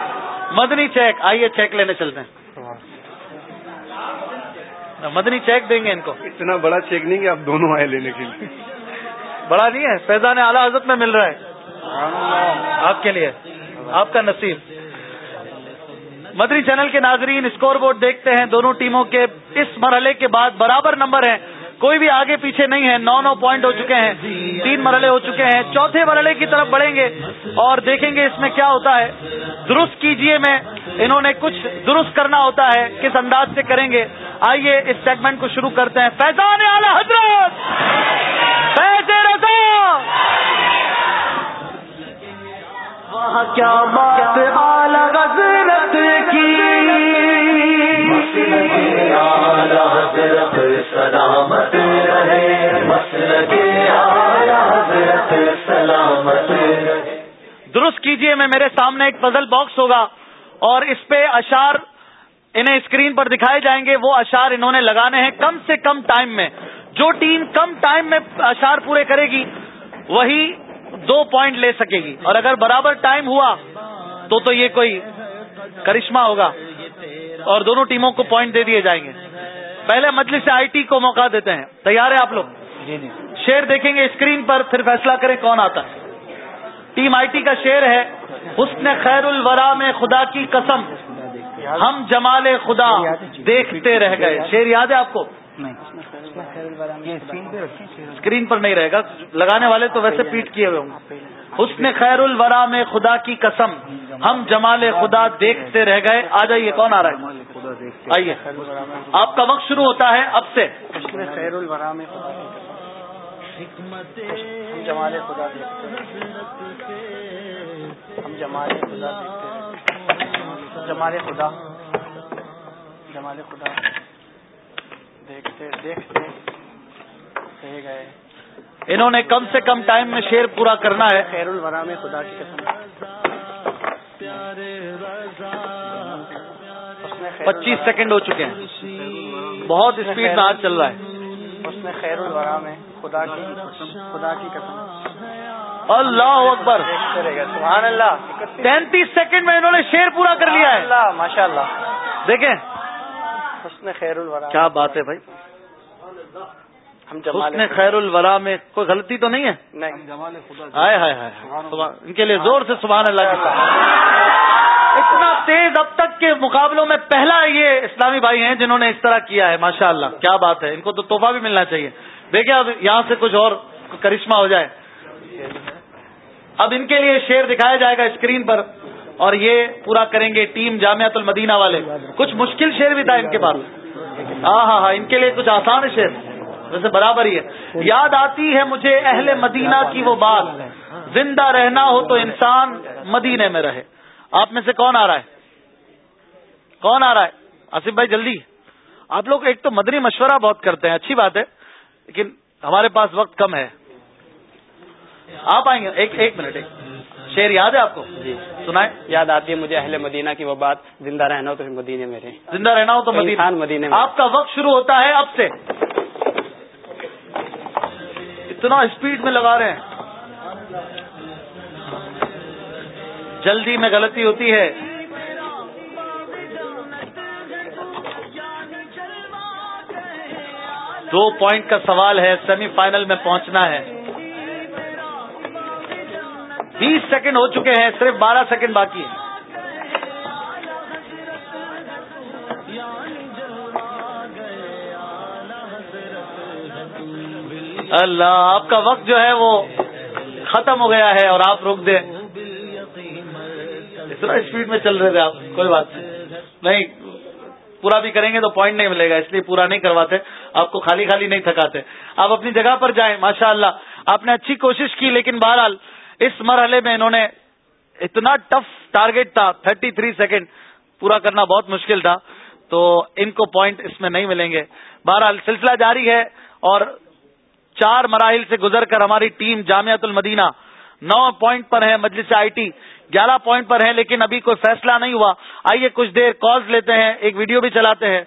مدنی چیک آئیے چیک لینے چلتے ہیں۔ مدنی چیک دیں گے ان کو۔ اتنا بڑا چیک نہیں کہ آپ دونوں آئے لینے کے لیے۔ بڑا نہیں ہے فیضان اعلی حضرت میں مل رہا ہے۔ آپ کے لیے آپ کا نصیب۔ مدری چینل کے ناظرین اسکور بورڈ دیکھتے ہیں دونوں ٹیموں کے اس مرحلے کے بعد برابر نمبر ہیں۔ کوئی بھی آگے پیچھے نہیں ہے۔ نو نو پوائنٹ ہو چکے ہیں۔ تین مرحلے ہو چکے ہیں۔ چوتھے مرحلے کی طرف بڑھیں گے اور دیکھیں گے اس میں کیا ہوتا ہے۔ درست کیجیے میں انہوں نے کچھ درست کرنا ہوتا ہے، کس انداز سے کریں گے؟ آئیے اس سیگمنٹ کو شروع کرتے ہیں۔ فیضان اعلی حضرت! فیض رضا! کیا بات! اعلی حضرت! حضرت سلامت رہے مسلک اعلی حضرت سلامت درست کیجیے، میں میرے سامنے ایک پزل باکس ہوگا اور اس پہ اشار انہیں اسکرین پر دکھائے جائیں گے۔ وہ اشار انہوں نے لگانے ہیں کم سے کم ٹائم میں۔ جو ٹیم کم ٹائم میں اشار پورے کرے گی، وہی دو پوائنٹ لے سکے گی۔ اور اگر برابر ٹائم ہوا، تو تو یہ کوئی کرشمہ ہوگا۔ اور دونوں ٹیموں کو پوائنٹ دے دیے جائیں گے۔ پہلے مجلس آئی ٹی کو موقع دیتے ہیں۔ تیار ہے آپ لوگ؟ جی جی۔ شیر دیکھیں گے اسکرین پر پھر فیصلہ کریں کون آتا ہے۔ ٹیم آئی ٹی کا شیر ہے۔ حسن خیر الورا میں خدا کی قسم۔ ہم جمال خدا دیکھتے رہ گئے۔ شیر یاد ہے آپ کو؟ اسکرین پر نہیں رہے گا۔ لگانے والے تو ویسے پیٹ کیے ہوئے ہوں۔ گے حسن خیر الورا میں خدا کی قسم، ہم جمال خدا دیکھتے رہ گئے۔ آ جائیے، کون آ رہا ہے؟ آئیے۔ آپ کا وقت شروع ہوتا ہے اب سے۔ خیر الورا میں جمال خدا ہم جمال خدا جمال خدا۔ جمال خدا۔ دیکھتے دیکھتے رہ گئے۔ انہوں نے کم سے کم ٹائم میں شیر پورا کرنا ہے۔ خیر الورا میں خدا کی قسم۔ پچیس سیکنڈ ہو چکے ہیں۔ بہت اسپیڈ میں آج چل رہا ہے۔ اس میں خیر الورا میں خدا کی خدا کی قسم۔ اللہ اکبر۔ سبحان اللہ۔ تینتیس سیکنڈ میں انہوں نے شیر پورا کر لیا ہے۔ اللہ ماشاء اللہ دیکھیں۔ اس میں خیر الورا۔ کیا بات ہے بھائی۔ ہم جمال خیر الورا میں کوئی غلطی تو نہیں ہے؟ نہیں۔ ہائے ہائے ان کے لیے زور سے سبحان اللہ اتنا تیز اب تک کے مقابلوں میں پہلا یہ اسلامی بھائی ہیں جنہوں نے اس طرح کیا ہے ماشاء اللہ۔ کیا بات ہے؟ ان کو تو تحفہ بھی ملنا چاہیے۔ دیکھیں اب یہاں سے کچھ اور کرشمہ ہو جائے۔ اب ان کے لیے شیر دکھایا جائے گا اسکرین پر اور یہ پورا کریں گے ٹیم جامعت المدینہ والے۔ کچھ مشکل شیر بھی تھا ان کے پاس۔ ہاں ہاں ہاں ان کے لیے کچھ آسان ہے شیر ویسے برابر ہی ہے۔ یاد آتی ہے مجھے اہل مدینہ کی وہ بات۔ زندہ رہنا ہو تو انسان مدینے میں رہے۔ آپ میں سے کون آ رہا ہے؟ کون آ رہا ہے؟ آصف بھائی جلدی۔ آپ لوگ ایک تو مدنی مشورہ بہت کرتے ہیں اچھی بات ہے لیکن ہمارے پاس وقت کم ہے۔ آپ آئیں گے۔ ایک ایک منٹ ایک شیر یاد ہے آپ کو؟ جی۔ سنائیں۔ یاد آتی ہے مجھے اہل مدینہ کی وہ بات زندہ رہنا ہو تو مدینے میں رہے زندہ رہنا ہو تو مدینہ۔ مدینے میں آپ کا وقت شروع ہوتا ہے اب سے۔ اتنا اسپیڈ میں لگا رہے ہیں۔ جلدی میں غلطی ہوتی ہے۔ دو پوائنٹ کا سوال ہے سیمی فائنل میں پہنچنا ہے۔ بیس سیکنڈ ہو چکے ہیں، صرف بارہ سیکنڈ باقی ہے اللہ، آپ کا وقت جو ہے وہ ختم ہو گیا ہے اور آپ روک دیں۔ اتنا اسپیڈ میں چل رہے تھے آپ، کوئی بات نہیں۔ نہیں، پورا بھی کریں گے تو پوائنٹ نہیں ملے گا، اس لیے پورا نہیں کرواتے۔ آپ کو خالی خالی نہیں تھکاتے۔ آپ اپنی جگہ پر جائیں ماشاء اللہ آپ نے اچھی کوشش کی، لیکن بہرحال اس مرحلے میں انہوں نے اتنا ٹف ٹارگیٹ تھا تھرٹی تھری سیکنڈ پورا کرنا بہت مشکل تھا۔ تو ان کو پوائنٹ اس میں نہیں ملیں گے۔ بہرحال، سلسلہ جاری ہے اور چار مراحل سے گزر کر ہماری ٹیم جامعت المدینہ نو پوائنٹ پر ہے، مجلس آئی ٹی گیارہ پوائنٹ پر ہے، لیکن ابھی کوئی فیصلہ نہیں ہوا۔ آئیے کچھ دیر کالز لیتے ہیں، ایک ویڈیو بھی چلاتے ہیں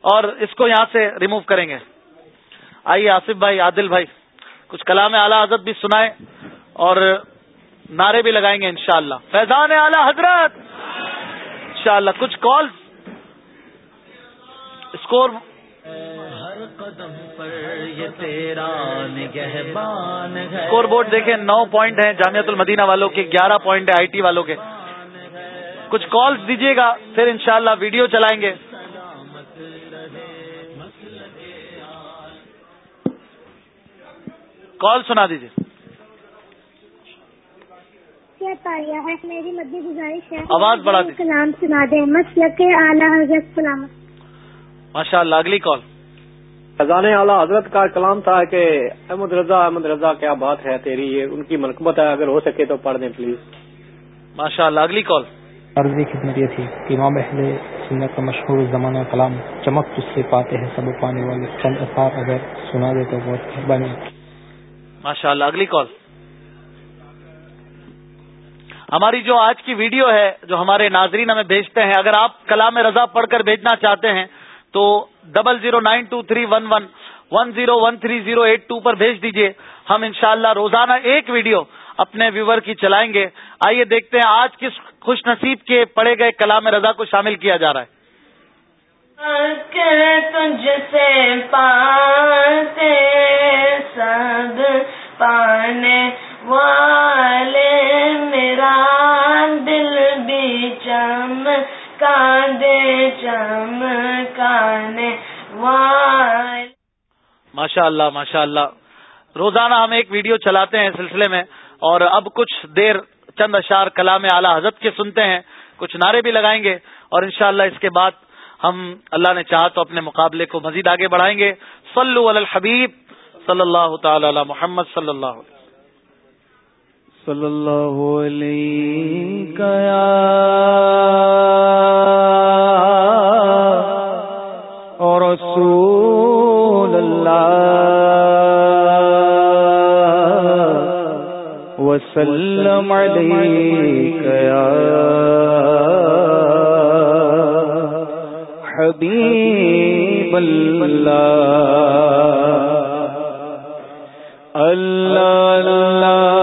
اور اس کو یہاں سے ریموو کریں گے۔ آئیے آصف بھائی، عادل بھائی، کچھ کلام اعلی حضرت بھی سنائے اور نعرے بھی لگائیں گے انشاءاللہ۔ فیضان اعلی حضرت! انشاءاللہ، کچھ کالز اسکور اسکور بورڈ دیکھیں نو پوائنٹ ہیں جامعت المدینہ والوں کے گیارہ پوائنٹ ہے آئی ٹی والوں کے۔ کچھ کالز دیجیے گا پھر انشاءاللہ ویڈیو چلائیں گے۔ کال سنا دیجیے ہے؟ میری مدی گزارش ہے۔ آواز بڑھا کلام سنا دیں۔ مسلک اعلیٰ حضرت سلامت۔ ماشاء اللہ اگلی کال خزان اعلیٰ حضرت کا کلام تھا کہ احمد رضا احمد رضا کیا بات ہے تیری؟ یہ ان کی منقبت ہے اگر ہو سکے تو پڑھ دیں پلیز ماشاء اللہ اگلی کال عرضی خدمت یہ تھی کہ امام اہل سنت کا مشہور زمانہ کلام چمک تجھ سے پاتے ہیں سب پانے والے چند اثار اگر سنا دے تو بہت مہربانی ماشاء اللہ اگلی کال ہماری جو آج کی ویڈیو ہے جو ہمارے ناظرین ہمیں بھیجتے ہیں اگر آپ کلام رضا پڑھ کر بھیجنا چاہتے ہیں تو double zero nine two three one one one zero one three zero eight two پر بھیج دیجیے ہم انشاءاللہ روزانہ ایک ویڈیو اپنے ویور کی چلائیں گے۔ آئیے دیکھتے ہیں آج کس خوش نصیب کے پڑے گئے کلام رضا کو شامل کیا جا رہا ہے تجھ سے پاتے سب پانے والے میرا دل بھی چم ماشاء اللہ ماشاء اللہ روزانہ ہم ایک ویڈیو چلاتے ہیں سلسلے میں اور اب کچھ دیر چند اشار کلام اعلی حضرت کے سنتے ہیں، کچھ نعرے بھی لگائیں گے اور انشاءاللہ اس کے بعد ہم اللہ نے چاہا تو اپنے مقابلے کو مزید آگے بڑھائیں گے۔ صلو علی الحبیب صلی اللہ تعالی علی محمد صلی اللہ علیہ صلی اللہ علیہ کیا اور رسول اللہ وسلم علیہ کیا حبیب اللہ اللہ اللہ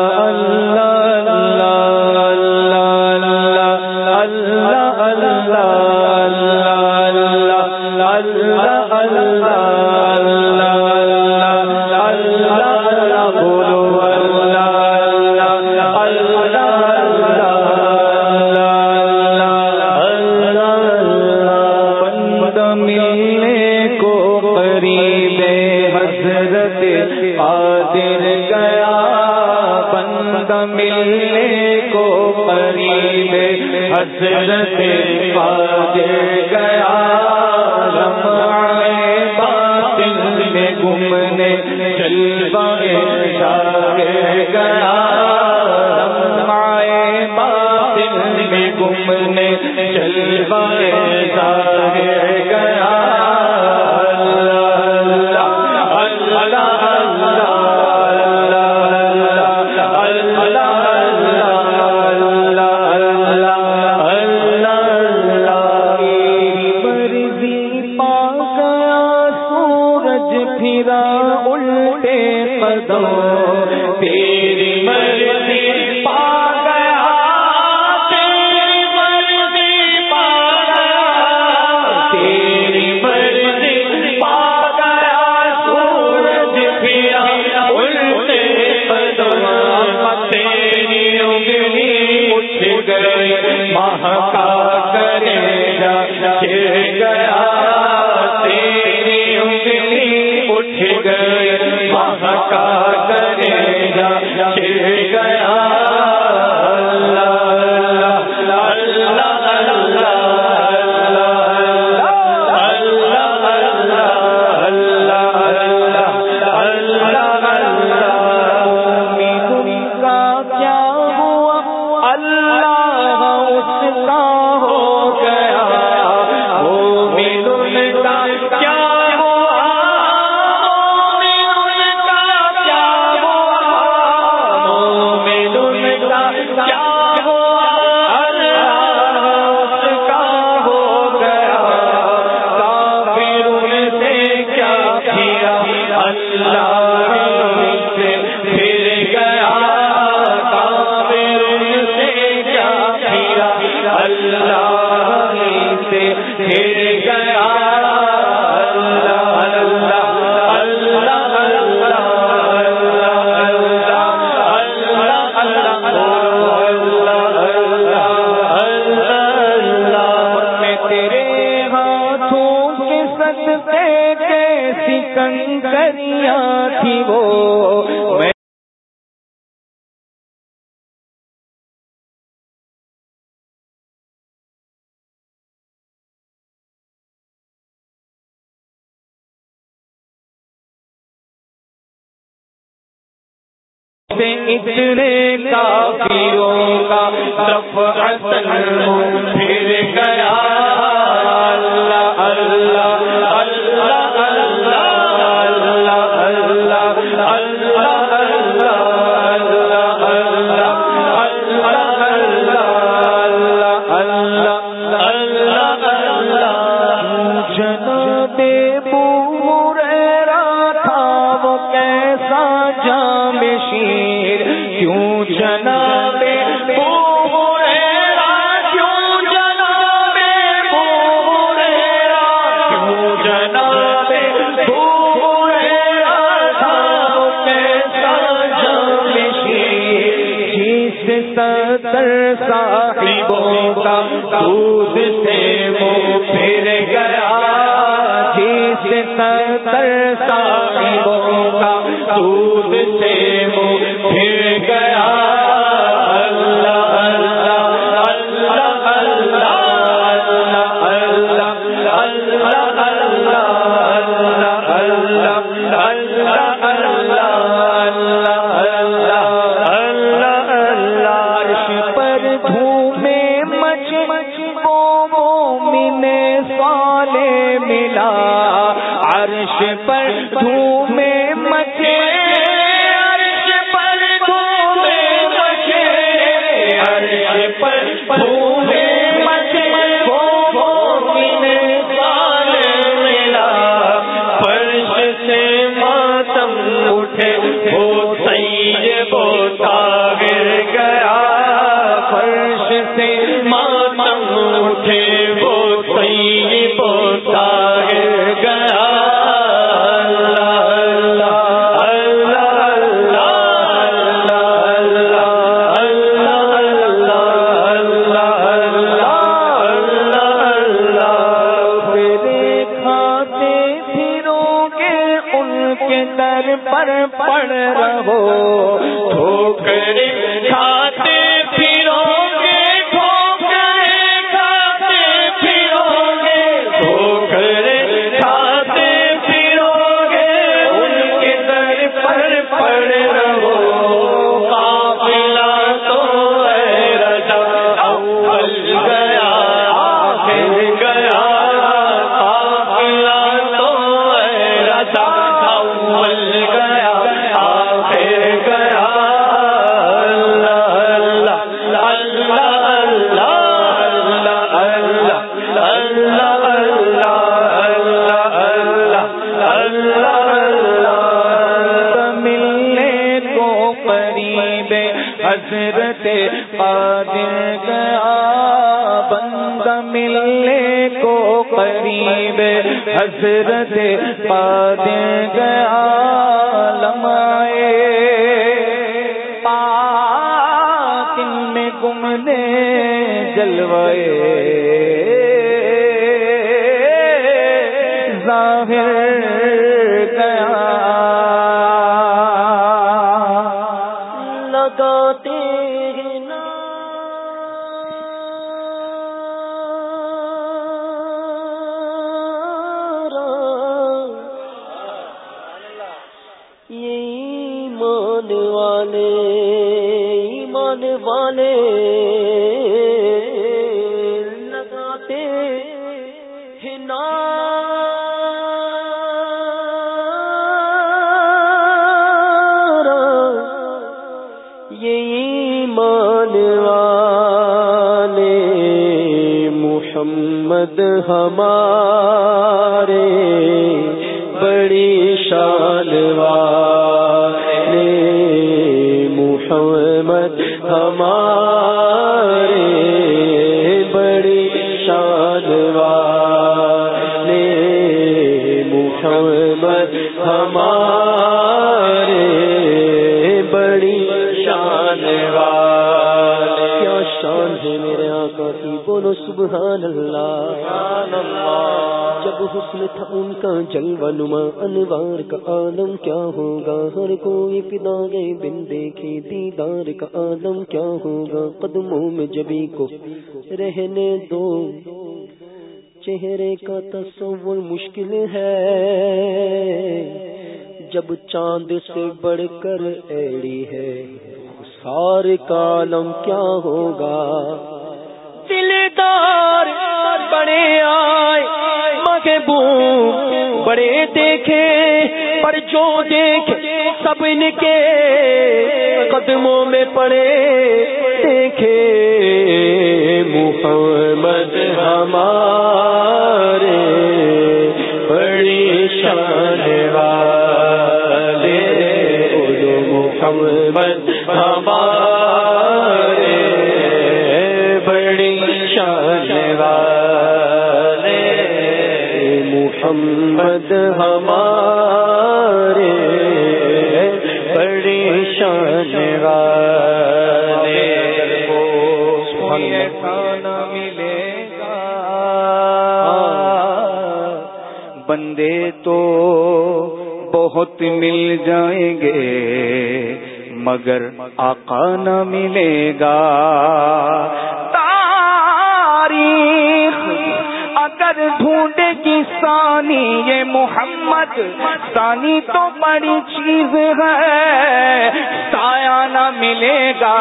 آمد ہمارا سبحان اللہ۔ جب حسن تھا ان کا جلوہ نما، انوار کا عالم کیا ہوگا؟ ہر کوئی پدا گئے بن دیکھے دیدار کا عالم کیا ہوگا؟ قدموں میں جبی کو رہنے دو، چہرے کا تصور مشکل ہے۔ جب چاند سے بڑھ کر ایڑی ہے، سار کا عالم کیا ہوگا؟ دلدار بڑے آئے محبوب بڑے دیکھے، پر جو دیکھے سب ان کے قدموں میں پڑے، دیکھے محمد ہمارے بڑی شان والے، محمد ہمارے مد ہمارے، بڑی شان والے۔ کھانا ملے گا۔ بندے تو بہت مل جائیں گے، مگر آقا نہ ملے گا۔ ثانی یہ محمد ثانی تو بڑی چیز ہے سایہ نہ ملے گا۔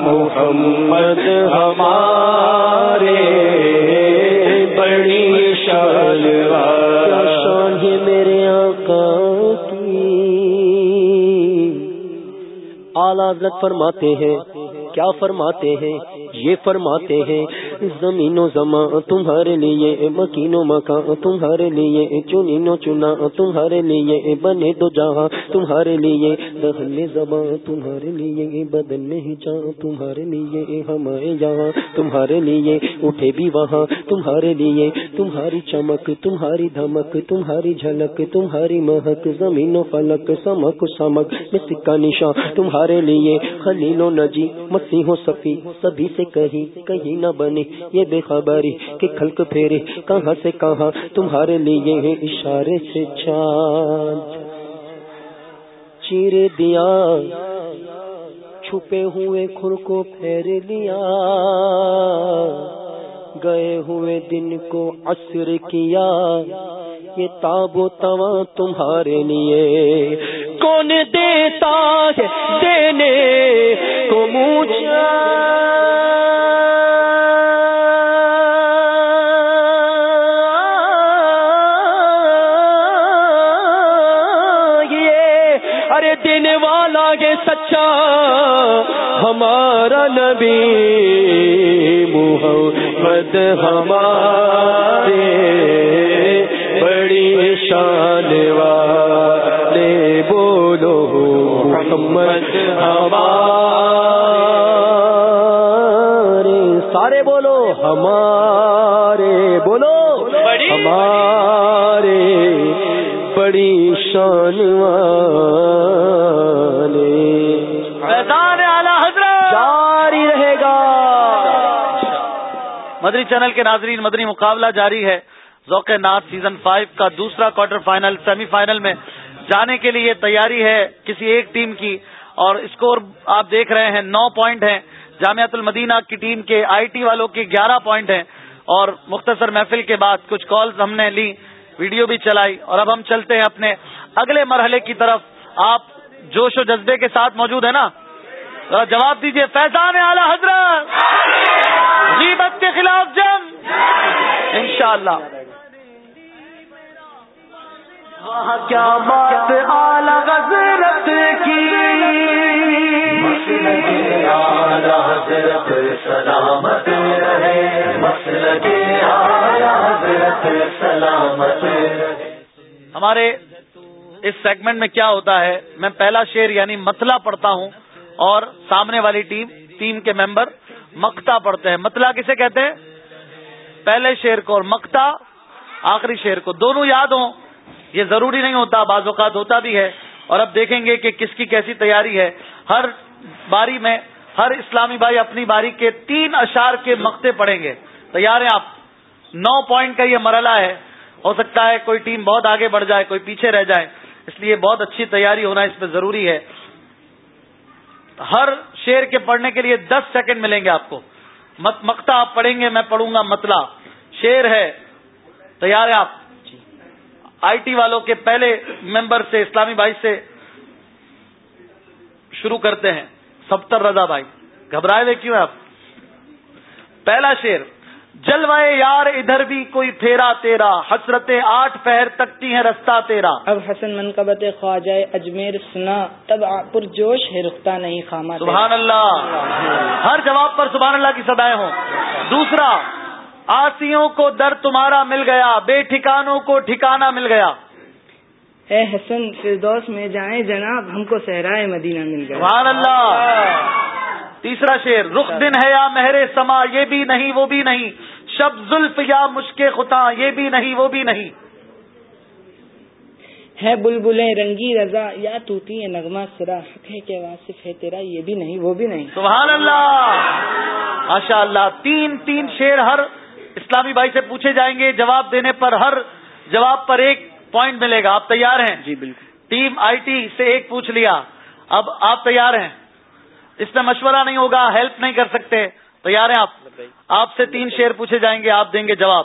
محمد ہمارے بڑی والا شان ہے میرے آقا کی۔ اعلی حضرت فرماتے ہیں کیا فرماتے ہیں؟ یہ فرماتے ہیں، زمین و زماں تمہارے لیے، مکین و مکان تمہارے لیے، چنین و چنا تمہارے لیے، بنے دو جہاں تمہارے لیے، دہن زباں تمہارے لیے، بدن میں ہی تمہارے لیے، ہمارے یہاں تمہارے لیے، اٹھے بھی وہاں تمہارے لیے، تمہاری چمک، تمہاری دھمک، تمہاری جھلک، تمہاری مہک، زمین و فلک، سمک سمک میں سکا نشان تمہارے لیے، خلیل و نجی مسیح و صفی سبھی سے کہیں کہیں نہ بنے یہ بے خبری کہ کھلک پھیرے۔ کہاں سے کہاں تمہارے لیے ہیں اشارے سے چاند۔ چیرے دیا۔ چھپے ہوئے کھر کو پھیر لیا۔ گئے ہوئے دن کو عصر کیا۔ یہ تاب و تمہارے لیے۔ کون دیتا ہے دینے کو مجھے ارے دینے والا یہ سچا ہمارا نبی محمد ہمارے ہمارے بولو ہمارے بڑی شان والے۔ جاری رہے گا۔ مدری چینل کے ناظرین مدری مقابلہ جاری ہے۔ ذوق نات سیزن فائیو کا دوسرا کوارٹر فائنل سیمی فائنل میں جانے کے لیے تیاری ہے کسی ایک ٹیم کی۔ اور اسکور آپ دیکھ رہے ہیں نو پوائنٹ ہیں۔ جامعت المدینہ کی ٹیم کے آئی ٹی والوں کے گیارہ پوائنٹ ہیں اور مختصر محفل کے بعد کچھ کالز ہم نے لی، ویڈیو بھی چلائی اور اب ہم چلتے ہیں اپنے اگلے مرحلے کی طرف۔ آپ جوش و جذبے کے ساتھ موجود ہیں نا؟ جواب دیجیے فیضان اعلی حضرت! غیبت کے خلاف جنگ! انشاءاللہ۔ وہاں کیا بات اعلی حضرت کی! حضرت سلامت رہے؟ مسلک حضرت سلامت ہمارے اس سیگمنٹ میں کیا ہوتا ہے؟ میں پہلا شیر یعنی متلا پڑھتا ہوں اور سامنے والی ٹیم ٹیم کے ممبر مکتا پڑھتے ہیں۔ متلا کسے کہتے ہیں؟ پہلے شیر کو اور مکتا آخری شیر کو۔ دونوں یاد ہوں۔ یہ ضروری نہیں ہوتا، بعض اوقات ہوتا بھی ہے۔ اور اب دیکھیں گے کہ کس کی کیسی تیاری ہے۔ ہر باری میں ہر اسلامی بھائی اپنی باری کے تین اشار کے مکتے پڑھیں گے۔ تیار ہیں آپ؟ نو پوائنٹ کا یہ مرحلہ ہے۔ ہو سکتا ہے کوئی ٹیم بہت آگے بڑھ جائے، کوئی پیچھے رہ جائے۔ اس لیے بہت اچھی تیاری ہونا اس میں ضروری ہے۔ ہر شیر کے پڑھنے کے لیے دس سیکنڈ ملیں گے آپ کو۔ مکتا آپ پڑھیں گے، میں پڑھوں گا متلا شیر ہے۔ تیار ہے آپ؟ آئی ٹی والوں کے پہلے ممبر سے، اسلامی بھائی سے شروع کرتے ہیں۔ سبتر رضا بھائی۔ گھبرائے ہوئے کیوں آپ؟ پہلا شیر جلوائے یار ادھر بھی کوئی پھیرا تیرا حسرتیں آٹھ پہر تکتی ہیں رستہ تیرا۔ اب حسن منقبت خواجہ اجمیر سنا تب پرجوش ہے رختہ نہیں خامہ سبحان اللہ۔ ہر جواب پر سبحان اللہ کی سدائے ہوں۔ دوسرا آسیوں کو در تمہارا مل گیا بے ٹھکانوں کو ٹھکانا مل گیا۔ اے حسن فردوس میں جائیں جناب ہم کو صحرائے مدینہ مل گیا سبحان اللہ۔ تیسرا شیر رخ دن ہے یا مہر سما یہ بھی نہیں وہ بھی نہیں۔ شب زلف یا مشک خطا یہ بھی نہیں وہ بھی نہیں۔ ہے بلبلیں رنگی رضا یا توتی نغمہ سرا حق ہے کہ واصف ہے تیرا یہ بھی نہیں وہ بھی نہیں۔ سبحان اللہ۔ ماشاء اللہ تین تین شیر ہر اسلامی بھائی سے پوچھے جائیں گے جواب دینے پر ہر جواب پر ایک پوائنٹ ملے گا آپ تیار ہیں؟ جی بالکل۔ ٹیم آئی ٹی سے ایک پوچھ لیا اب آپ تیار ہیں؟ اس میں مشورہ نہیں ہوگا ہیلپ نہیں کر سکتے تیار ہیں آپ؟ آپ سے تین شیر پوچھے جائیں گے آپ دیں گے جواب۔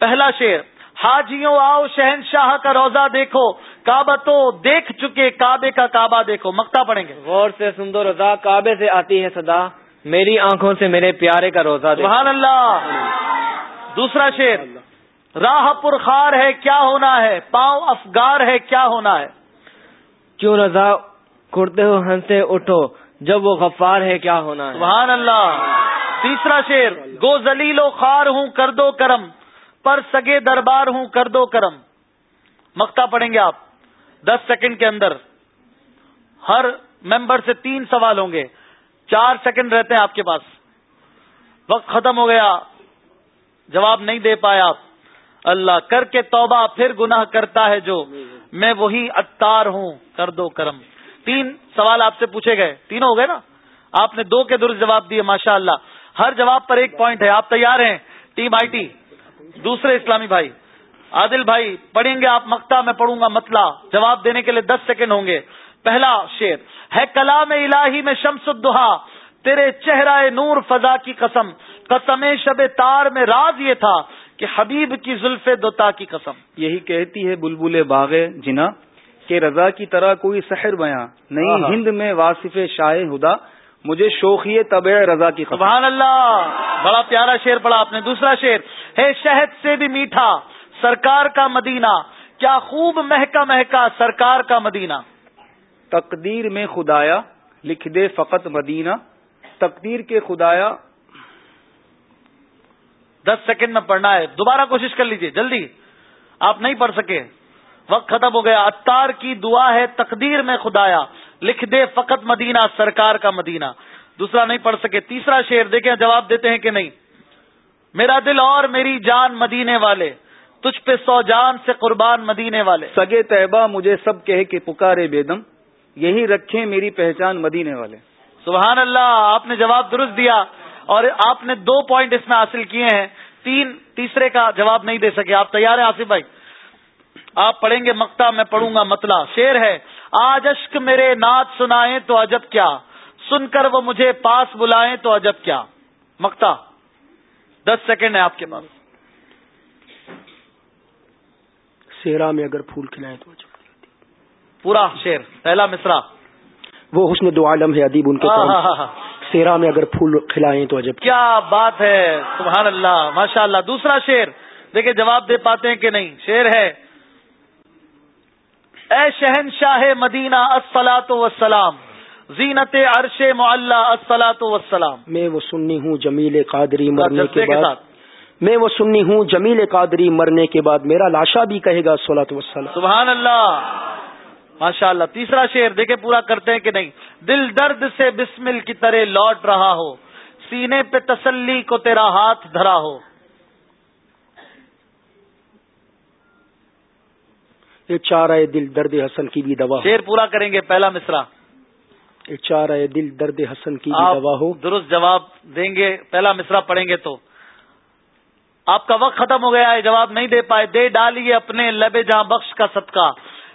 پہلا شیر حاجیوں آؤ شہنشاہ کا روزہ دیکھو کعبہ تو دیکھ چکے کعبے کا کعبہ دیکھو۔ مکتا پڑیں گے۔ غور سے سن دو رضا کعبے سے آتی ہے صدا میری آنکھوں سے میرے پیارے کا روزہ سبحان اللہ۔ دوسرا شیر راہ پر خار ہے کیا ہونا ہے؟ پاؤں افگار ہے کیا ہونا ہے؟ کیوں رضا کرتے ہو ہنسے اٹھو جب وہ غفار ہے کیا ہونا ہے؟ سبحان اللہ۔ تیسرا شیر گو زلیل و خار ہوں کر دو کرم۔ پر سگے دربار ہوں کر دو کرم۔ مکتا پڑیں گے آپ۔ دس سیکنڈ کے اندر۔ ہر ممبر سے تین سوال ہوں گے۔ چار سیکنڈ رہتے ہیں آپ کے پاس۔ وقت ختم ہو گیا۔ جواب نہیں دے پائے آپ۔ اللہ کر کے توبہ پھر گناہ کرتا ہے جو میں وہی اتار ہوں، کر دو کرم۔ تین سوال آپ سے پوچھے گئے، تینوں ہو گئے نا؟ آپ نے دو کے درست جواب دیے ماشاء اللہ ہر جواب پر ایک پوائنٹ ہے۔ آپ تیار ہیں؟ ٹیم آئی ٹی دوسرے اسلامی بھائی۔ عادل بھائی، پڑھیں گے آپ مکتا میں پڑھوں گا متلا جواب دینے کے لیے دس سیکنڈ ہوں گے۔ پہلا شیر ہے کلام الہی میں شمس الدہا، تیرے چہرہ نور فضا کی قسم۔ قسم شب تار میں راز یہ تھا۔ کہ حبیب کی زلف دوتا کی قسم۔ یہی کہتی ہے بلبل باغ جنا کہ رضا کی طرح کوئی سحر بیاں۔ نہیں ہند میں واصف شاہ ہدا مجھے شوقی طبع رضا کی قسم۔ سبحان اللہ بڑا پیارا شیر پڑا آپ نے۔ دوسرا شیر ہے شہد سے بھی میٹھا سرکار کا مدینہ کیا خوب مہکا مہکا سرکار کا مدینہ۔ تقدیر میں خدایا لکھ دے فقط مدینہ۔ تقدیر کے خدایا دس سیکنڈ میں پڑھنا ہے۔ دوبارہ کوشش کر لیجیے جلدی۔ آپ نہیں پڑھ سکے۔ وقت ختم ہو گیا۔ اتار کی دعا ہے تقدیر میں خدایا۔ لکھ دے فقط مدینہ سرکار کا مدینہ۔ دوسرا نہیں پڑھ سکے۔ تیسرا شعر دیکھیں جواب دیتے ہیں کہ نہیں۔ میرا دل اور میری جان مدینے والے تجھ پہ سو جان سے قربان مدینے والے۔ سگے طیبہ مجھے سب کہے کہ پکارے بیدم یہی رکھے میری پہچان مدینے والے۔ سبحان اللہ آپ نے جواب درست دیا۔ اور آپ نے دو پوائنٹ اس میں حاصل کیے ہیں۔ تین تیسرے کا جواب نہیں دے سکے۔ آپ تیار ہیں آصف بھائی؟ آپ پڑھیں گے مکتا میں پڑھوں گا متلا شیر ہے آج اشک میرے نعت سنائیں تو عجب کیا۔ سن کر وہ مجھے پاس بلائیں تو عجب کیا۔ مکتا دس سیکنڈ ہے آپ کے پاس۔ سیرا میں اگر پھول کھلائیں تو پورا شیر پہلا مصرا وہ حسن دو عالم ہے ادیب ان کے سیرا میں اگر پھول کھلائیں تو عجب کیا بات ہے سبحان اللہ ماشاء اللہ دوسرا شیر دیکھیں جواب دے پاتے ہیں کہ نہیں شیر ہے۔ اے شہن شاہ مدینہ اسلاۃ وسلام زینت عرش معلّہ اسلاۃ وسلام میں وہ سننی ہوں جمیل قادری مرنے کے بعد۔ میں وہ سننی ہوں جمیل قادری مرنے کے بعد۔ میرا لاشا بھی کہے گا سولہ وسلام سبحان اللہ۔ ماشاء اللہ تیسرا شعر دیکھیں پورا کرتے ہیں کہ نہیں۔ دل درد سے بسمل کی طرح لوٹ رہا ہو سینے پہ تسلی کو تیرا ہاتھ دھرا ہو۔ یہ چارہ دل درد حسن کی بھی دوا شیر پورا کریں گے پہلا مصرا یہ چارہ دل درد حسن کی بھی دوا ہو۔ درست جواب دیں گے پہلا مصرا پڑھیں گے تو۔ آپ کا وقت ختم ہو گیا ہے جواب نہیں دے پائے۔ دے ڈالیے اپنے لبے جہاں بخش کا صدقہ۔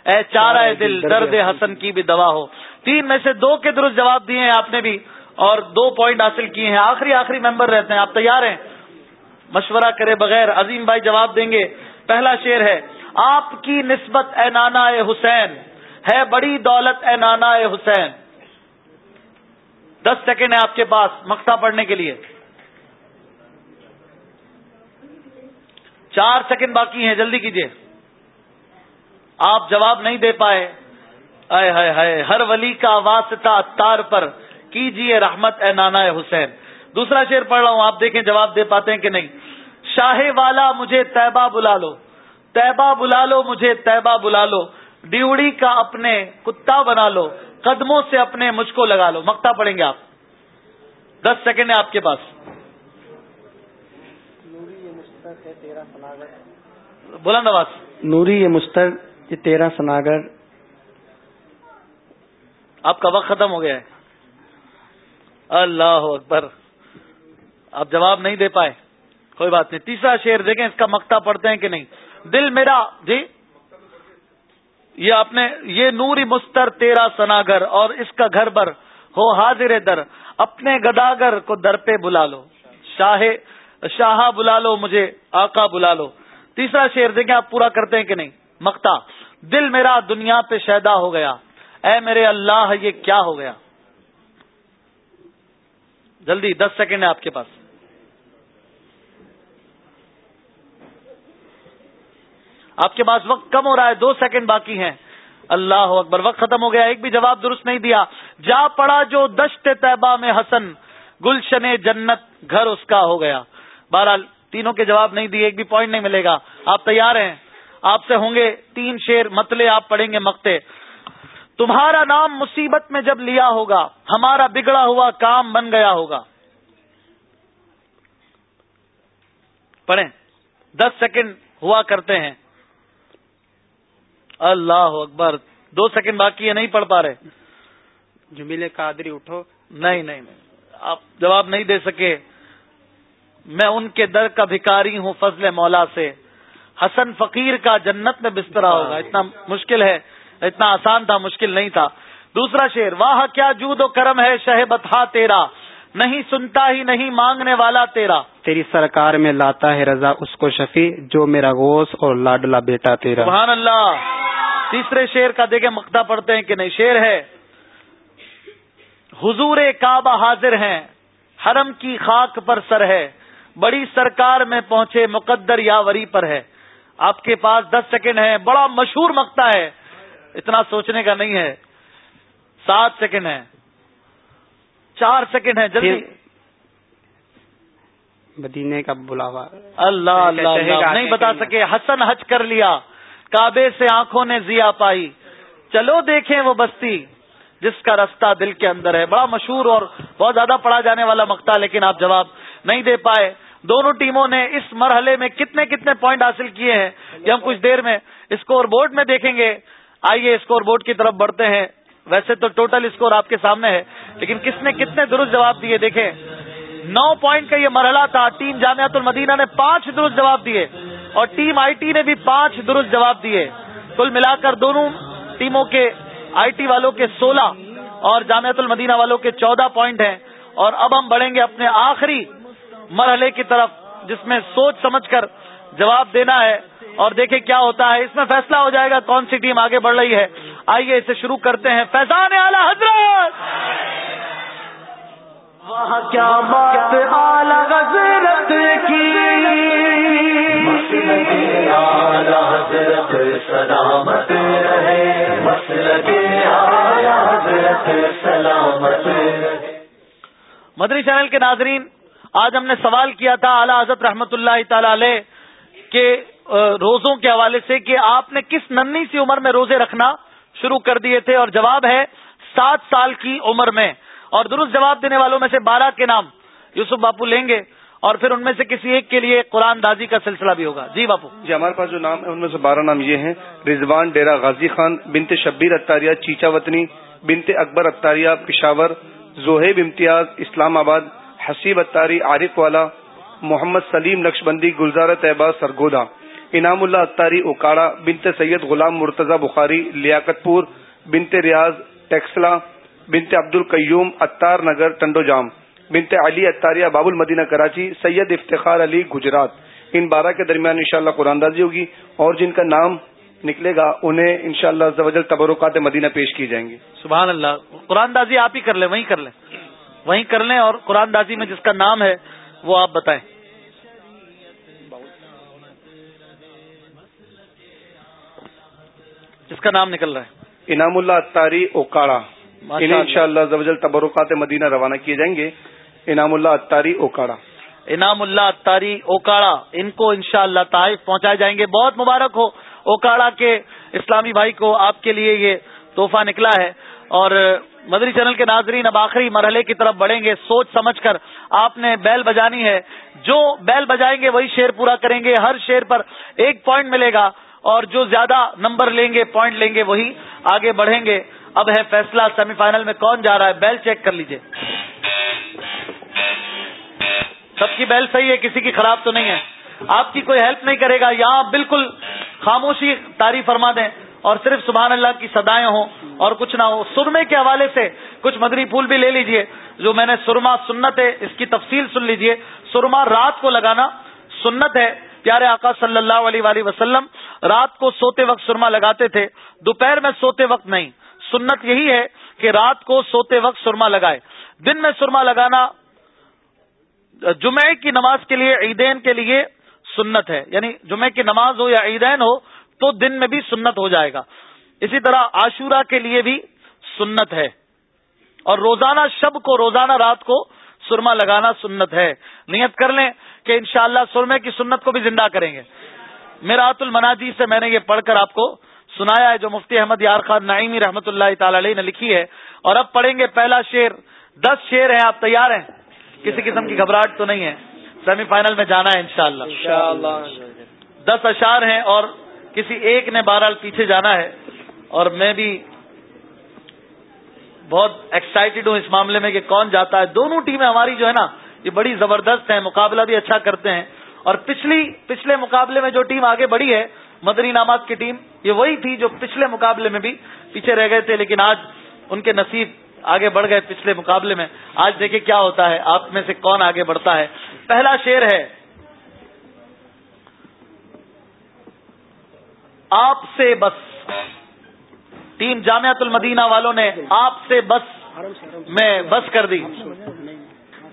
اے چارہ دل درد حسن کی بھی دوا ہو۔ تین میں سے دو کے درست جواب دیے ہیں آپ نے بھی اور دو پوائنٹ حاصل کیے ہیں۔ آخری آخری ممبر رہتے ہیں آپ تیار ہیں؟ مشورہ کرے بغیر عظیم بھائی جواب دیں گے۔ پہلا شعر ہے آپ کی نسبت اے نانا اے حسین ہے بڑی دولت اے نانا اے حسین۔ دس سیکنڈ ہے آپ کے پاس مکتا پڑھنے کے لیے۔ چار سیکنڈ باقی ہیں جلدی کیجیے آپ جواب نہیں دے پائے۔ اے ہائے ہائے ہر ولی کا واسطہ اتار پر کیجیے رحمت اے نانا اے حسین۔ دوسرا شعر پڑھ رہا ہوں آپ دیکھیں جواب دے پاتے ہیں کہ نہیں۔ شاہ والا مجھے طیبہ بلا لو طیبہ بلا لو مجھے طیبہ بلا لو۔ ڈیوڑی کا اپنے کتا بنا لو قدموں سے اپنے مجھ کو لگا لو۔ مکتا پڑیں گے آپ۔ دس سیکنڈ ہے آپ کے پاس۔ بلند آواز۔ نوری یہ مستر جی، یہ تیرا سناگر۔ آپ کا وقت ختم ہو گیا ہے۔ اللہ اکبر۔ آپ جواب نہیں دے پائے۔ کوئی بات نہیں۔ تیسرا شعر دیکھیں، اس کا مکتا پڑھتے ہیں کہ نہیں۔ دل میرا جی یہ اپنے یہ نوری مستر تیرا سناگر اور اس کا گھر بر ہو حاضر در۔ اپنے گداگر کو در پہ بلا لو۔ شاہ شاہ بلا لو، مجھے آقا بلا لو۔ تیسرا شعر دیکھیں، آپ پورا کرتے ہیں کہ نہیں؟ مکتا دل میرا دنیا پہ شیدا ہو گیا۔ اے میرے اللہ، یہ کیا ہو گیا؟ جلدی، دس سیکنڈ ہے آپ کے پاس۔ آپ کے پاس وقت کم ہو رہا ہے، دو سیکنڈ باقی ہیں۔ اللہ اکبر، وقت ختم ہو گیا۔ ایک بھی جواب درست نہیں دیا۔ جا پڑا جو دشت طیبہ میں حسن، گلشن جنت، گھر اس کا ہو گیا۔ بہرحال تینوں کے جواب نہیں دیے، ایک بھی پوائنٹ نہیں ملے گا۔ آپ تیار ہیں؟ آپ سے ہوں گے تین شیر متلے آپ پڑھیں گے مکتے تمہارا نام مصیبت میں جب لیا ہوگا ہمارا بگڑا ہوا کام بن گیا ہوگا۔ پڑھیں دس سیکنڈ ہوا کرتے ہیں۔ اللہ اکبر دو سیکنڈ باقی ہے نہیں پڑھ پا رہے۔ جمیل قادری اٹھو۔ نہیں نہیں نہیں۔ آپ جواب نہیں دے سکے۔ میں ان کے در کا بھکاری ہوں فضل مولا سے۔ حسن فقیر کا جنت میں بسترا ہوگا. اتنا مشکل ہے. اتنا آسان تھا مشکل نہیں تھا. دوسرا شعر واہ کیا جود و کرم ہے شہ بتہ تیرا. نہیں سنتا ہی نہیں مانگنے والا تیرا. تیری سرکار میں لاتا ہے رضا اس کو شفیع جو میرا گوش اور لاڈلا بیٹا تیرا. سبحان اللہ. تیسرے شیر کا دیکھیں مکتا پڑھتے ہیں کہ نہیں. شیر ہے حضور کعبہ حاضر ہیں حرم کی خاک پر سر ہے بڑی سرکار میں پہنچے مقدر یا وری پر ہے. آپ کے پاس دس سیکنڈ ہے بڑا مشہور مکتا ہے۔ اتنا سوچنے کا نہیں ہے۔ سات سیکنڈ ہے چار سیکنڈ ہے جلدی۔ مدینے کا بلاوا۔ اللہ اللہ نہیں بتا سکے حسن حج کر لیا۔ کعبے سے آنکھوں نے زیا پائی۔ چلو دیکھیں وہ بستی جس کا رستہ دل کے اندر ہے۔ بڑا مشہور اور بہت زیادہ پڑھا جانے والا مکتا لیکن آپ جواب نہیں دے پائے۔ دونوں ٹیموں نے اس مرحلے میں کتنے کتنے پوائنٹ حاصل کیے ہیں، یہ ہم کچھ دیر میں اسکور بورڈ میں دیکھیں گے۔ آئیے اسکور بورڈ کی طرف بڑھتے ہیں۔ ویسے تو ٹوٹل اسکور آپ کے سامنے ہے، لیکن کس نے کتنے درست جواب دیے دیکھیں۔ نو پوائنٹ کا یہ مرحلہ تھا۔ ٹیم جامعت المدینہ نے پانچ درست جواب دیے اور ٹیم آئی ٹی نے بھی پانچ درست جواب دیے۔ کل ملا کر دونوں ٹیموں کے آئی ٹی والوں کے سولہ اور جامعت المدینہ والوں کے چودہ پوائنٹ ہیں۔ اور اب ہم بڑھیں گے اپنے آخری مرحلے کی طرف جس میں سوچ سمجھ کر جواب دینا ہے۔ اور دیکھیں کیا ہوتا ہے۔ اس میں فیصلہ ہو جائے گا کون سی ٹیم آگے بڑھ رہی ہے۔ آئیے اسے شروع کرتے ہیں۔ فیضان اعلی حضرت! کیا بات حضرت کی۔ سلامت سلامت مدری چینل کے ناظرین آج ہم نے سوال کیا تھا اعلی حضرت رحمت اللہ تعالی علیہ کے روزوں کے حوالے سے کہ آپ نے کس ننی سی عمر میں روزے رکھنا شروع کر دیے تھے اور جواب ہے سات سال کی عمر میں۔ اور درست جواب دینے والوں میں سے بارہ کے نام یوسف باپو لیں گے اور پھر ان میں سے کسی ایک کے لیے قرآن دازی کا سلسلہ بھی ہوگا۔ جی باپو۔ جی ہمارے پاس جو نام ہے، ان میں سے بارہ نام یہ ہیں۔ رضوان ڈیرا غازی خان بنتے شبیر اتاریہ چیچا وطنی بنتے اکبر اتاریہ پشاور، زہیب امتیاز، اسلام آباد حسیب اتاری عارف والا، محمد سلیم نقش بندی گلزار طیبہ سرگودا انعام اللہ اتاری اوکاڑا بنتے سید غلام مرتضی بخاری لیاقت پور بنتے ریاض، ٹیکسلا بنتے عبد القیوم اتار نگر، ٹنڈو جام، بنت علی اتاریہ باب المدینہ، کراچی، سید افتخار علی، گجرات۔ ان بارہ کے درمیان انشاءاللہ قرآن دازی ہوگی اور جن کا نام نکلے گا، انہیں انشاءاللہ شاء اللہ تبرکات مدینہ پیش کی جائیں گے۔ سبحان اللہ۔ قرآن دازی آپ ہی کر لیں، وہیں کر لیں۔ وہیں کر لیں اور قرآن دازی میں جس کا نام ہے وہ آپ بتائیں۔ جس کا نام نکل رہا ہے۔ انعام اللہ اتاری اوکاڑا۔ انہیں ان شاء اللہ تبرکات مدینہ روانہ کیے جائیں گے۔ انعام اللہ اتاری اوکاڑا۔ انعام اللہ اتاری اوکاڑا۔ ان کو ان شاء اللہ تعائف پہنچائے جائیں گے۔ بہت مبارک ہو اوکاڑا کے اسلامی بھائی کو آپ کے لیے یہ تحفہ نکلا ہے۔ اور مدری چینل کے ناظرین، اب آخری مرحلے کی طرف بڑھیں گے۔ سوچ سمجھ کر آپ نے بیل بجانی ہے۔ جو بیل بجائیں گے، وہی شیر پورا کریں گے۔ ہر شیر پر ایک پوائنٹ ملے گا اور جو زیادہ نمبر لیں گے پوائنٹ لیں گے، وہی آگے بڑھیں گے۔ اب ہے فیصلہ سیمی فائنل میں کون جا رہا ہے؟ بیل چیک کر لیجیے۔ سب کی بیل صحیح ہے، کسی کی خراب تو نہیں ہے۔ آپ کی کوئی ہیلپ نہیں کرے گا یہاں بالکل خاموشی تعریف فرما دیں۔ اور صرف سبحان اللہ کی سدائیں ہوں اور کچھ نہ ہو سرمے کے حوالے سے کچھ مدری پھول بھی لے لیجیے، جو میں نے سرما سنت ہے، اس کی تفصیل سن لیجیے۔ سرما رات کو لگانا سنت ہے۔ پیارے آقا صلی اللہ علیہ وآلہ وسلم، رات کو سوتے وقت سرما لگاتے تھے۔ دوپہر میں سوتے وقت نہیں۔ سنت یہی ہے کہ رات کو سوتے وقت سرما لگائے۔ دن میں سرما لگانا جمعے کی نماز کے لیے، عیدین کے لیے سنت ہے۔ یعنی جمعے کی نماز ہو یا عیدین ہو تو دن میں بھی سنت ہو جائے گا۔ اسی طرح عاشورہ کے لیے بھی سنت ہے۔ اور روزانہ شب کو روزانہ رات کو سرما لگانا سنت ہے۔ نیت کر لیں کہ انشاءاللہ سرمے کی سنت کو بھی زندہ کریں گے۔ میرا المناجی سے میں نے یہ پڑھ کر آپ کو سنایا ہے جو مفتی احمد یار خان نعیمی رحمت اللہ تعالی علیہ نے لکھی ہے۔ اور اب پڑھیں گے پہلا شیر دس شیر ہیں آپ تیار ہیں؟ کسی قسم کی گھبراہٹ تو نہیں ہے۔ سیمی فائنل میں جانا ہے انشاءاللہ۔ دس اشار ہیں اور کسی ایک نے بہرحال پیچھے جانا ہے اور میں بھی بہت ایکسائٹیڈ ہوں اس معاملے میں کہ کون جاتا ہے۔ دونوں ٹیمیں ہماری جو ہے نا، یہ بڑی زبردست ہیں، مقابلہ بھی اچھا کرتے ہیں۔ اور پچھلی، پچھلے مقابلے میں جو ٹیم آگے بڑھی ہے، مدنی نامات کی ٹیم، یہ وہی تھی جو پچھلے مقابلے میں بھی پیچھے رہ گئے تھے۔ لیکن آج ان کے نصیب آگے بڑھ گئے پچھلے مقابلے میں۔ آج دیکھیں کیا ہوتا ہے۔ آپ میں سے کون آگے بڑھتا ہے۔ پہلا شیر ہے آپ سے بس۔ ٹیم جامعت المدینہ والوں نے آپ سے بس میں بس کر دی۔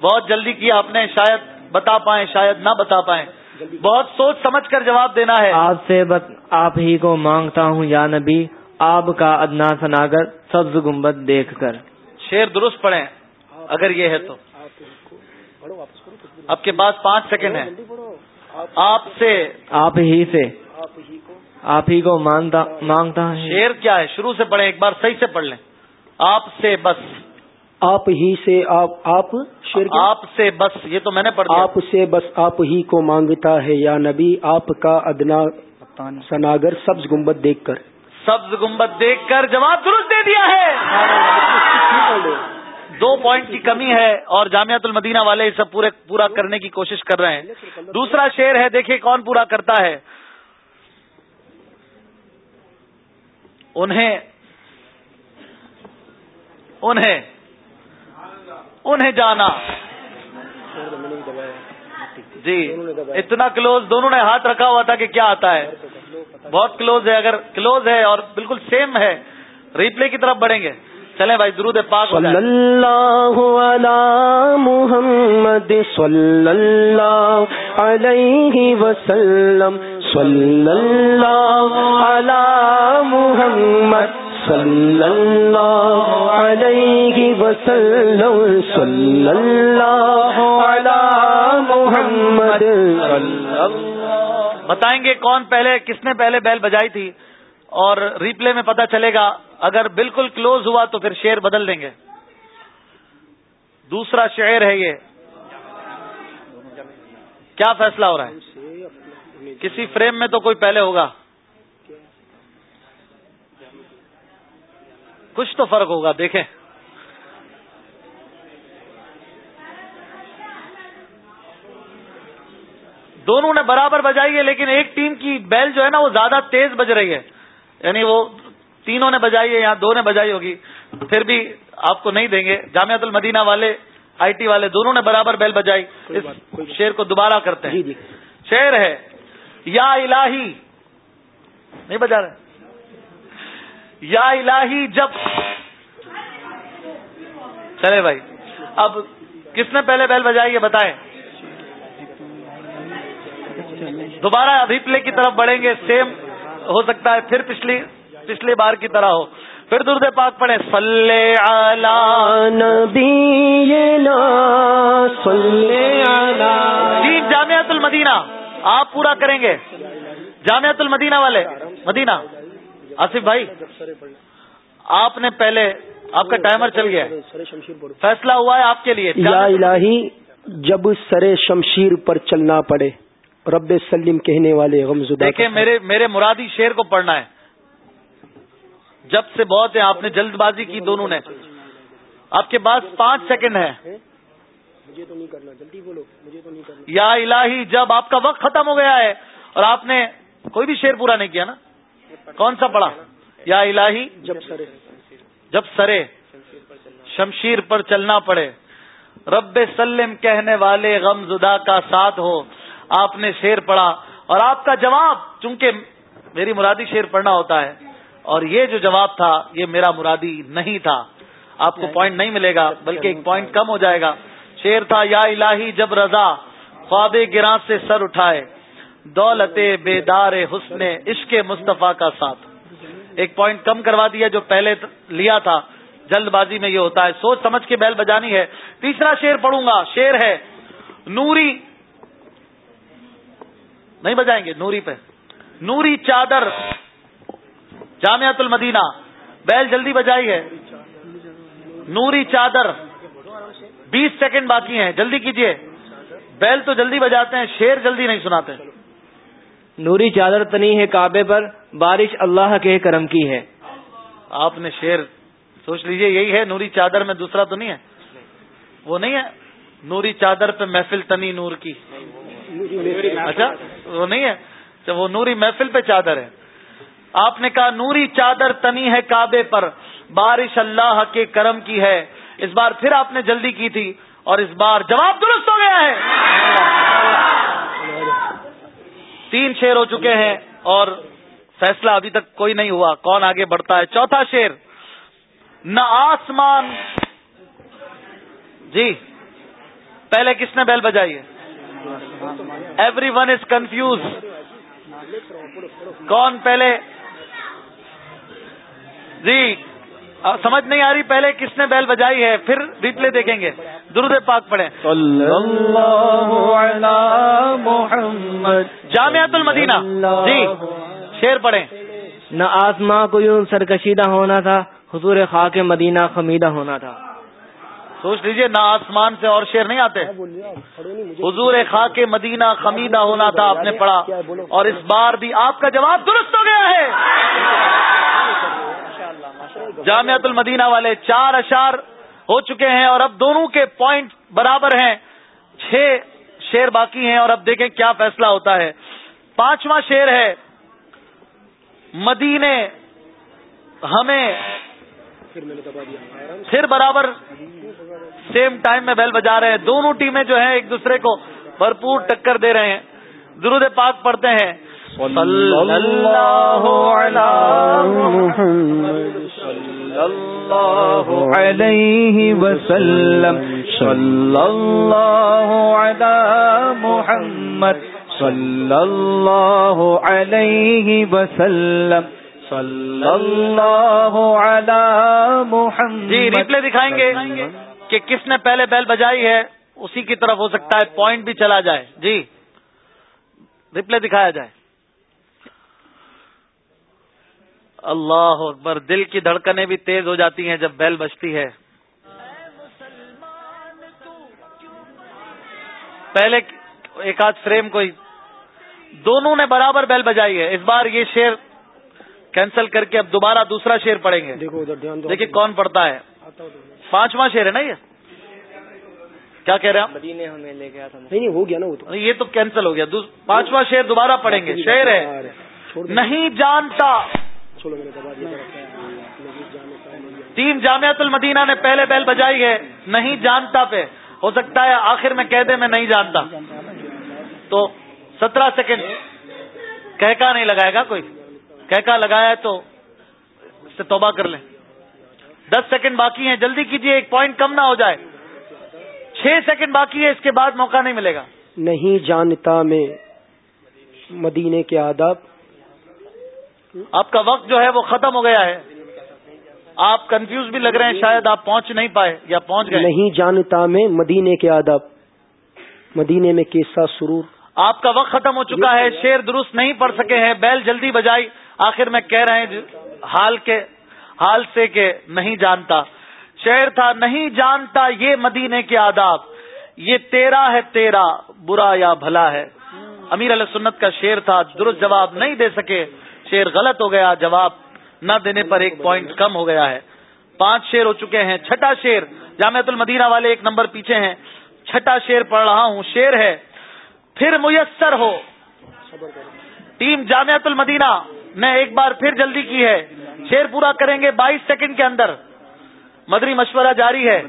بہت جلدی کیا آپ نے شاید بتا پائیں شاید نہ بتا پائیں۔ بہت سوچ سمجھ کر جواب دینا ہے۔ آپ سے بس آپ ہی کو مانگتا ہوں یا نبی آپ کا ادنا سناگر سبز گنبد دیکھ کر۔ شیر درست پڑھیں اگر یہ ہے تو۔ آپ کے پاس پانچ سیکنڈ ہے آپ سے۔ آپ ہی سے۔ آپ ہی کو مانگتا ہے۔ شیر کیا ہے؟ شروع سے پڑھیں ایک بار صحیح سے پڑھ لیں۔ آپ سے بس۔ آپ ہی سے آپ آپ شیر آپ سے بس یہ تو میں نے پڑھا آپ سے بس آپ ہی کو مانگتا ہے یا نبی آپ کا ادنا سناگر سبز گنبد دیکھ کر۔ سبز گنبد دیکھ کر جواب درست دے دیا ہے۔ دو پوائنٹ کی کمی ہے اور جامعت المدینہ والے سب پورے پورا کرنے کی کوشش کر رہے ہیں۔ دوسرا شیر ہے دیکھیں کون پورا کرتا ہے۔ انہیں انہیں انہیں جانا جی اتنا کلوز دونوں نے ہاتھ رکھا ہوا تھا کہ کیا آتا ہے بہت کلوز ہے اگر کلوز ہے اور بالکل سیم ہے ریپلے کی طرف بڑھیں گے چلیں بھائی درود پاک صلی اللہ علی محمد صلی اللہ علیہ وسلم۔ صلی اللہ علی محمد صلی اللہ علیہ وسلم. صلی اللہ علی محمد. بتائیں گے کون پہلے، کس نے پہلے بیل بجائی تھی؟ اور ریپلے میں پتا چلے گا، اگر بالکل کلوز ہوا تو پھر شیر بدل دیں گے۔ دوسرا شعر ہے یہ۔ کیا فیصلہ ہو رہا ہے؟ کسی فریم میں تو کوئی پہلے ہوگا؟ کچھ تو فرق ہوگا دیکھیں۔ دونوں نے برابر بجائی ہے لیکن ایک ٹیم کی بیل جو ہے نا وہ زیادہ تیز بج رہی ہے۔ یعنی وہ تینوں نے بجائی ہے یا دو نے بجائی ہوگی۔ پھر بھی آپ کو نہیں دیں گے۔ جامعت المدینہ والے آئی ٹی والے دونوں نے برابر بیل بجائی۔ اس شیر کو دوبارہ کرتے ہیں۔ شیر ہے یا الہی نہیں بجا رہے یا الہی جب چلے بھائی، اب کس نے پہلے بیل بجائی یہ بتائیں؟ دوبارہ ریپلے کی طرف بڑھیں گے سیم ہو سکتا ہے، پھر پچھلی پچھلی بار کی طرح ہو۔ پھر درد پاک پڑھیں۔ صلی جی جامعت المدینہ۔ آپ پورا کریں گے؟ جامعت المدینہ والے مدینہ۔ آصف بھائی آپ نے پہلے آپ کا ٹائمر چل گیا فیصلہ ہوا ہے آپ کے لیے۔ یا الہی جب سر شمشیر پر چلنا پڑے رب سلیم کہنے والے دیکھیں میرے میرے مرادی شیر کو پڑھنا ہے۔ جب سے بہت ہے آپ نے جلد بازی کی دونوں نے۔ آپ کے پاس پانچ سیکنڈ ہے مجھے تو نہیں کرنا جلدی بولو مجھے تو نہیں کرنا۔ یا الہی جب آپ کا وقت ختم ہو گیا ہے اور آپ نے کوئی بھی شیر پورا نہیں کیا نا کون سا پڑا یا الہی؟ جب سرے۔ جب سرے۔ شمشیر پر چلنا پڑے۔ رب سلم کہنے والے غم زدہ کا ساتھ ہو۔ آپ نے شیر پڑھا۔ اور آپ کا جواب چونکہ میری مرادی شیر پڑھنا ہوتا ہے اور یہ جو جواب تھا یہ میرا مرادی نہیں تھا۔ آپ کو پوائنٹ نہیں ملے گا بلکہ ایک پوائنٹ کم ہو جائے گا۔ شیر تھا، یا الہی جب رضا، خواب گراں سے سر اٹھائے۔ دولت بیدار حسن عشق مصطفیٰ کا ساتھ۔ ایک پوائنٹ کم کروا دیا جو پہلے لیا تھا۔ جلد بازی میں یہ ہوتا ہے۔ سوچ سمجھ کے بیل بجانی ہے۔ تیسرا شیر پڑھوں گا۔ شیر ہے، نوری۔ نہیں بجائیں گے، نوری پہ۔ نوری چادر جامعت المدینہ۔ بیل جلدی بجائی ہے۔ نوری چادر۔ بیس سیکنڈ باقی ہیں جلدی کیجیے بیل تو جلدی بجاتے ہیں شیر جلدی نہیں سناتے۔ نوری چادر تنی ہے کعبے پر بارش اللہ کے کرم کی ہے۔ آپ نے شیر سوچ لیجیے یہی ہے نوری چادر میں دوسرا تو نہیں ہے؟ وہ نہیں ہے؟ نوری چادر پہ محفل تنی نور کی۔ اچھا وہ نہیں ہے؟ وہ نوری محفل پہ چادر ہے۔ آپ نے کہا نوری چادر تنی ہے کعبے پر بارش اللہ کے کرم کی ہے۔ اس بار پھر آپ نے جلدی کی تھی اور اس بار جواب درست ہو گیا ہے۔ تین شیر ہو چکے ہیں اور فیصلہ ابھی تک کوئی نہیں ہوا۔ کون آگے بڑھتا ہے؟ چوتھا شیر۔ نہ آسمان۔ جی۔ پہلے کس نے بیل بجائی ہے؟ ایوری ون از کنفیوز کون پہلے؟ جی۔ سمجھ نہیں آ رہی پہلے کس نے بیل بجائی ہے؟ پھر ریپلے دیکھیں گے۔ درود پاک پڑھیں۔ جامعت المدینہ۔ جی شیر پڑھیں۔ نہ آسماں کو یوں سرکشیدہ ہونا تھا حضور خاک مدینہ خمیدہ ہونا تھا۔ سوچ لیجیے نہ آسمان سے اور شیر نہیں آتے۔ حضور خاک مدینہ خمیدہ ہونا تھا آپ نے پڑھا۔ اور اس بار بھی آپ کا جواب درست ہو گیا ہے۔ جامعت المدینہ والے چار اشار ہو چکے ہیں اور اب دونوں کے پوائنٹ برابر ہیں۔ چھ شیر باقی ہیں اور اب دیکھیں کیا فیصلہ ہوتا ہے۔ پانچواں شیر ہے، مدینے ہمیں پھر برابر سیم ٹائم میں بیل بجا رہے ہیں۔ دونوں ٹیمیں جو ہیں ایک دوسرے کو بھرپور ٹکر دے رہے ہیں۔ درود پاک پڑھتے ہیں۔ علیہ وسلم. صلی اللہ علی محمد صلی اللہ علیہ وسلم. صلی اللہ علی محمد. جی ریپلے دکھائیں گے کہ کس نے پہلے بیل بجائی ہے، اسی کی طرف ہو سکتا ہے پوائنٹ بھی چلا جائے۔ جی ریپلے دکھایا جائے۔ اللہ اکبر دل کی دھڑکنیں بھی تیز ہو جاتی ہیں جب بیل بجتی ہے۔ پہلے ایک آدھ فریم کوئی۔ دونوں نے برابر بیل بجائی ہے۔ اس بار یہ شیر کینسل کر کے اب دوبارہ دوسرا شیر پڑیں گے۔ دیکھیے کون پڑتا ہے۔ پانچواں شیر ہے نا یہ؟ کیا کہہ رہے ہیں مدینے ہمیں لے گیا تھا۔ نہیں ہو گیا نا وہ تو۔ یہ تو کینسل ہو گیا۔ پانچواں شیر دوبارہ پڑھیں گے۔ شیر ہے۔ نہیں جانتا۔ ٹیم جامعت المدینہ نے پہلے بیل بجائی ہے نہیں جانتا پہ۔ ہو سکتا ہے آخر میں کہہ دے میں نہیں جانتا۔ تو سترہ سیکنڈ۔ کہکا نہیں لگائے گا کوئی؟ کہکا لگایا ہے تو اس سے توبہ کر لیں۔ دس سیکنڈ باقی ہیں۔ جلدی کیجیے ایک پوائنٹ کم نہ ہو جائے۔ چھ سیکنڈ باقی ہے اس کے بعد موقع نہیں ملے گا۔ نہیں جانتا میں مدینے کے آداب آپ کا وقت جو ہے وہ ختم ہو گیا ہے۔ آپ کنفیوز بھی لگ رہے ہیں شاید آپ پہنچ نہیں پائے یا پہنچ گئے۔ نہیں جانتا میں مدینے کے آداب مدینے میں کیسا سرور۔ آپ کا وقت ختم ہو چکا ہے شیر درست نہیں پڑھ سکے ہیں بیل جلدی بجائی۔ آخر میں کہہ رہے ہیں حال کے حال سے کہ نہیں جانتا۔ شعر تھا نہیں جانتا یہ مدینے کے آداب۔ یہ تیرا ہے تیرا برا یا بھلا ہے۔ امیر علیہ سنت کا شعر تھا درست جواب نہیں دے سکے۔ شیر غلط ہو گیا، جواب نہ دینے پر ایک پوائنٹ کم ہو گیا ہے۔ پانچ شیر ہو چکے ہیں، چھٹا شیر۔ جامعت المدینہ والے ایک نمبر پیچھے ہیں۔ چھٹا شیر پڑھ رہا ہوں، شیر ہے۔ پھر میسر ہو۔ ٹیم جامعت المدینہ نے ایک بار پھر جلدی کی ہے۔ شیر پورا کریں گے بائیس سیکنڈ کے اندر۔ مدری مشورہ جاری ہے۔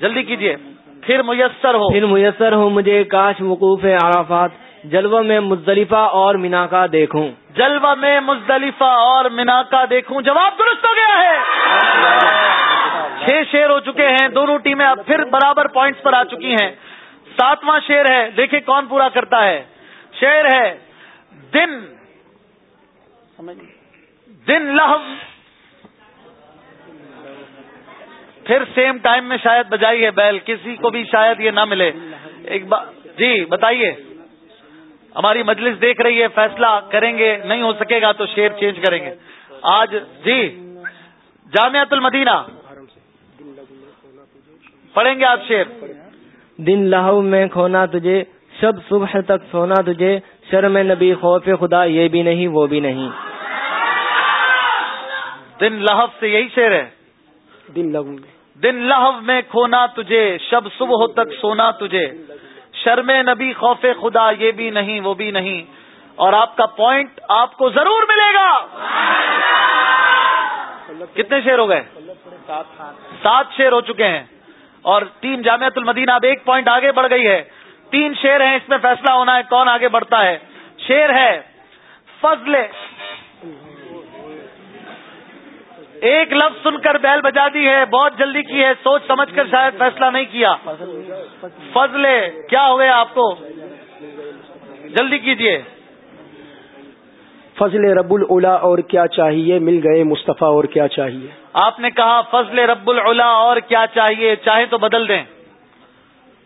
جلدی کیجیے پھر میسر ہو۔ پھر میسر ہو، مجھے کاش وقوف عرفات جلوہ میں مزدلفہ اور مینا کا دیکھوں۔ جلوہ میں مزدلفہ اور مینا کا دیکھوں، جواب درست ہو گیا ہے۔ چھ شیر ہو چکے ہیں، دونوں ٹیمیں اب پھر برابر پوائنٹس پر آ چکی ہیں۔ ساتواں شیر ہے، دیکھیں کون پورا کرتا ہے۔ شیر ہے، دن دن لہو۔ پھر سیم ٹائم میں شاید بجائی ہے بیل، کسی کو بھی شاید یہ نہ ملے۔ ایک بار جی بتائیے۔ ہماری مجلس دیکھ رہی ہے فیصلہ کریں گے نہیں ہو سکے گا تو شیر چینج کریں گے۔ آج جی جامعت المدینہ۔ پڑھیں گے آپ شیر۔ دن لہو میں کھونا تجھے شب صبح تک سونا تجھے۔ شرم نبی خوف خدا یہ بھی نہیں وہ بھی نہیں۔ دن لہب سے یہی شیر ہے۔ دن لہو دن لہو میں کھونا تجھے شب صبح تک سونا تجھے۔ شرم نبی، خوف خدا، یہ بھی نہیں، وہ بھی نہیں۔ اور آپ کا پوائنٹ آپ کو ضرور ملے گا۔ کتنے شیر ہو گئے؟ سات شیر ہو چکے ہیں۔ اور ٹیم جامعت المدینہ اب ایک پوائنٹ آگے بڑھ گئی ہے۔ تین شیر ہیں، اس میں فیصلہ ہونا ہے کون آگے بڑھتا ہے۔ شیر ہے، فضل ایک لفظ سن کر بیل بجا دی ہے بہت جلدی کی ہے سوچ سمجھ کر شاید فیصلہ نہیں کیا۔ فضل کیا ہو گیا آپ کو؟ جلدی کیجیے فضل رب الا اور کیا چاہیے؟ مل گئے مصطفیٰ اور کیا چاہیے؟ آپ نے کہا فضل رب العلا اور کیا چاہیے؟ چاہے تو بدل دیں۔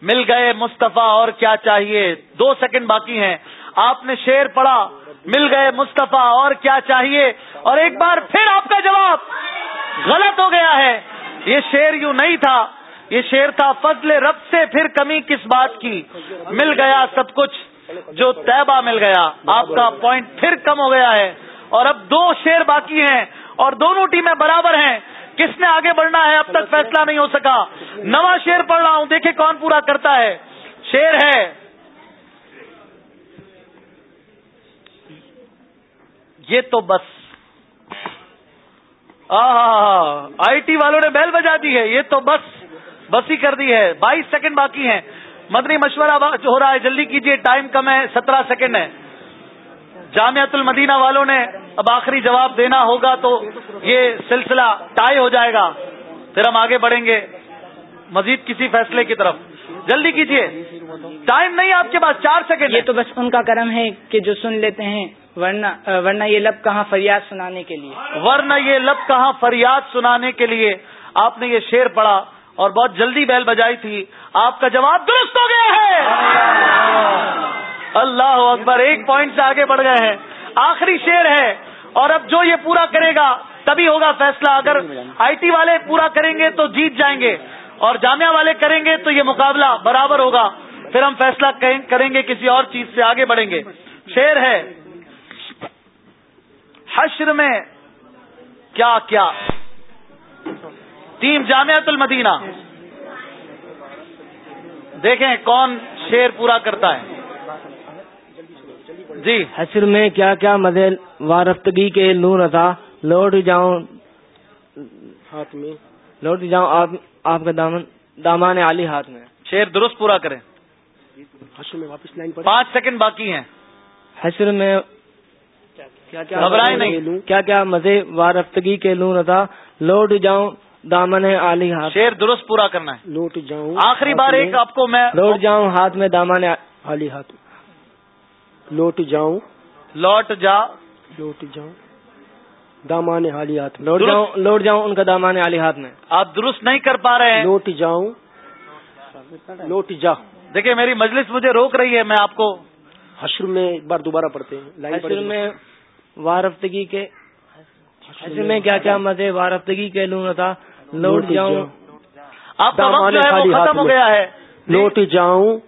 مل گئے مصطفیٰ اور کیا چاہیے؟ دو سیکنڈ باقی ہیں۔ آپ نے شیر پڑھا۔ مل گئے مصطفیٰ، اور کیا چاہیے؟ اور ایک بار پھر آپ کا جواب غلط ہو گیا ہے۔ یہ شیر یوں نہیں تھا۔ یہ شیر تھا فضل رب سے پھر کمی کس بات کی؟ مل گیا سب کچھ جو طیبہ مل گیا۔ آپ کا پوائنٹ پھر کم ہو گیا ہے۔ اور اب دو شیر باقی ہیں اور دونوں ٹیمیں برابر ہیں۔ کس نے آگے بڑھنا ہے اب تک فیصلہ نہیں ہو سکا۔ نواں شیر پڑھ رہا ہوں، دیکھیں کون پورا کرتا ہے۔ شیر ہے یہ تو بس۔ آئی ٹی والوں نے بیل بجا دی ہے، یہ تو بس۔ بس ہی کر دی ہے۔ بائیس سیکنڈ باقی ہیں۔ مدنی مشورہ جو ہو رہا ہے، جلدی کیجیے ٹائم کم ہے، سترہ سیکنڈ ہے۔ جامعت المدینہ والوں نے اب آخری جواب دینا ہوگا تو یہ سلسلہ ٹائی ہو جائے گا۔ پھر ہم آگے بڑھیں گے۔ مزید کسی فیصلے کی طرف۔ جلدی کیجیے ٹائم نہیں آپ کے پاس، چار سیکنڈ یہ تو بس ان کا کرم ہے کہ جو سن لیتے ہیں۔ ورنہ ورنہ یہ لب کہاں فریاد سنانے کے لیے؟ ورنہ یہ لب کہاں فریاد سنانے کے لیے؟ آپ نے یہ شیر پڑھا اور بہت جلدی بیل بجائی تھی۔ آپ کا جواب درست ہو گیا ہے۔ اللہ اکبر، ایک پوائنٹ سے آگے بڑھ گئے ہیں۔ آخری شیر ہے۔ اور اب جو یہ پورا کرے گا، تبھی ہوگا فیصلہ۔ اگر آئی ٹی والے پورا کریں گے تو جیت جائیں گے۔ اور جامعہ والے کریں گے تو یہ مقابلہ برابر ہوگا۔ پھر ہم فیصلہ کریں گے کسی اور چیز سے آگے بڑھیں گے۔ شیر ہے۔ حشر میں کیا کیا؟ ٹیم جامعت المدینہ۔ دیکھیں کون شیر پورا کرتا ہے۔ جی۔ حشر میں کیا کیا مزے وارفتگی کے نور تھا لوٹ جاؤں ہاتھ میں لوٹ جاؤں آپ آپ کا دامن دامان علی ہاتھ میں۔ شیر درست پورا کریں۔ حشر میں واپس لائن پانچ سیکنڈ باقی ہیں۔ حشر میں گھبرائے نہیں۔ کیا کیا مزے وارفتگی کے نور تھا لوٹ جاؤں دامن علی ہاتھ۔ شیر درست پورا کرنا ہے۔ لوٹ جاؤں آخری بار ایک آپ کو میں لوٹ جاؤں ہاتھ میں دامان علی ہاتھ۔ لوٹ جاؤں۔ لوٹ جا۔ لوٹ جاؤں۔ دامان علی ہاتھ لوٹ جاؤں لوٹ جاؤں ان کا دامان علی ہاتھ میں۔ آپ درست نہیں کر پا رہے ہیں۔ لوٹ جاؤں۔ لوٹ جا۔ دیکھیے میری مجلس مجھے روک رہی ہے میں آپ کو حشر میں ایک بار دوبارہ پڑھتے ہیں۔ حشر میں وارفتگی کے حشر میں کیا کیا مزے وارفتگی کے لوں تھا لوٹ جاؤں۔ آپ کا وقت جو ہے وہ ختم ہو گیا ہے۔ لوٹ جاؤں۔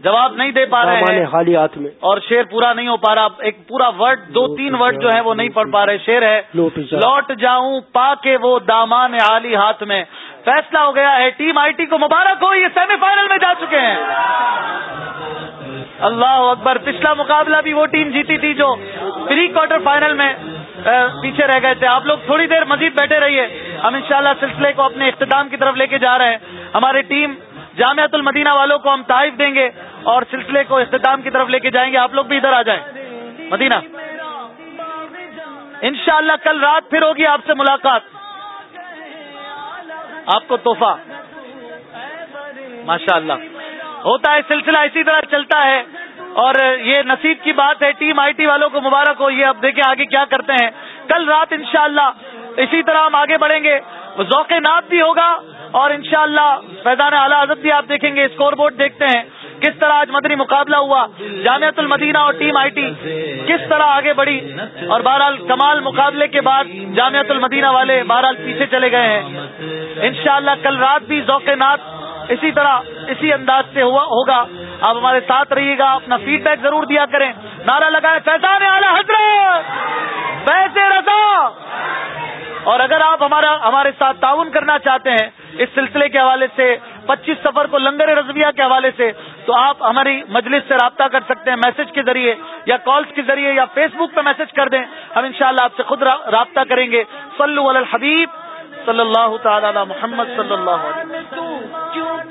جواب نہیں دے پا رہے ہیں خالی ہاتھ میں۔ اور شیر پورا نہیں ہو پا رہا۔ ایک پورا ورڈ دو تین ورڈ جو ہے وہ نہیں پڑھ پا رہے۔ شیر ہے لوٹ جاؤں پا کے وہ دامان عالی ہاتھ میں۔ فیصلہ ہو گیا ہے ٹیم آئی ٹی کو مبارک ہو یہ سیمی فائنل میں جا چکے ہیں۔ اللہ اکبر پچھلا مقابلہ بھی وہ ٹیم جیتی تھی جو پری کوارٹر فائنل میں پیچھے رہ گئے تھے۔ آپ لوگ تھوڑی دیر مزید بیٹھے رہیے۔ ہم انشاءاللہ سلسلے کو اپنے اختتام کی طرف لے کے جا رہے ہیں۔ ہماری ٹیم جامعت المدینہ والوں کو ہم تائف دیں گے اور سلسلے کو اختتام کی طرف لے کے جائیں گے آپ لوگ بھی ادھر آ جائیں مدینہ انشاءاللہ کل رات پھر ہوگی آپ سے ملاقات آپ کو تحفہ ماشاء اللہ ہوتا ہے سلسلہ اسی طرح چلتا ہے اور یہ نصیب کی بات ہے ٹیم آئی ٹی والوں کو مبارک ہو یہ اب دیکھیں آگے کیا کرتے ہیں کل رات انشاءاللہ اسی طرح ہم آگے بڑھیں گے ذوق نات بھی ہوگا اور انشاءاللہ شاء اللہ اعلیٰ حضرت بھی آپ دیکھیں گے اسکور بورڈ دیکھتے ہیں، کس طرح آج مدنی مقابلہ ہوا جامعت المدینہ اور ٹیم آئی ٹی کس طرح آگے بڑھی اور بہرحال کمال مقابلے کے بعد جامعت المدینہ والے بہرحال پیچھے چلے گئے ہیں۔ انشاءاللہ کل رات بھی ذوق نات اسی طرح، اسی انداز سے ہوا، ہوگا۔ آپ ہمارے ساتھ رہیے گا، اپنا فیڈ بیک ضرور دیا کریں۔ نعرہ لگائے فیضان اعلی حضرت! پیسے رضا! اور اگر آپ ہمارا ہمارے ساتھ تعاون کرنا چاہتے ہیں اس سلسلے کے حوالے سے، پچیس سفر کو لنگر رضویہ کے حوالے سے، تو آپ ہماری مجلس سے رابطہ کر سکتے ہیں میسج کے ذریعے یا کالز کے ذریعے یا فیس بک پہ میسج کر دیں۔ ہم انشاءاللہ شاء آپ سے خود رابطہ کریں گے۔ صلو علی الحبیب صلی اللہ تعالی محمد صلی اللہ علیہ